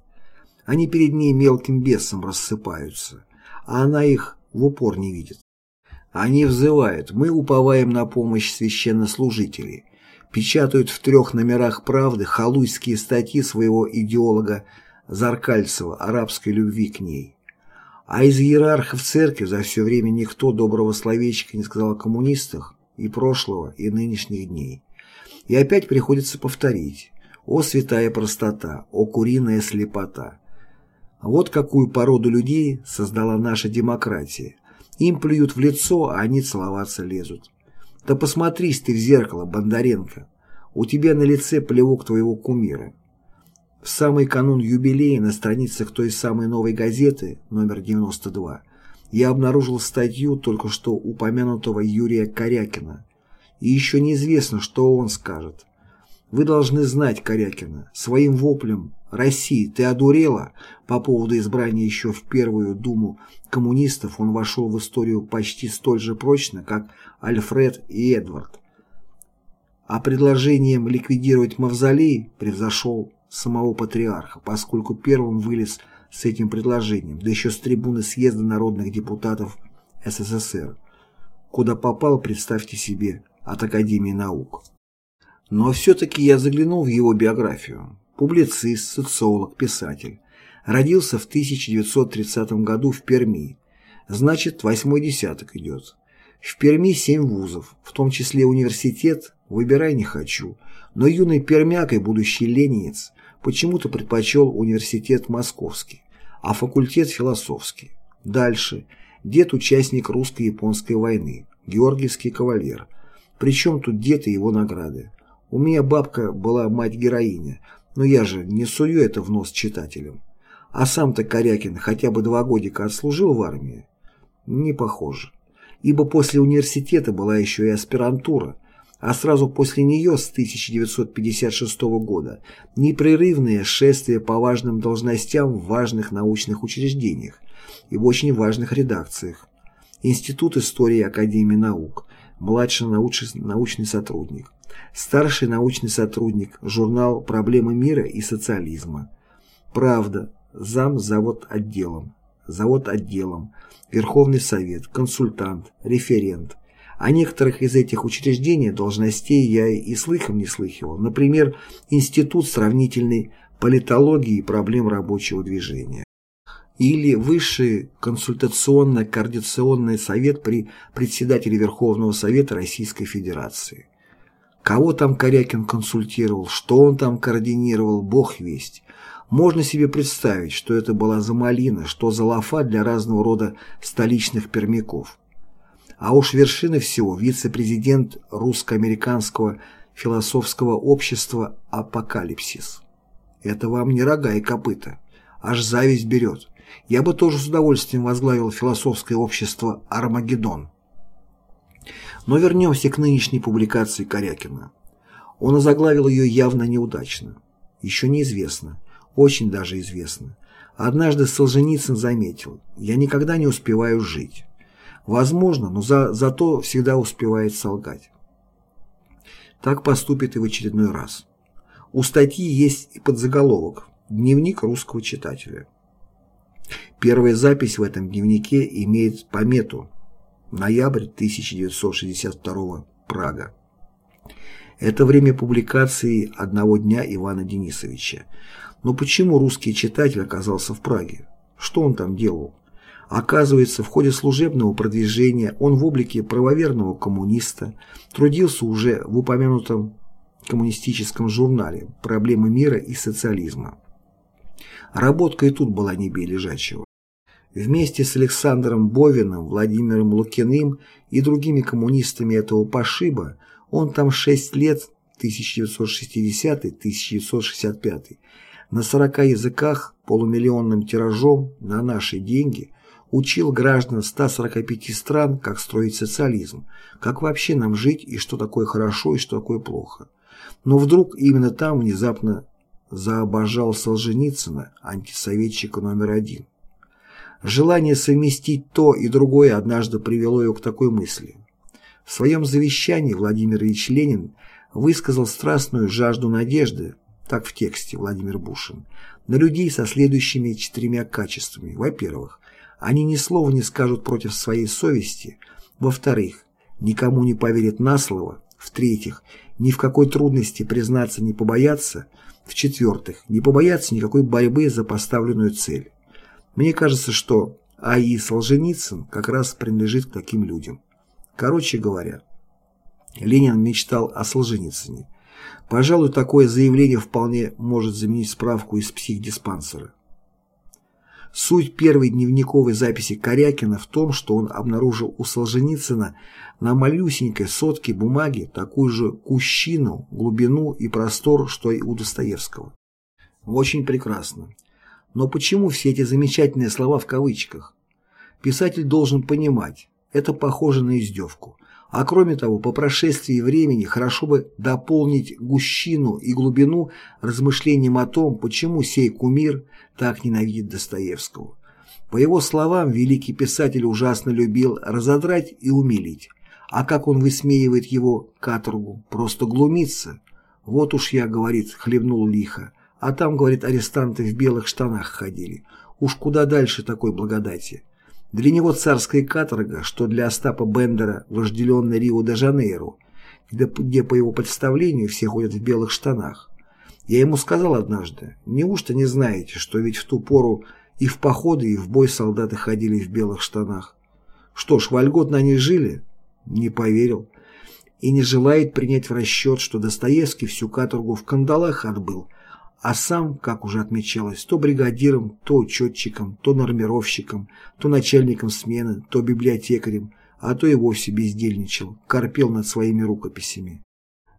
Они перед ней мелким бесом рассыпаются, а она их в упор не видит. Они взывают, мы уповаем на помощь священнослужителей, печатают в трех номерах «Правды» халуйские статьи своего идеолога Заркальцева арабской любви к ней. А из иерархов церкви за все время никто доброго словечка не сказал о коммунистах и прошлого, и нынешних дней. И опять приходится повторить. О святая простота, о куриная слепота. Вот какую породу людей создала наша демократия. Им плюют в лицо, а они целоваться лезут. Да посмотрись ты в зеркало, Бондаренко. У тебя на лице плевок твоего кумира. В самый канун юбилея на страницах той самой новой газеты, номер 92, я обнаружил статью только что упомянутого Юрия Корякина. И еще неизвестно, что он скажет. Вы должны знать Корякина. Своим воплем «России, ты одурела?» по поводу избрания еще в Первую Думу коммунистов он вошел в историю почти столь же прочно, как Альфред и Эдвард. А предложением ликвидировать мавзолей превзошел самого патриарха, поскольку первым вылез с этим предложением, да еще с трибуны съезда народных депутатов СССР, куда попал, представьте себе, от Академии наук. Но все-таки я заглянул в его биографию. Публицист, социолог, писатель. Родился в 1930 году в Перми. Значит, восьмой десяток идет. В Перми семь вузов, в том числе университет, выбирай не хочу. Но юный пермяк и будущий ленинец почему-то предпочел университет московский, а факультет философский. Дальше. Дед участник русско-японской войны, георгиевский кавалер. Причем тут дед и его награды. У меня бабка была мать-героиня, но я же не сую это в нос читателям. А сам-то Корякин хотя бы два годика отслужил в армии? Не похоже ибо после университета была еще и аспирантура, а сразу после нее с 1956 года непрерывное шествие по важным должностям в важных научных учреждениях и в очень важных редакциях. Институт истории Академии наук, младший научный сотрудник, старший научный сотрудник, журнал «Проблемы мира и социализма», «Правда», зам завод отделом, завод отделом, Верховный Совет, консультант, референт. О некоторых из этих учреждений должностей я и слыхом не слыхивал. Например, Институт сравнительной политологии и проблем рабочего движения. Или Высший консультационно-координационный совет при председателе Верховного Совета Российской Федерации. Кого там Корякин консультировал, что он там координировал, бог весть. Можно себе представить, что это была за малина, что за лафа для разного рода столичных пермяков. А уж вершина всего вице-президент русско-американского философского общества «Апокалипсис». Это вам не рога и копыта, аж зависть берет. Я бы тоже с удовольствием возглавил философское общество «Армагеддон». Но вернемся к нынешней публикации Корякина. Он озаглавил ее явно неудачно. Еще неизвестно, очень даже известно. Однажды Солженицын заметил, я никогда не успеваю жить. Возможно, но за, зато всегда успевает солгать. Так поступит и в очередной раз. У статьи есть и подзаголовок «Дневник русского читателя». Первая запись в этом дневнике имеет помету «Ноябрь 1962 Прага». Это время публикации «Одного дня» Ивана Денисовича, но почему русский читатель оказался в Праге? Что он там делал? Оказывается, в ходе служебного продвижения он в облике правоверного коммуниста трудился уже в упомянутом коммунистическом журнале «Проблемы мира и социализма». Работка и тут была не бей лежачего. Вместе с Александром Бовиным, Владимиром Лукиным и другими коммунистами этого пошиба он там 6 лет 1960-1965 на 40 языках полумиллионным тиражом на наши деньги учил граждан 145 стран, как строить социализм, как вообще нам жить и что такое хорошо и что такое плохо. Но вдруг именно там внезапно заобожал Солженицына, антисоветчика номер один. Желание совместить то и другое однажды привело его к такой мысли. В своем завещании Владимир Ильич Ленин высказал страстную жажду надежды, так в тексте Владимир Бушин, на людей со следующими четырьмя качествами. Во-первых, они ни слова не скажут против своей совести. Во-вторых, никому не поверят на слово. В-третьих, ни в какой трудности признаться не побоятся. В-четвертых, не побоятся никакой борьбы за поставленную цель. Мне кажется, что А.И. Солженицын как раз принадлежит к таким людям. Короче говоря, Ленин мечтал о Солженицыне. Пожалуй, такое заявление вполне может заменить справку из психдиспансера. Суть первой дневниковой записи Корякина в том, что он обнаружил у Солженицына на малюсенькой сотке бумаги такую же кущину, глубину и простор, что и у Достоевского. Очень прекрасно. Но почему все эти замечательные слова в кавычках? Писатель должен понимать, это похоже на издевку. А кроме того, по прошествии времени хорошо бы дополнить гущину и глубину размышлением о том, почему сей кумир так ненавидит Достоевского. По его словам, великий писатель ужасно любил разодрать и умилить. А как он высмеивает его каторгу, просто глумится. Вот уж я, говорит, хлебнул лихо, а там, говорит, арестанты в белых штанах ходили. Уж куда дальше такой благодати. Для него царская каторга, что для Остапа Бендера вожделенный Рио-де-Жанейро, где, по его представлению все ходят в белых штанах. Я ему сказал однажды, неужто не знаете, что ведь в ту пору и в походы, и в бой солдаты ходили в белых штанах? Что ж, вольготно они жили? Не поверил. И не желает принять в расчет, что Достоевский всю каторгу в кандалах отбыл, а сам, как уже отмечалось, то бригадиром, то учетчиком, то нормировщиком, то начальником смены, то библиотекарем, а то и вовсе бездельничал, корпел над своими рукописями.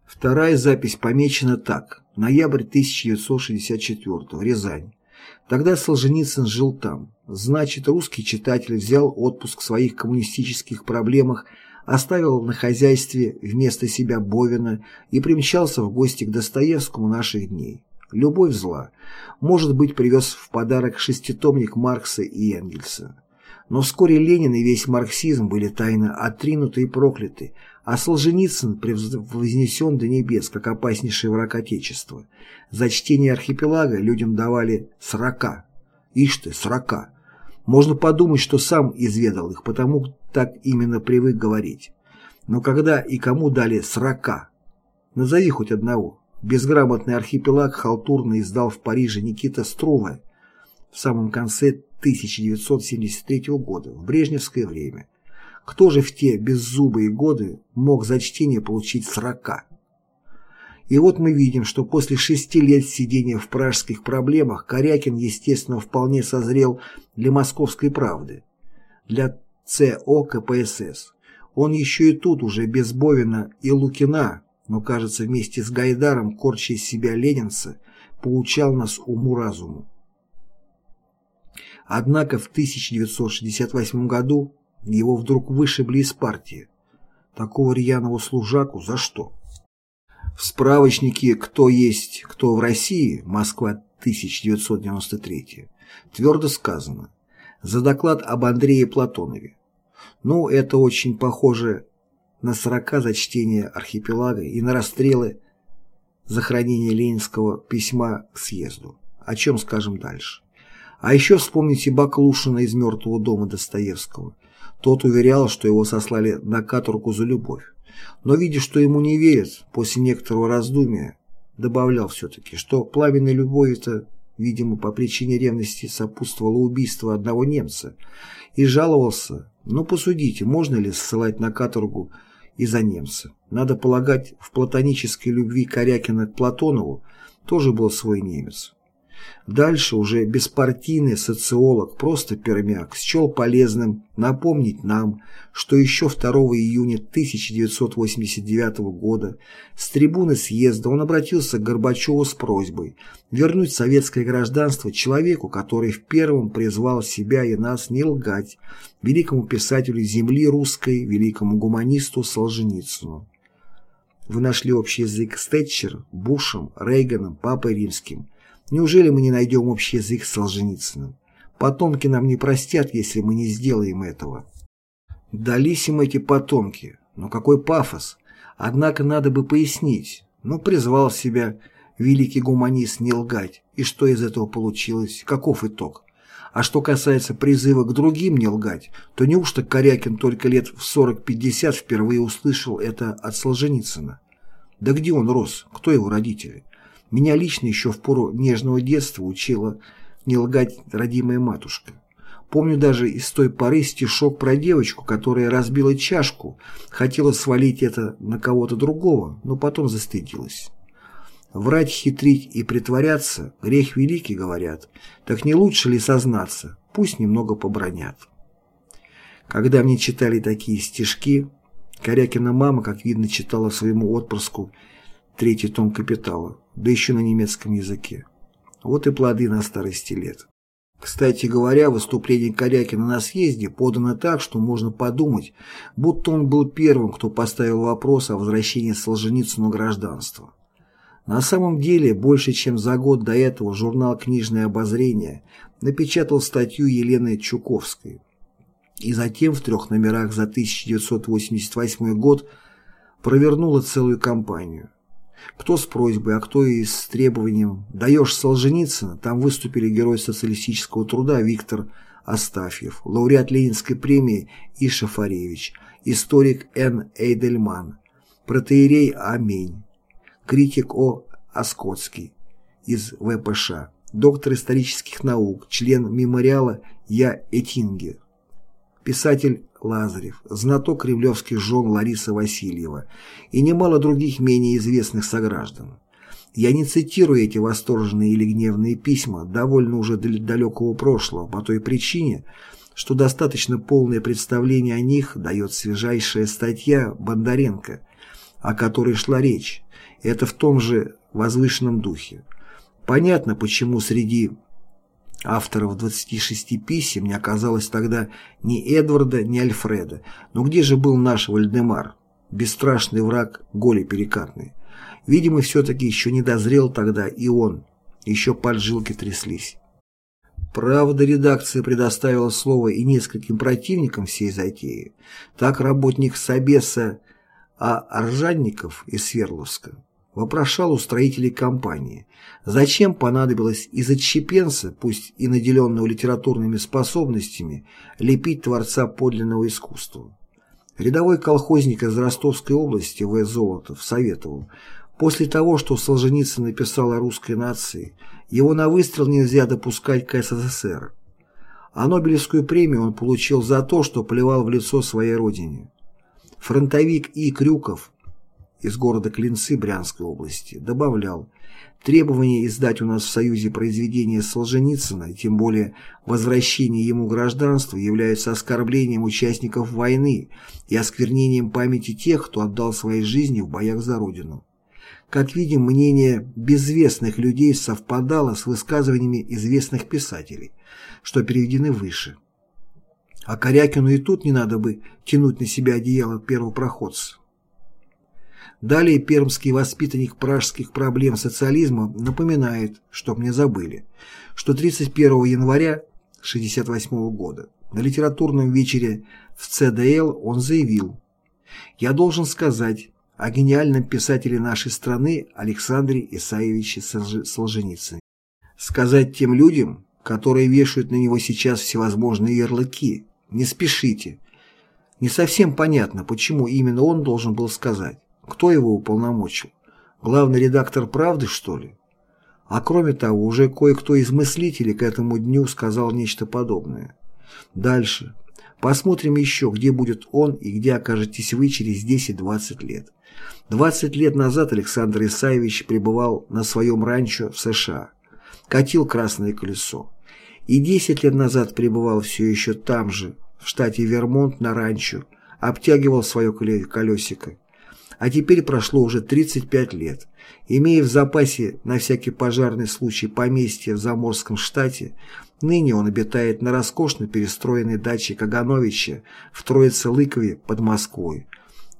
Вторая запись помечена так. Ноябрь 1964. Рязань. Тогда Солженицын жил там. Значит, русский читатель взял отпуск в своих коммунистических проблемах, оставил на хозяйстве вместо себя Бовина и примчался в гости к Достоевскому наших дней. Любовь зла. Может быть, привез в подарок шеститомник Маркса и Энгельса. Но вскоре Ленин и весь марксизм были тайно отринуты и прокляты, а Солженицын вознесен до небес, как опаснейший враг Отечества. За чтение архипелага людям давали сорока. Ишь ты, сорока. Можно подумать, что сам изведал их, потому так именно привык говорить. Но когда и кому дали сорока? Назови хоть одного. Безграмотный архипелаг халтурно издал в Париже Никита Струве в самом конце 1973 года, в брежневское время. Кто же в те беззубые годы мог за чтение получить срока? И вот мы видим, что после шести лет сидения в пражских проблемах Корякин, естественно, вполне созрел для московской правды, для ЦО КПСС. Он еще и тут уже без Бовина и Лукина, но, кажется, вместе с Гайдаром, корча из себя ленинца, поучал нас уму-разуму. Однако в 1968 году его вдруг вышибли из партии. Такого рьяного служаку за что? В справочнике «Кто есть, кто в России» Москва 1993 твердо сказано за доклад об Андрее Платонове. Ну, это очень похоже на сорока за чтение архипелага и на расстрелы за хранение ленинского письма к съезду. О чем скажем дальше? А еще вспомните Баклушина из «Мертвого дома» Достоевского. Тот уверял, что его сослали на каторгу за любовь. Но, видя, что ему не верят, после некоторого раздумия, добавлял все-таки, что пламенной любовью-то, видимо, по причине ревности сопутствовало убийство одного немца, и жаловался, ну посудите, можно ли ссылать на каторгу из-за немца. Надо полагать, в платонической любви Корякина к Платонову тоже был свой немец. Дальше уже беспартийный социолог, просто пермяк, счел полезным напомнить нам, что еще 2 июня 1989 года с трибуны съезда он обратился к Горбачеву с просьбой вернуть советское гражданство человеку, который в первом призвал себя и нас не лгать, великому писателю земли русской, великому гуманисту Солженицыну. Вы нашли общий язык с Тэтчер, Бушем, Рейганом, Папой Римским – Неужели мы не найдем общий язык с Солженицыным? Потомки нам не простят, если мы не сделаем этого. Дались им эти потомки. Но какой пафос! Однако надо бы пояснить. Ну, призвал себя великий гуманист не лгать. И что из этого получилось? Каков итог? А что касается призыва к другим не лгать, то неужто Корякин только лет в 40-50 впервые услышал это от Солженицына? Да где он рос? Кто его родители? Меня лично еще в пору нежного детства учила не лгать родимая матушка. Помню даже из той поры стишок про девочку, которая разбила чашку, хотела свалить это на кого-то другого, но потом застыдилась. Врать, хитрить и притворяться – грех великий, говорят. Так не лучше ли сознаться? Пусть немного побронят. Когда мне читали такие стишки, Корякина мама, как видно, читала своему отпрыску третий том «Капитала», да еще на немецком языке. Вот и плоды на старости лет. Кстати говоря, выступление Корякина на съезде подано так, что можно подумать, будто он был первым, кто поставил вопрос о возвращении Солженицыну гражданства. На самом деле, больше чем за год до этого журнал «Книжное обозрение» напечатал статью Елены Чуковской. И затем в трех номерах за 1988 год провернула целую кампанию. Кто с просьбой, а кто и с требованием «даешь Солженицына», там выступили герой социалистического труда Виктор Астафьев, лауреат Ленинской премии И. Шафаревич, историк Н. Эйдельман, протеерей Амень, критик О. Оскотский из ВПШ, доктор исторических наук, член мемориала Я. Этингер, писатель Лазарев, знаток кремлевских жен Лариса Васильева и немало других менее известных сограждан. Я не цитирую эти восторженные или гневные письма довольно уже далекого прошлого по той причине, что достаточно полное представление о них дает свежайшая статья Бондаренко, о которой шла речь. Это в том же возвышенном духе. Понятно, почему среди авторов 26 писем не оказалось тогда ни Эдварда, ни Альфреда. Но где же был наш Вальдемар, бесстрашный враг Голи Перекатный? Видимо, все-таки еще не дозрел тогда и он, еще поджилки тряслись. Правда, редакция предоставила слово и нескольким противникам всей затеи. Так работник Собеса А. Аржанников из Свердловска вопрошал у строителей компании, зачем понадобилось из отщепенца, пусть и наделенного литературными способностями, лепить творца подлинного искусства. Рядовой колхозник из Ростовской области В. Золотов советовал, после того, что Солженицын написал о русской нации, его на выстрел нельзя допускать к СССР. А Нобелевскую премию он получил за то, что плевал в лицо своей родине. Фронтовик И. Крюков из города Клинцы Брянской области, добавлял, требование издать у нас в Союзе произведения Солженицына, тем более возвращение ему гражданства, являются оскорблением участников войны и осквернением памяти тех, кто отдал свои жизни в боях за Родину. Как видим, мнение безвестных людей совпадало с высказываниями известных писателей, что переведены выше. А Корякину и тут не надо бы тянуть на себя одеяло первопроходца. Далее пермский воспитанник пражских проблем социализма напоминает, чтоб не забыли, что 31 января 1968 года на литературном вечере в ЦДЛ он заявил «Я должен сказать о гениальном писателе нашей страны Александре Исаевиче Солженицыне. Сказать тем людям, которые вешают на него сейчас всевозможные ярлыки, не спешите. Не совсем понятно, почему именно он должен был сказать. Кто его уполномочил? Главный редактор «Правды», что ли? А кроме того, уже кое-кто из мыслителей к этому дню сказал нечто подобное. Дальше. Посмотрим еще, где будет он и где окажетесь вы через 10-20 лет. 20 лет назад Александр Исаевич пребывал на своем ранчо в США. Катил красное колесо. И 10 лет назад пребывал все еще там же, в штате Вермонт на ранчо, обтягивал свое колесико а теперь прошло уже 35 лет. Имея в запасе на всякий пожарный случай поместье в Заморском штате, ныне он обитает на роскошно перестроенной даче Кагановича в Троице-Лыкове под Москвой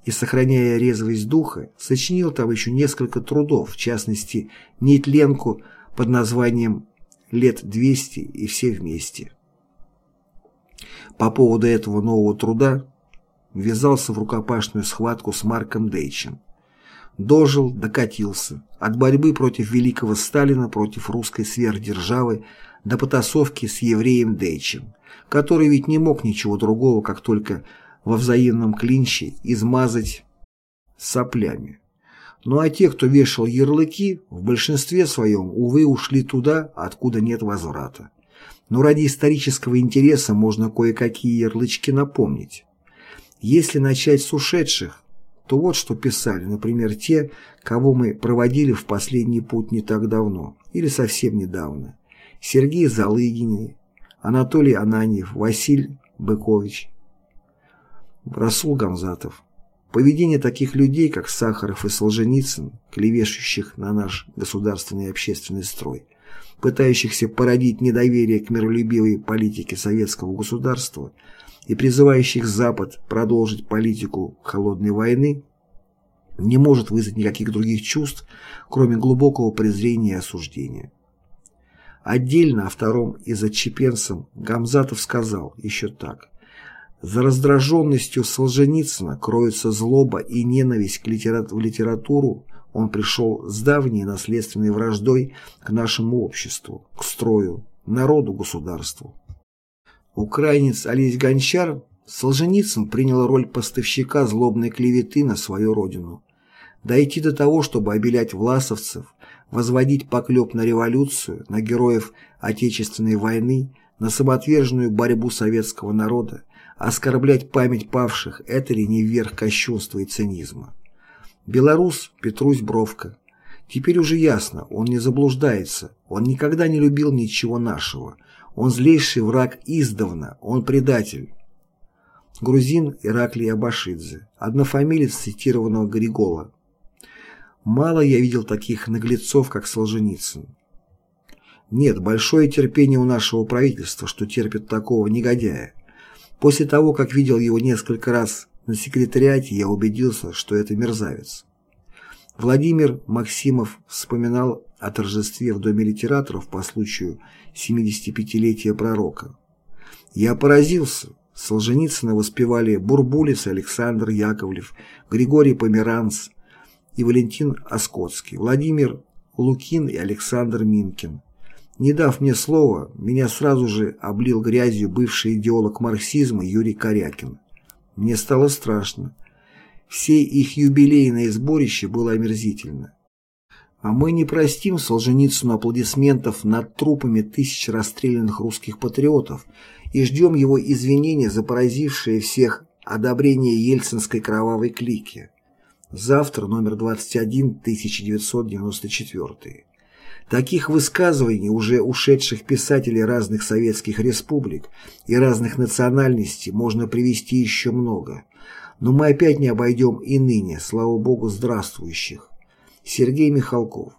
и, сохраняя резвость духа, сочинил там еще несколько трудов, в частности, нетленку под названием «Лет 200 и все вместе». По поводу этого нового труда ввязался в рукопашную схватку с Марком Дейчем. Дожил, докатился. От борьбы против великого Сталина, против русской сверхдержавы, до потасовки с евреем Дейчем, который ведь не мог ничего другого, как только во взаимном клинче измазать соплями. Ну а те, кто вешал ярлыки, в большинстве своем, увы, ушли туда, откуда нет возврата. Но ради исторического интереса можно кое-какие ярлычки напомнить. Если начать с ушедших, то вот что писали, например, те, кого мы проводили в последний путь не так давно, или совсем недавно. Сергей Залыгин, Анатолий Ананьев, Василий Быкович, Расул Гамзатов. Поведение таких людей, как Сахаров и Солженицын, клевещущих на наш государственный и общественный строй, пытающихся породить недоверие к миролюбивой политике советского государства – и призывающих Запад продолжить политику холодной войны, не может вызвать никаких других чувств, кроме глубокого презрения и осуждения. Отдельно о втором из отчепенцем Гамзатов сказал еще так. За раздраженностью Солженицына кроется злоба и ненависть к литера... в литературу, он пришел с давней наследственной враждой к нашему обществу, к строю, народу, государству. Украинец Олесь Гончар Солженицын принял роль поставщика злобной клеветы на свою родину. Дойти до того, чтобы обелять власовцев, возводить поклеп на революцию, на героев Отечественной войны, на самоотверженную борьбу советского народа, Оскорблять память павших – это ли не верх кощунства и цинизма? Белорус Петрусь Бровка. Теперь уже ясно, он не заблуждается, он никогда не любил ничего нашего. Он злейший враг издавна, он предатель. Грузин Ираклий Абашидзе, однофамилец цитированного Григола. Мало я видел таких наглецов, как Солженицын. Нет, большое терпение у нашего правительства, что терпит такого негодяя. После того, как видел его несколько раз на секретариате, я убедился, что это мерзавец. Владимир Максимов вспоминал о торжестве в Доме литераторов по случаю 75-летия пророка. Я поразился. Солженицына воспевали Бурбулис, Александр Яковлев, Григорий Померанц и Валентин Оскотский, Владимир Лукин и Александр Минкин. Не дав мне слова, меня сразу же облил грязью бывший идеолог марксизма Юрий Корякин. Мне стало страшно. Все их юбилейное сборище было омерзительно. А мы не простим Солженицыну аплодисментов над трупами тысяч расстрелянных русских патриотов и ждем его извинения за поразившее всех одобрение ельцинской кровавой клики. Завтра номер 21, 1994. Таких высказываний уже ушедших писателей разных советских республик и разных национальностей можно привести еще много. Но мы опять не обойдем и ныне, слава богу, здравствующих. Сергей Михалков.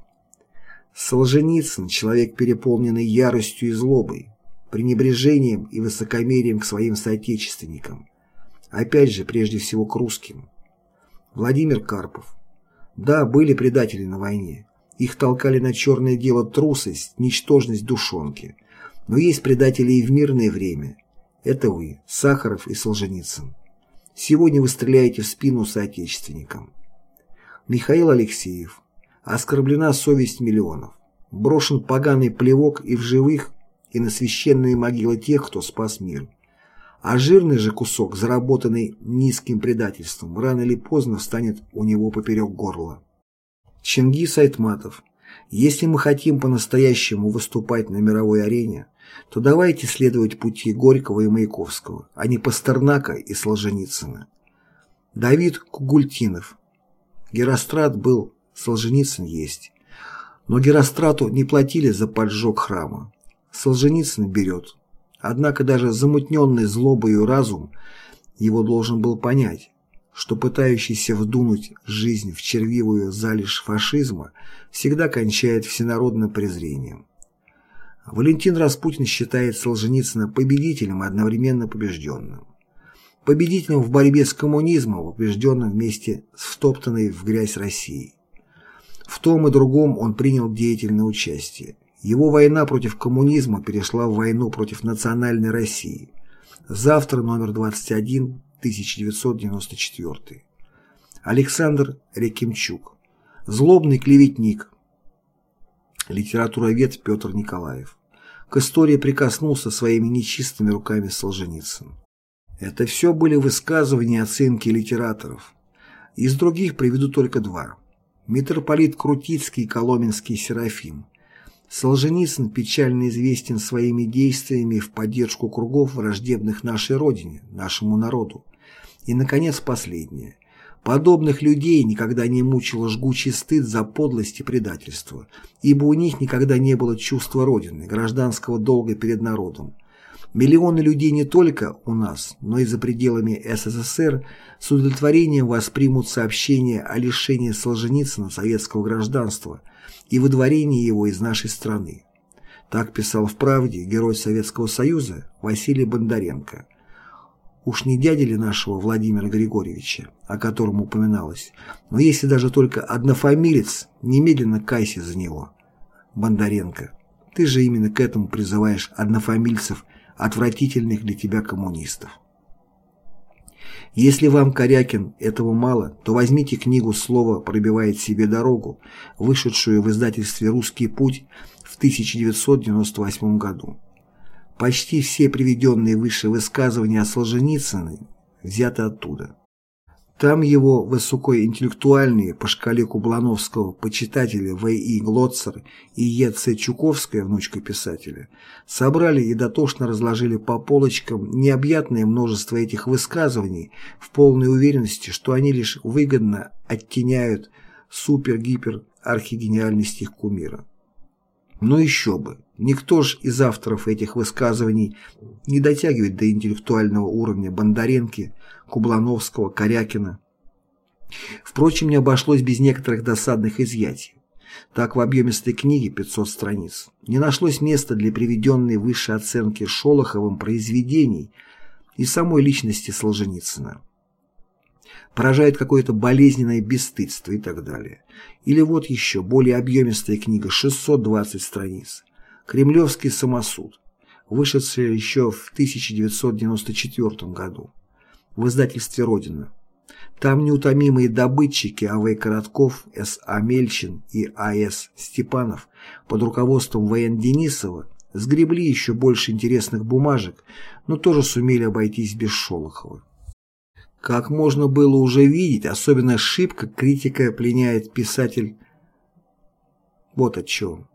Солженицын – человек, переполненный яростью и злобой, пренебрежением и высокомерием к своим соотечественникам. Опять же, прежде всего, к русским. Владимир Карпов. Да, были предатели на войне. Их толкали на черное дело трусость, ничтожность душонки. Но есть предатели и в мирное время. Это вы, Сахаров и Солженицын. Сегодня вы стреляете в спину соотечественникам. Михаил Алексеев. Оскорблена совесть миллионов. Брошен поганый плевок и в живых, и на священные могилы тех, кто спас мир. А жирный же кусок, заработанный низким предательством, рано или поздно встанет у него поперек горла. Чингис Айтматов. Если мы хотим по-настоящему выступать на мировой арене, то давайте следовать пути Горького и Маяковского, а не Пастернака и Солженицына. Давид Кугультинов. Герострат был, Солженицын есть. Но Герострату не платили за поджог храма. Солженицын берет. Однако даже замутненный злобою разум его должен был понять, что пытающийся вдунуть жизнь в червивую залежь фашизма всегда кончает всенародным презрением. Валентин Распутин считает Солженицына победителем и одновременно побежденным. Победителем в борьбе с коммунизмом, побежденным вместе с втоптанной в грязь Россией. В том и другом он принял деятельное участие. Его война против коммунизма перешла в войну против национальной России. Завтра номер 21 1994. Александр Рекимчук. Злобный клеветник. Литературовед Петр Николаев. К истории прикоснулся своими нечистыми руками Солженицын. Это все были высказывания оценки литераторов. Из других приведу только два. Митрополит Крутицкий и Коломенский Серафим. Солженицын печально известен своими действиями в поддержку кругов, враждебных нашей Родине, нашему народу. И, наконец, последнее. Подобных людей никогда не мучил жгучий стыд за подлость и предательство, ибо у них никогда не было чувства Родины, гражданского долга перед народом. Миллионы людей не только у нас, но и за пределами СССР с удовлетворением воспримут сообщение о лишении Солженицына советского гражданства – и выдворение его из нашей страны. Так писал в «Правде» герой Советского Союза Василий Бондаренко. Уж не дядя ли нашего Владимира Григорьевича, о котором упоминалось, но если даже только однофамилец, немедленно кайся за него. Бондаренко, ты же именно к этому призываешь однофамильцев, отвратительных для тебя коммунистов. Если вам, Корякин, этого мало, то возьмите книгу «Слово пробивает себе дорогу», вышедшую в издательстве «Русский путь» в 1998 году. Почти все приведенные выше высказывания о Солженицыне взяты оттуда. Там его высокоинтеллектуальные по шкале Кублановского почитатели В.И. Глоцер и Е.Ц. Чуковская, внучка писателя, собрали и дотошно разложили по полочкам необъятное множество этих высказываний в полной уверенности, что они лишь выгодно оттеняют супер-гипер-архигениальность их кумира. Но еще бы, никто же из авторов этих высказываний не дотягивает до интеллектуального уровня Бондаренки, Кублановского, Корякина. Впрочем, не обошлось без некоторых досадных изъятий. Так в объемистой книге 500 страниц не нашлось места для приведенной выше оценки Шолоховым произведений и самой личности Солженицына. Поражает какое-то болезненное бесстыдство и так далее. Или вот еще более объемистая книга 620 страниц «Кремлевский самосуд», вышедшая еще в 1994 году в издательстве «Родина». Там неутомимые добытчики А.В. Коротков, С.А. Мельчин и А.С. Степанов под руководством В.Н. Денисова сгребли еще больше интересных бумажек, но тоже сумели обойтись без Шолохова. Как можно было уже видеть, особенно шибко критика пленяет писатель вот от чего.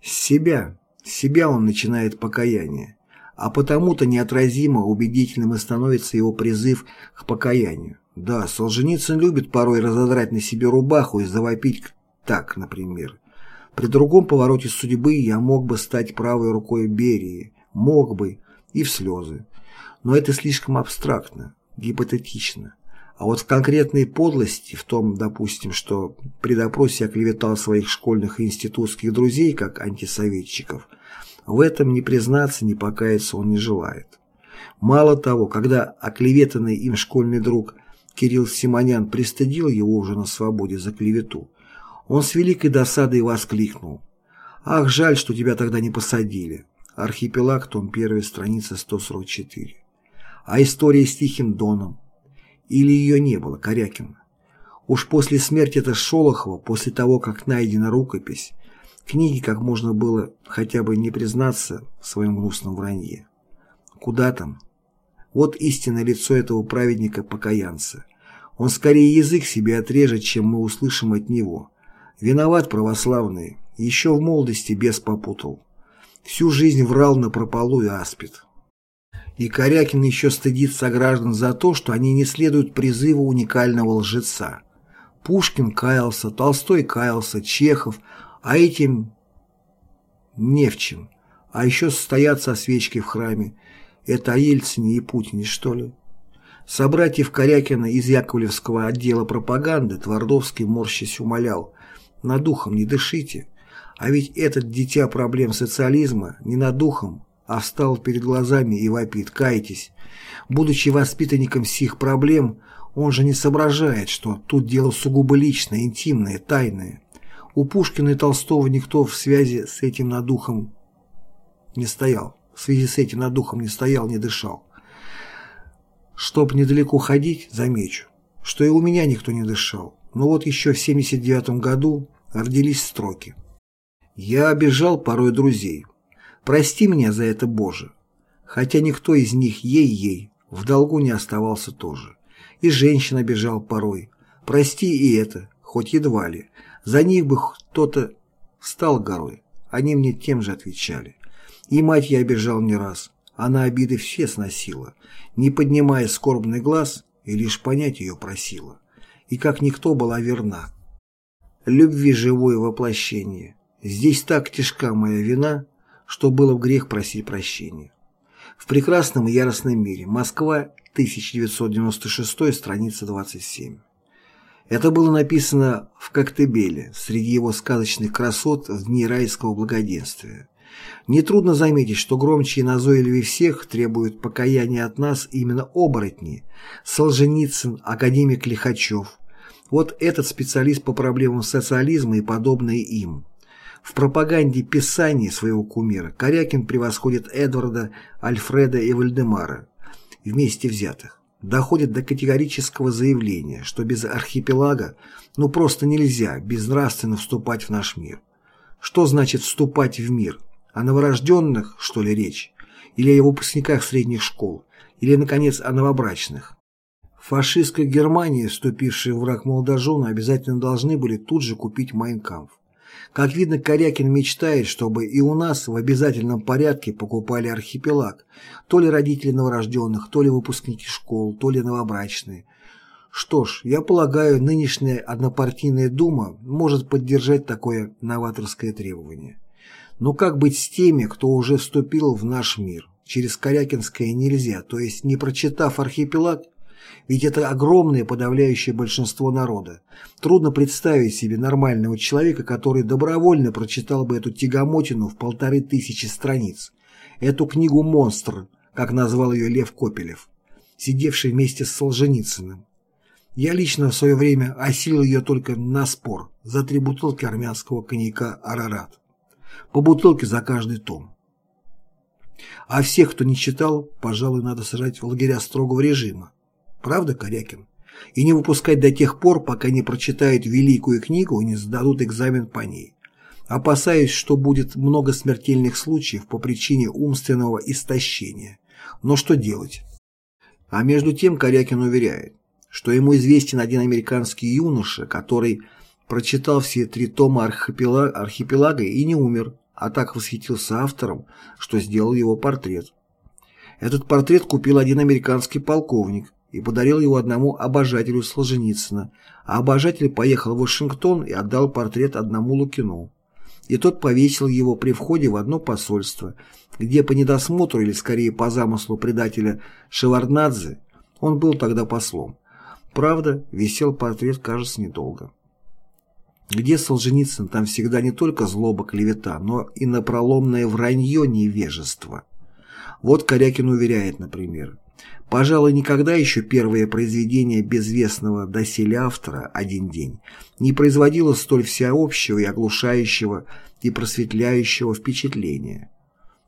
Себя, себя он начинает покаяние а потому-то неотразимо убедительным и становится его призыв к покаянию. Да, Солженицын любит порой разодрать на себе рубаху и завопить так, например. При другом повороте судьбы я мог бы стать правой рукой Берии, мог бы, и в слезы. Но это слишком абстрактно, гипотетично. А вот в конкретной подлости, в том, допустим, что при допросе оклеветал своих школьных и институтских друзей как антисоветчиков, в этом ни признаться, ни покаяться он не желает. Мало того, когда оклеветанный им школьный друг Кирилл Симонян пристыдил его уже на свободе за клевету, он с великой досадой воскликнул. «Ах, жаль, что тебя тогда не посадили». Архипелаг, том 1, страница 144. А история с Тихим Доном? Или ее не было, Корякин? Уж после смерти это Шолохова, после того, как найдена рукопись, Книги как можно было хотя бы не признаться в своем грустном вранье. Куда там? Вот истинное лицо этого праведника-покаянца. Он скорее язык себе отрежет, чем мы услышим от него. Виноват православный, еще в молодости бес попутал. Всю жизнь врал на прополу и аспид. И Корякин еще стыдит сограждан за то, что они не следуют призыву уникального лжеца. Пушкин каялся, Толстой каялся, Чехов – а этим не в чем. А еще стоят со свечкой в храме. Это о Ельцине и Путине, что ли? Собратьев Корякина из Яковлевского отдела пропаганды Твардовский морщись умолял. «Над духом не дышите. А ведь этот дитя проблем социализма не над духом, а встал перед глазами и вопит «Кайтесь». Будучи воспитанником сих проблем, он же не соображает, что тут дело сугубо личное, интимное, тайное. У Пушкина и Толстого никто в связи с этим надухом не стоял. В связи с этим надухом не стоял, не дышал. Чтоб недалеко ходить, замечу, что и у меня никто не дышал. Но вот еще в 79 году родились строки. Я обижал порой друзей. Прости меня за это, Боже. Хотя никто из них ей-ей в долгу не оставался тоже. И женщин обижал порой. Прости и это, хоть едва ли. За них бы кто-то стал горой. Они мне тем же отвечали. И мать я обижал не раз. Она обиды все сносила, не поднимая скорбный глаз, и лишь понять ее просила. И как никто была верна. Любви живое воплощение. Здесь так тяжка моя вина, что было в грех просить прощения. В прекрасном и яростном мире. Москва, 1996, страница 27. Это было написано в Коктебеле, среди его сказочных красот в дни райского благоденствия. Нетрудно заметить, что громче и назойливее всех требуют покаяния от нас именно оборотни, Солженицын, академик Лихачев. Вот этот специалист по проблемам социализма и подобные им. В пропаганде писаний своего кумира Корякин превосходит Эдварда, Альфреда и Вальдемара, вместе взятых доходит до категорического заявления, что без архипелага ну просто нельзя безнравственно вступать в наш мир. Что значит вступать в мир? О новорожденных, что ли, речь? Или о выпускниках средних школ? Или, наконец, о новобрачных? Фашистской Германии, вступившие в враг молодожены, обязательно должны были тут же купить Майнкамп. Как видно, Корякин мечтает, чтобы и у нас в обязательном порядке покупали архипелаг, то ли родители новорожденных, то ли выпускники школ, то ли новобрачные. Что ж, я полагаю, нынешняя однопартийная дума может поддержать такое новаторское требование. Но как быть с теми, кто уже вступил в наш мир? Через Корякинское нельзя, то есть не прочитав архипелаг, ведь это огромное подавляющее большинство народа. Трудно представить себе нормального человека, который добровольно прочитал бы эту тягомотину в полторы тысячи страниц. Эту книгу «Монстр», как назвал ее Лев Копелев, сидевший вместе с Солженицыным. Я лично в свое время осилил ее только на спор за три бутылки армянского коньяка «Арарат». По бутылке за каждый том. А всех, кто не читал, пожалуй, надо сажать в лагеря строгого режима. Правда, Корякин? И не выпускать до тех пор, пока не прочитают великую книгу и не сдадут экзамен по ней. Опасаюсь, что будет много смертельных случаев по причине умственного истощения. Но что делать? А между тем Корякин уверяет, что ему известен один американский юноша, который прочитал все три тома архипелага, архипелага и не умер, а так восхитился автором, что сделал его портрет. Этот портрет купил один американский полковник и подарил его одному обожателю Солженицына, а обожатель поехал в Вашингтон и отдал портрет одному Лукину. И тот повесил его при входе в одно посольство, где по недосмотру или скорее по замыслу предателя Шеварднадзе, он был тогда послом. Правда, висел портрет, кажется, недолго. Где Солженицын, там всегда не только злоба клевета, но и напроломное вранье невежество. Вот Корякин уверяет, например, Пожалуй, никогда еще первое произведение безвестного доселе автора «Один день» не производило столь всеобщего и оглушающего и просветляющего впечатления.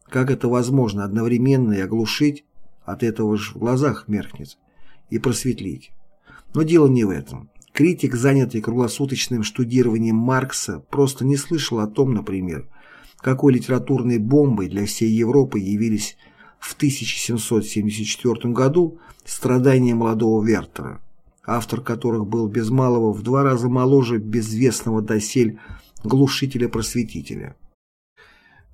Как это возможно одновременно и оглушить, от этого же в глазах меркнет, и просветлить? Но дело не в этом. Критик, занятый круглосуточным штудированием Маркса, просто не слышал о том, например, какой литературной бомбой для всей Европы явились в 1774 году «Страдания молодого Вертера», автор которых был без малого в два раза моложе безвестного досель глушителя-просветителя.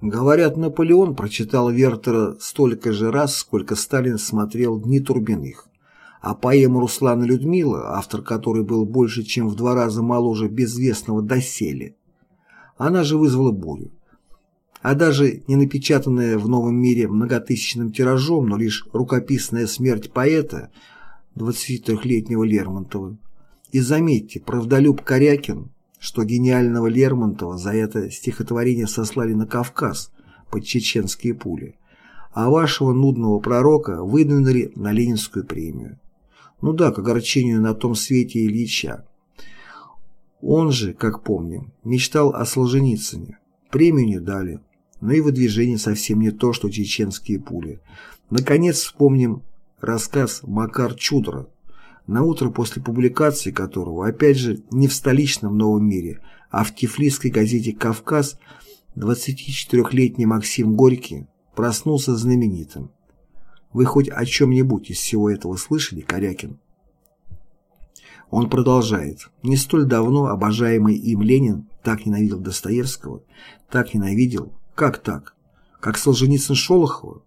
Говорят, Наполеон прочитал Вертера столько же раз, сколько Сталин смотрел «Дни Турбиных», а поэму Руслана Людмила, автор которой был больше, чем в два раза моложе безвестного доселе, она же вызвала бурю а даже не напечатанная в «Новом мире» многотысячным тиражом, но лишь рукописная смерть поэта, 23-летнего Лермонтова. И заметьте, правдолюб Корякин, что гениального Лермонтова за это стихотворение сослали на Кавказ под чеченские пули, а вашего нудного пророка выдвинули на Ленинскую премию. Ну да, к огорчению на том свете Ильича. Он же, как помним, мечтал о Солженицыне. Премию не дали но и выдвижение совсем не то, что чеченские пули. Наконец вспомним рассказ Макар Чудра, на утро после публикации которого, опять же, не в столичном «Новом мире», а в тифлисской газете «Кавказ» 24-летний Максим Горький проснулся знаменитым. Вы хоть о чем-нибудь из всего этого слышали, Корякин? Он продолжает. Не столь давно обожаемый им Ленин так ненавидел Достоевского, так ненавидел, как так? Как Солженицын Шолохова?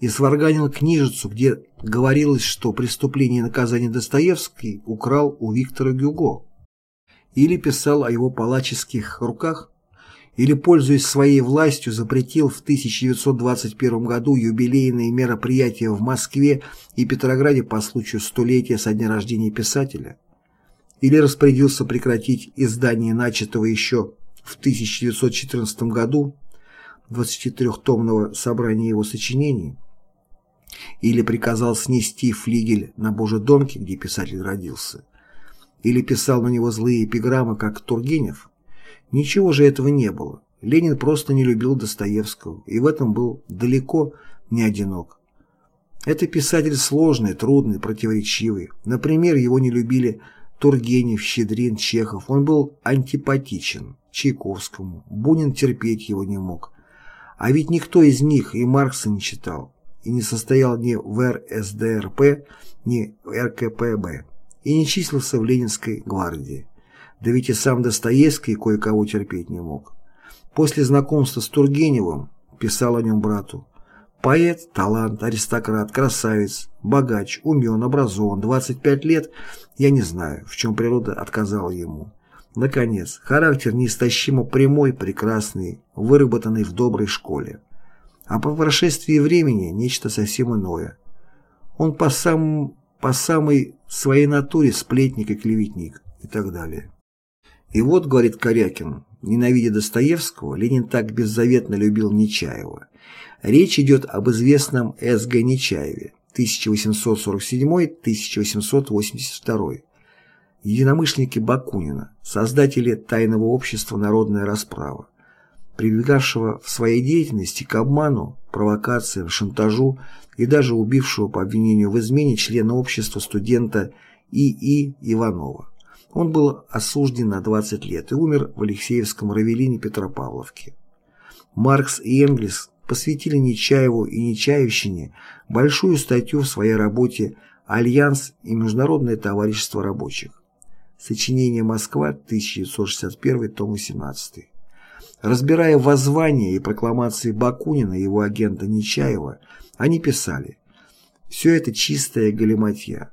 И сварганил книжицу, где говорилось, что преступление и наказание Достоевский украл у Виктора Гюго. Или писал о его палаческих руках? Или, пользуясь своей властью, запретил в 1921 году юбилейные мероприятия в Москве и Петрограде по случаю столетия со дня рождения писателя? Или распорядился прекратить издание начатого еще в 1914 году 23-томного собрания его сочинений, или приказал снести флигель на Божедомке, где писатель родился, или писал на него злые эпиграммы, как Тургенев. Ничего же этого не было. Ленин просто не любил Достоевского, и в этом был далеко не одинок. Это писатель сложный, трудный, противоречивый. Например, его не любили Тургенев, Щедрин, Чехов. Он был антипатичен Чайковскому. Бунин терпеть его не мог. А ведь никто из них и Маркса не читал. и не состоял ни в РСДРП, ни в РКПБ, и не числился в Ленинской гвардии. Да ведь и сам Достоевский кое-кого терпеть не мог. После знакомства с Тургеневым писал о нем брату. Поэт, талант, аристократ, красавец, богач, умен, образован, 25 лет, я не знаю, в чем природа отказала ему. Наконец, характер неистощимо прямой, прекрасный, выработанный в доброй школе. А по прошествии времени нечто совсем иное. Он по, сам, по самой своей натуре сплетник и клеветник и так далее. И вот, говорит Корякин, ненавидя Достоевского, Ленин так беззаветно любил Нечаева. Речь идет об известном С.Г. Нечаеве 1847-1882 единомышленники Бакунина, создатели тайного общества «Народная расправа», прибегавшего в своей деятельности к обману, провокациям, шантажу и даже убившего по обвинению в измене члена общества студента И.И. Иванова. Он был осужден на 20 лет и умер в Алексеевском Равелине Петропавловке. Маркс и Энгельс посвятили Нечаеву и Нечаевщине большую статью в своей работе «Альянс и Международное товарищество рабочих». Сочинение «Москва», 1961, том 18. Разбирая воззвания и прокламации Бакунина и его агента Нечаева, они писали «Все это чистая галиматья.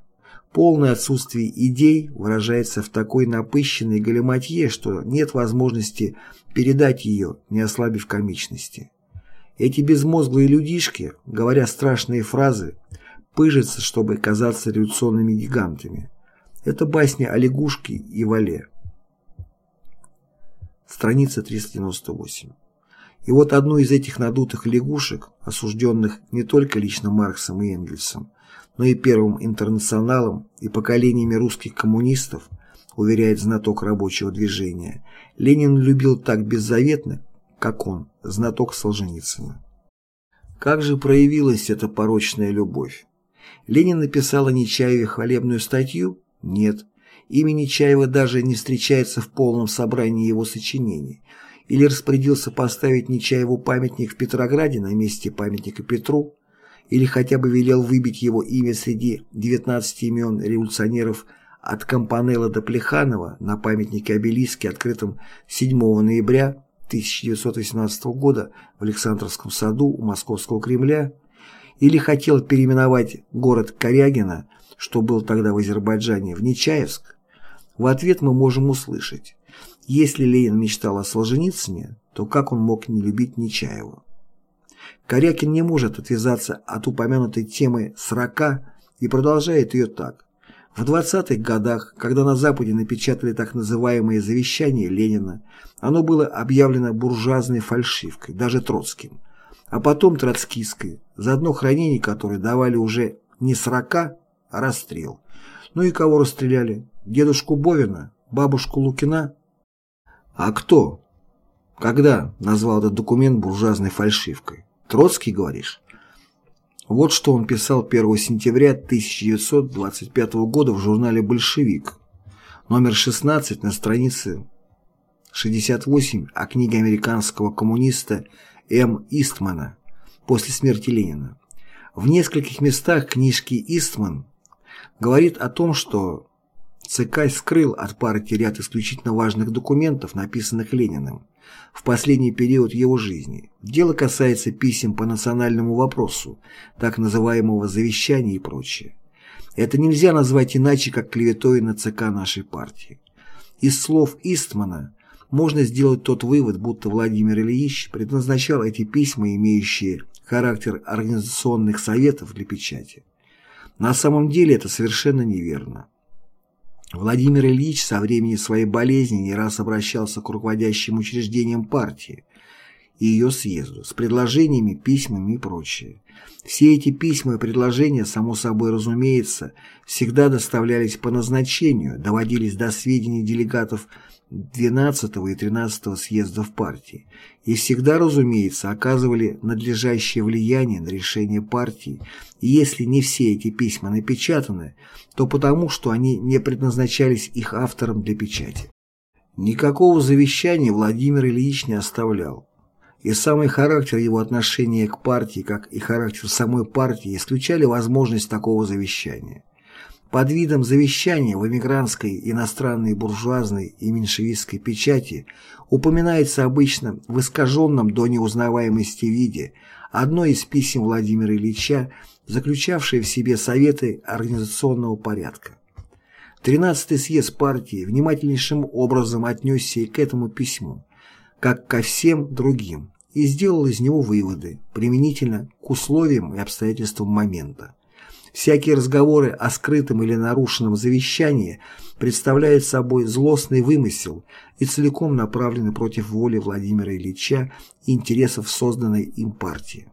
Полное отсутствие идей выражается в такой напыщенной галиматье, что нет возможности передать ее, не ослабив комичности. Эти безмозглые людишки, говоря страшные фразы, пыжатся, чтобы казаться революционными гигантами. Это басня о лягушке и вале. Страница 398. И вот одну из этих надутых лягушек, осужденных не только лично Марксом и Энгельсом, но и Первым интернационалом и поколениями русских коммунистов, уверяет знаток рабочего движения, Ленин любил так беззаветно, как он, знаток Солженицына. Как же проявилась эта порочная любовь? Ленин написал о Нечаеве хвалебную статью, нет, имени Чаева даже не встречается в полном собрании его сочинений. Или распорядился поставить Нечаеву памятник в Петрограде на месте памятника Петру, или хотя бы велел выбить его имя среди 19 имен революционеров от Компанелла до Плеханова на памятнике обелиске, открытом 7 ноября 1918 года в Александровском саду у Московского Кремля, или хотел переименовать город Корягина что был тогда в Азербайджане, в Нечаевск, в ответ мы можем услышать, если Ленин мечтал о Солженицыне, то как он мог не любить Нечаева? Корякин не может отвязаться от упомянутой темы «срока» и продолжает ее так. В 20-х годах, когда на Западе напечатали так называемое «завещание Ленина», оно было объявлено буржуазной фальшивкой, даже Троцким, а потом троцкистской, за одно хранение которой давали уже не расстрел. Ну и кого расстреляли? Дедушку Бовина? Бабушку Лукина? А кто? Когда назвал этот документ буржуазной фальшивкой? Троцкий, говоришь? Вот что он писал 1 сентября 1925 года в журнале «Большевик», номер 16 на странице 68 о книге американского коммуниста М. Истмана после смерти Ленина. В нескольких местах книжки Истман говорит о том, что ЦК скрыл от партии ряд исключительно важных документов, написанных Лениным в последний период его жизни. Дело касается писем по национальному вопросу, так называемого завещания и прочее. Это нельзя назвать иначе, как клеветой на ЦК нашей партии. Из слов Истмана можно сделать тот вывод, будто Владимир Ильич предназначал эти письма, имеющие характер организационных советов для печати. На самом деле это совершенно неверно. Владимир Ильич со времени своей болезни не раз обращался к руководящим учреждениям партии и ее съезду с предложениями, письмами и прочее. Все эти письма и предложения, само собой разумеется, всегда доставлялись по назначению, доводились до сведений делегатов 12 и 13 съездов партии и всегда, разумеется, оказывали надлежащее влияние на решение партии, и если не все эти письма напечатаны, то потому, что они не предназначались их автором для печати. Никакого завещания Владимир Ильич не оставлял. и самый характер его отношения к партии, как и характер самой партии, исключали возможность такого завещания. Под видом завещания в эмигрантской, иностранной, буржуазной и меньшевистской печати упоминается обычно в искаженном до неузнаваемости виде одно из писем Владимира Ильича, заключавшее в себе советы организационного порядка. Тринадцатый съезд партии внимательнейшим образом отнесся и к этому письму, как ко всем другим, и сделал из него выводы, применительно к условиям и обстоятельствам момента. Всякие разговоры о скрытом или нарушенном завещании представляют собой злостный вымысел и целиком направлены против воли Владимира Ильича и интересов созданной им партии.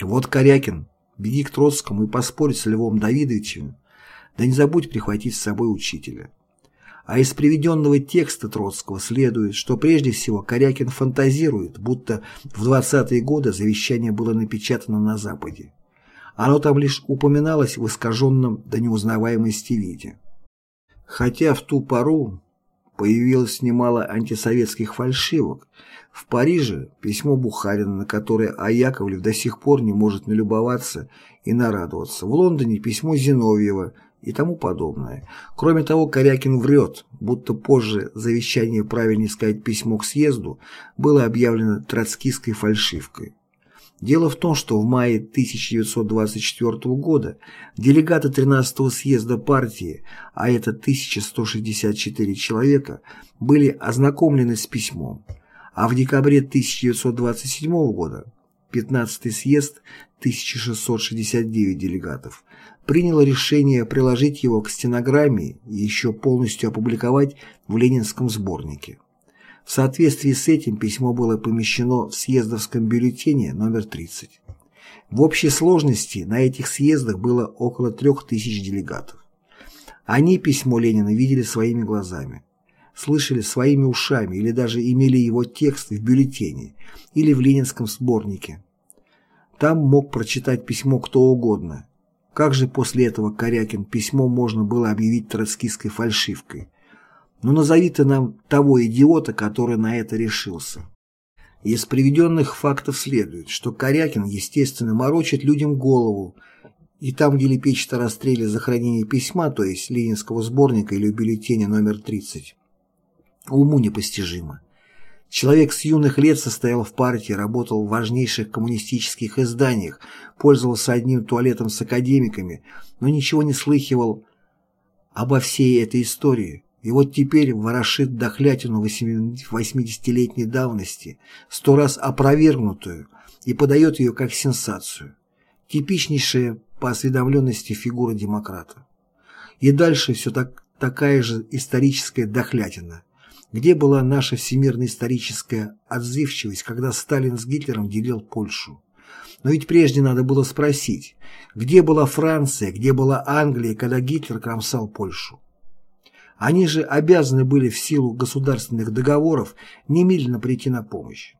Вот Корякин, беги к Троцкому и поспорь с Львом Давидовичем, да не забудь прихватить с собой учителя. А из приведенного текста Троцкого следует, что прежде всего Корякин фантазирует, будто в 20-е годы завещание было напечатано на Западе. Оно там лишь упоминалось в искаженном до неузнаваемости виде. Хотя в ту пору появилось немало антисоветских фальшивок, в Париже письмо Бухарина, на которое А. Яковлев до сих пор не может налюбоваться и нарадоваться, в Лондоне письмо Зиновьева и тому подобное. Кроме того, Корякин врет, будто позже завещание правильнее сказать письмо к съезду было объявлено троцкистской фальшивкой. Дело в том, что в мае 1924 года делегаты 13-го съезда партии, а это 1164 человека, были ознакомлены с письмом, а в декабре 1927 года 15-й съезд 1669 делегатов приняло решение приложить его к стенограмме и еще полностью опубликовать в Ленинском сборнике. В соответствии с этим письмо было помещено в съездовском бюллетене номер 30. В общей сложности на этих съездах было около трех тысяч делегатов. Они письмо Ленина видели своими глазами, слышали своими ушами или даже имели его текст в бюллетене или в ленинском сборнике. Там мог прочитать письмо кто угодно, как же после этого Корякин письмо можно было объявить троцкистской фальшивкой? Но ну, назови ты нам того идиота, который на это решился. Из приведенных фактов следует, что Корякин, естественно, морочит людям голову, и там, где Лепечета расстреле за хранение письма, то есть ленинского сборника или бюллетеня номер 30, уму непостижимо. Человек с юных лет состоял в партии, работал в важнейших коммунистических изданиях, пользовался одним туалетом с академиками, но ничего не слыхивал обо всей этой истории. И вот теперь ворошит дохлятину 80-летней давности, сто раз опровергнутую, и подает ее как сенсацию. Типичнейшая по осведомленности фигура демократа. И дальше все так, такая же историческая дохлятина – где была наша всемирно-историческая отзывчивость, когда Сталин с Гитлером делил Польшу? Но ведь прежде надо было спросить, где была Франция, где была Англия, когда Гитлер кромсал Польшу? Они же обязаны были в силу государственных договоров немедленно прийти на помощь.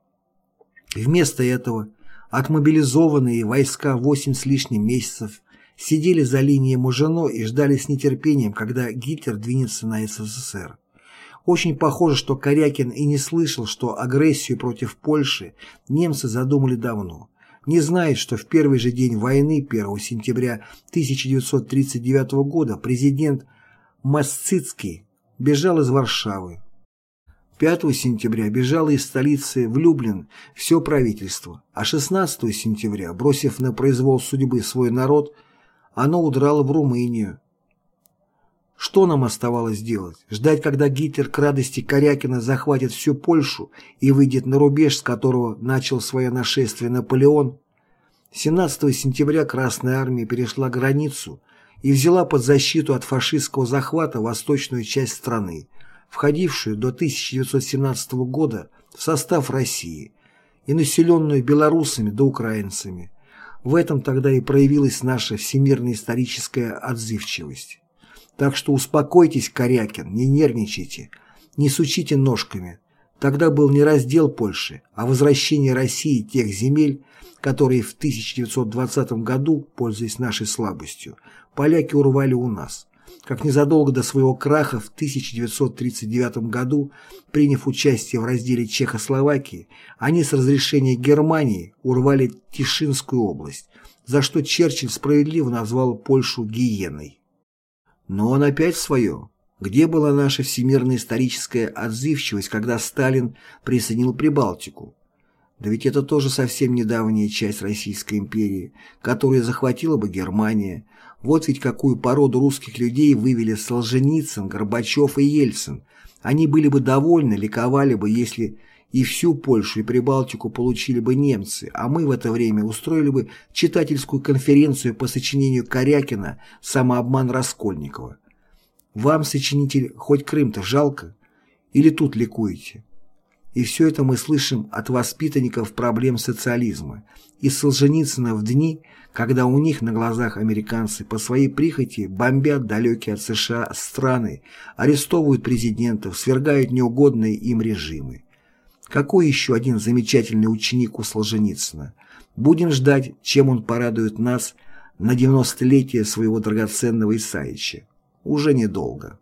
Вместо этого отмобилизованные войска восемь с лишним месяцев сидели за линией Мужино и ждали с нетерпением, когда Гитлер двинется на СССР. Очень похоже, что Корякин и не слышал, что агрессию против Польши немцы задумали давно. Не знает, что в первый же день войны, 1 сентября 1939 года, президент Масцицкий бежал из Варшавы. 5 сентября бежало из столицы в Люблин все правительство, а 16 сентября, бросив на произвол судьбы свой народ, оно удрало в Румынию, что нам оставалось делать? Ждать, когда Гитлер к радости Корякина захватит всю Польшу и выйдет на рубеж, с которого начал свое нашествие Наполеон? 17 сентября Красная Армия перешла границу и взяла под защиту от фашистского захвата восточную часть страны, входившую до 1917 года в состав России и населенную белорусами да украинцами. В этом тогда и проявилась наша всемирно-историческая отзывчивость. Так что успокойтесь, Корякин, не нервничайте, не сучите ножками. Тогда был не раздел Польши, а возвращение России тех земель, которые в 1920 году, пользуясь нашей слабостью, поляки урвали у нас. как незадолго до своего краха в 1939 году, приняв участие в разделе Чехословакии, они с разрешения Германии урвали Тишинскую область, за что Черчилль справедливо назвал Польшу гиеной. Но он опять свое. Где была наша всемирная историческая отзывчивость, когда Сталин присоединил Прибалтику? Да ведь это тоже совсем недавняя часть Российской империи, которую захватила бы Германия. Вот ведь какую породу русских людей вывели Солженицын, Горбачев и Ельцин. Они были бы довольны, ликовали бы, если и всю Польшу и Прибалтику получили бы немцы, а мы в это время устроили бы читательскую конференцию по сочинению Корякина «Самообман Раскольникова». Вам, сочинитель, хоть Крым-то жалко? Или тут ликуете? И все это мы слышим от воспитанников проблем социализма, из Солженицына в дни, когда у них на глазах американцы по своей прихоти бомбят далекие от США страны, арестовывают президентов, свергают неугодные им режимы. Какой еще один замечательный ученик у Солженицына? Будем ждать, чем он порадует нас на 90-летие своего драгоценного Исаича. Уже недолго.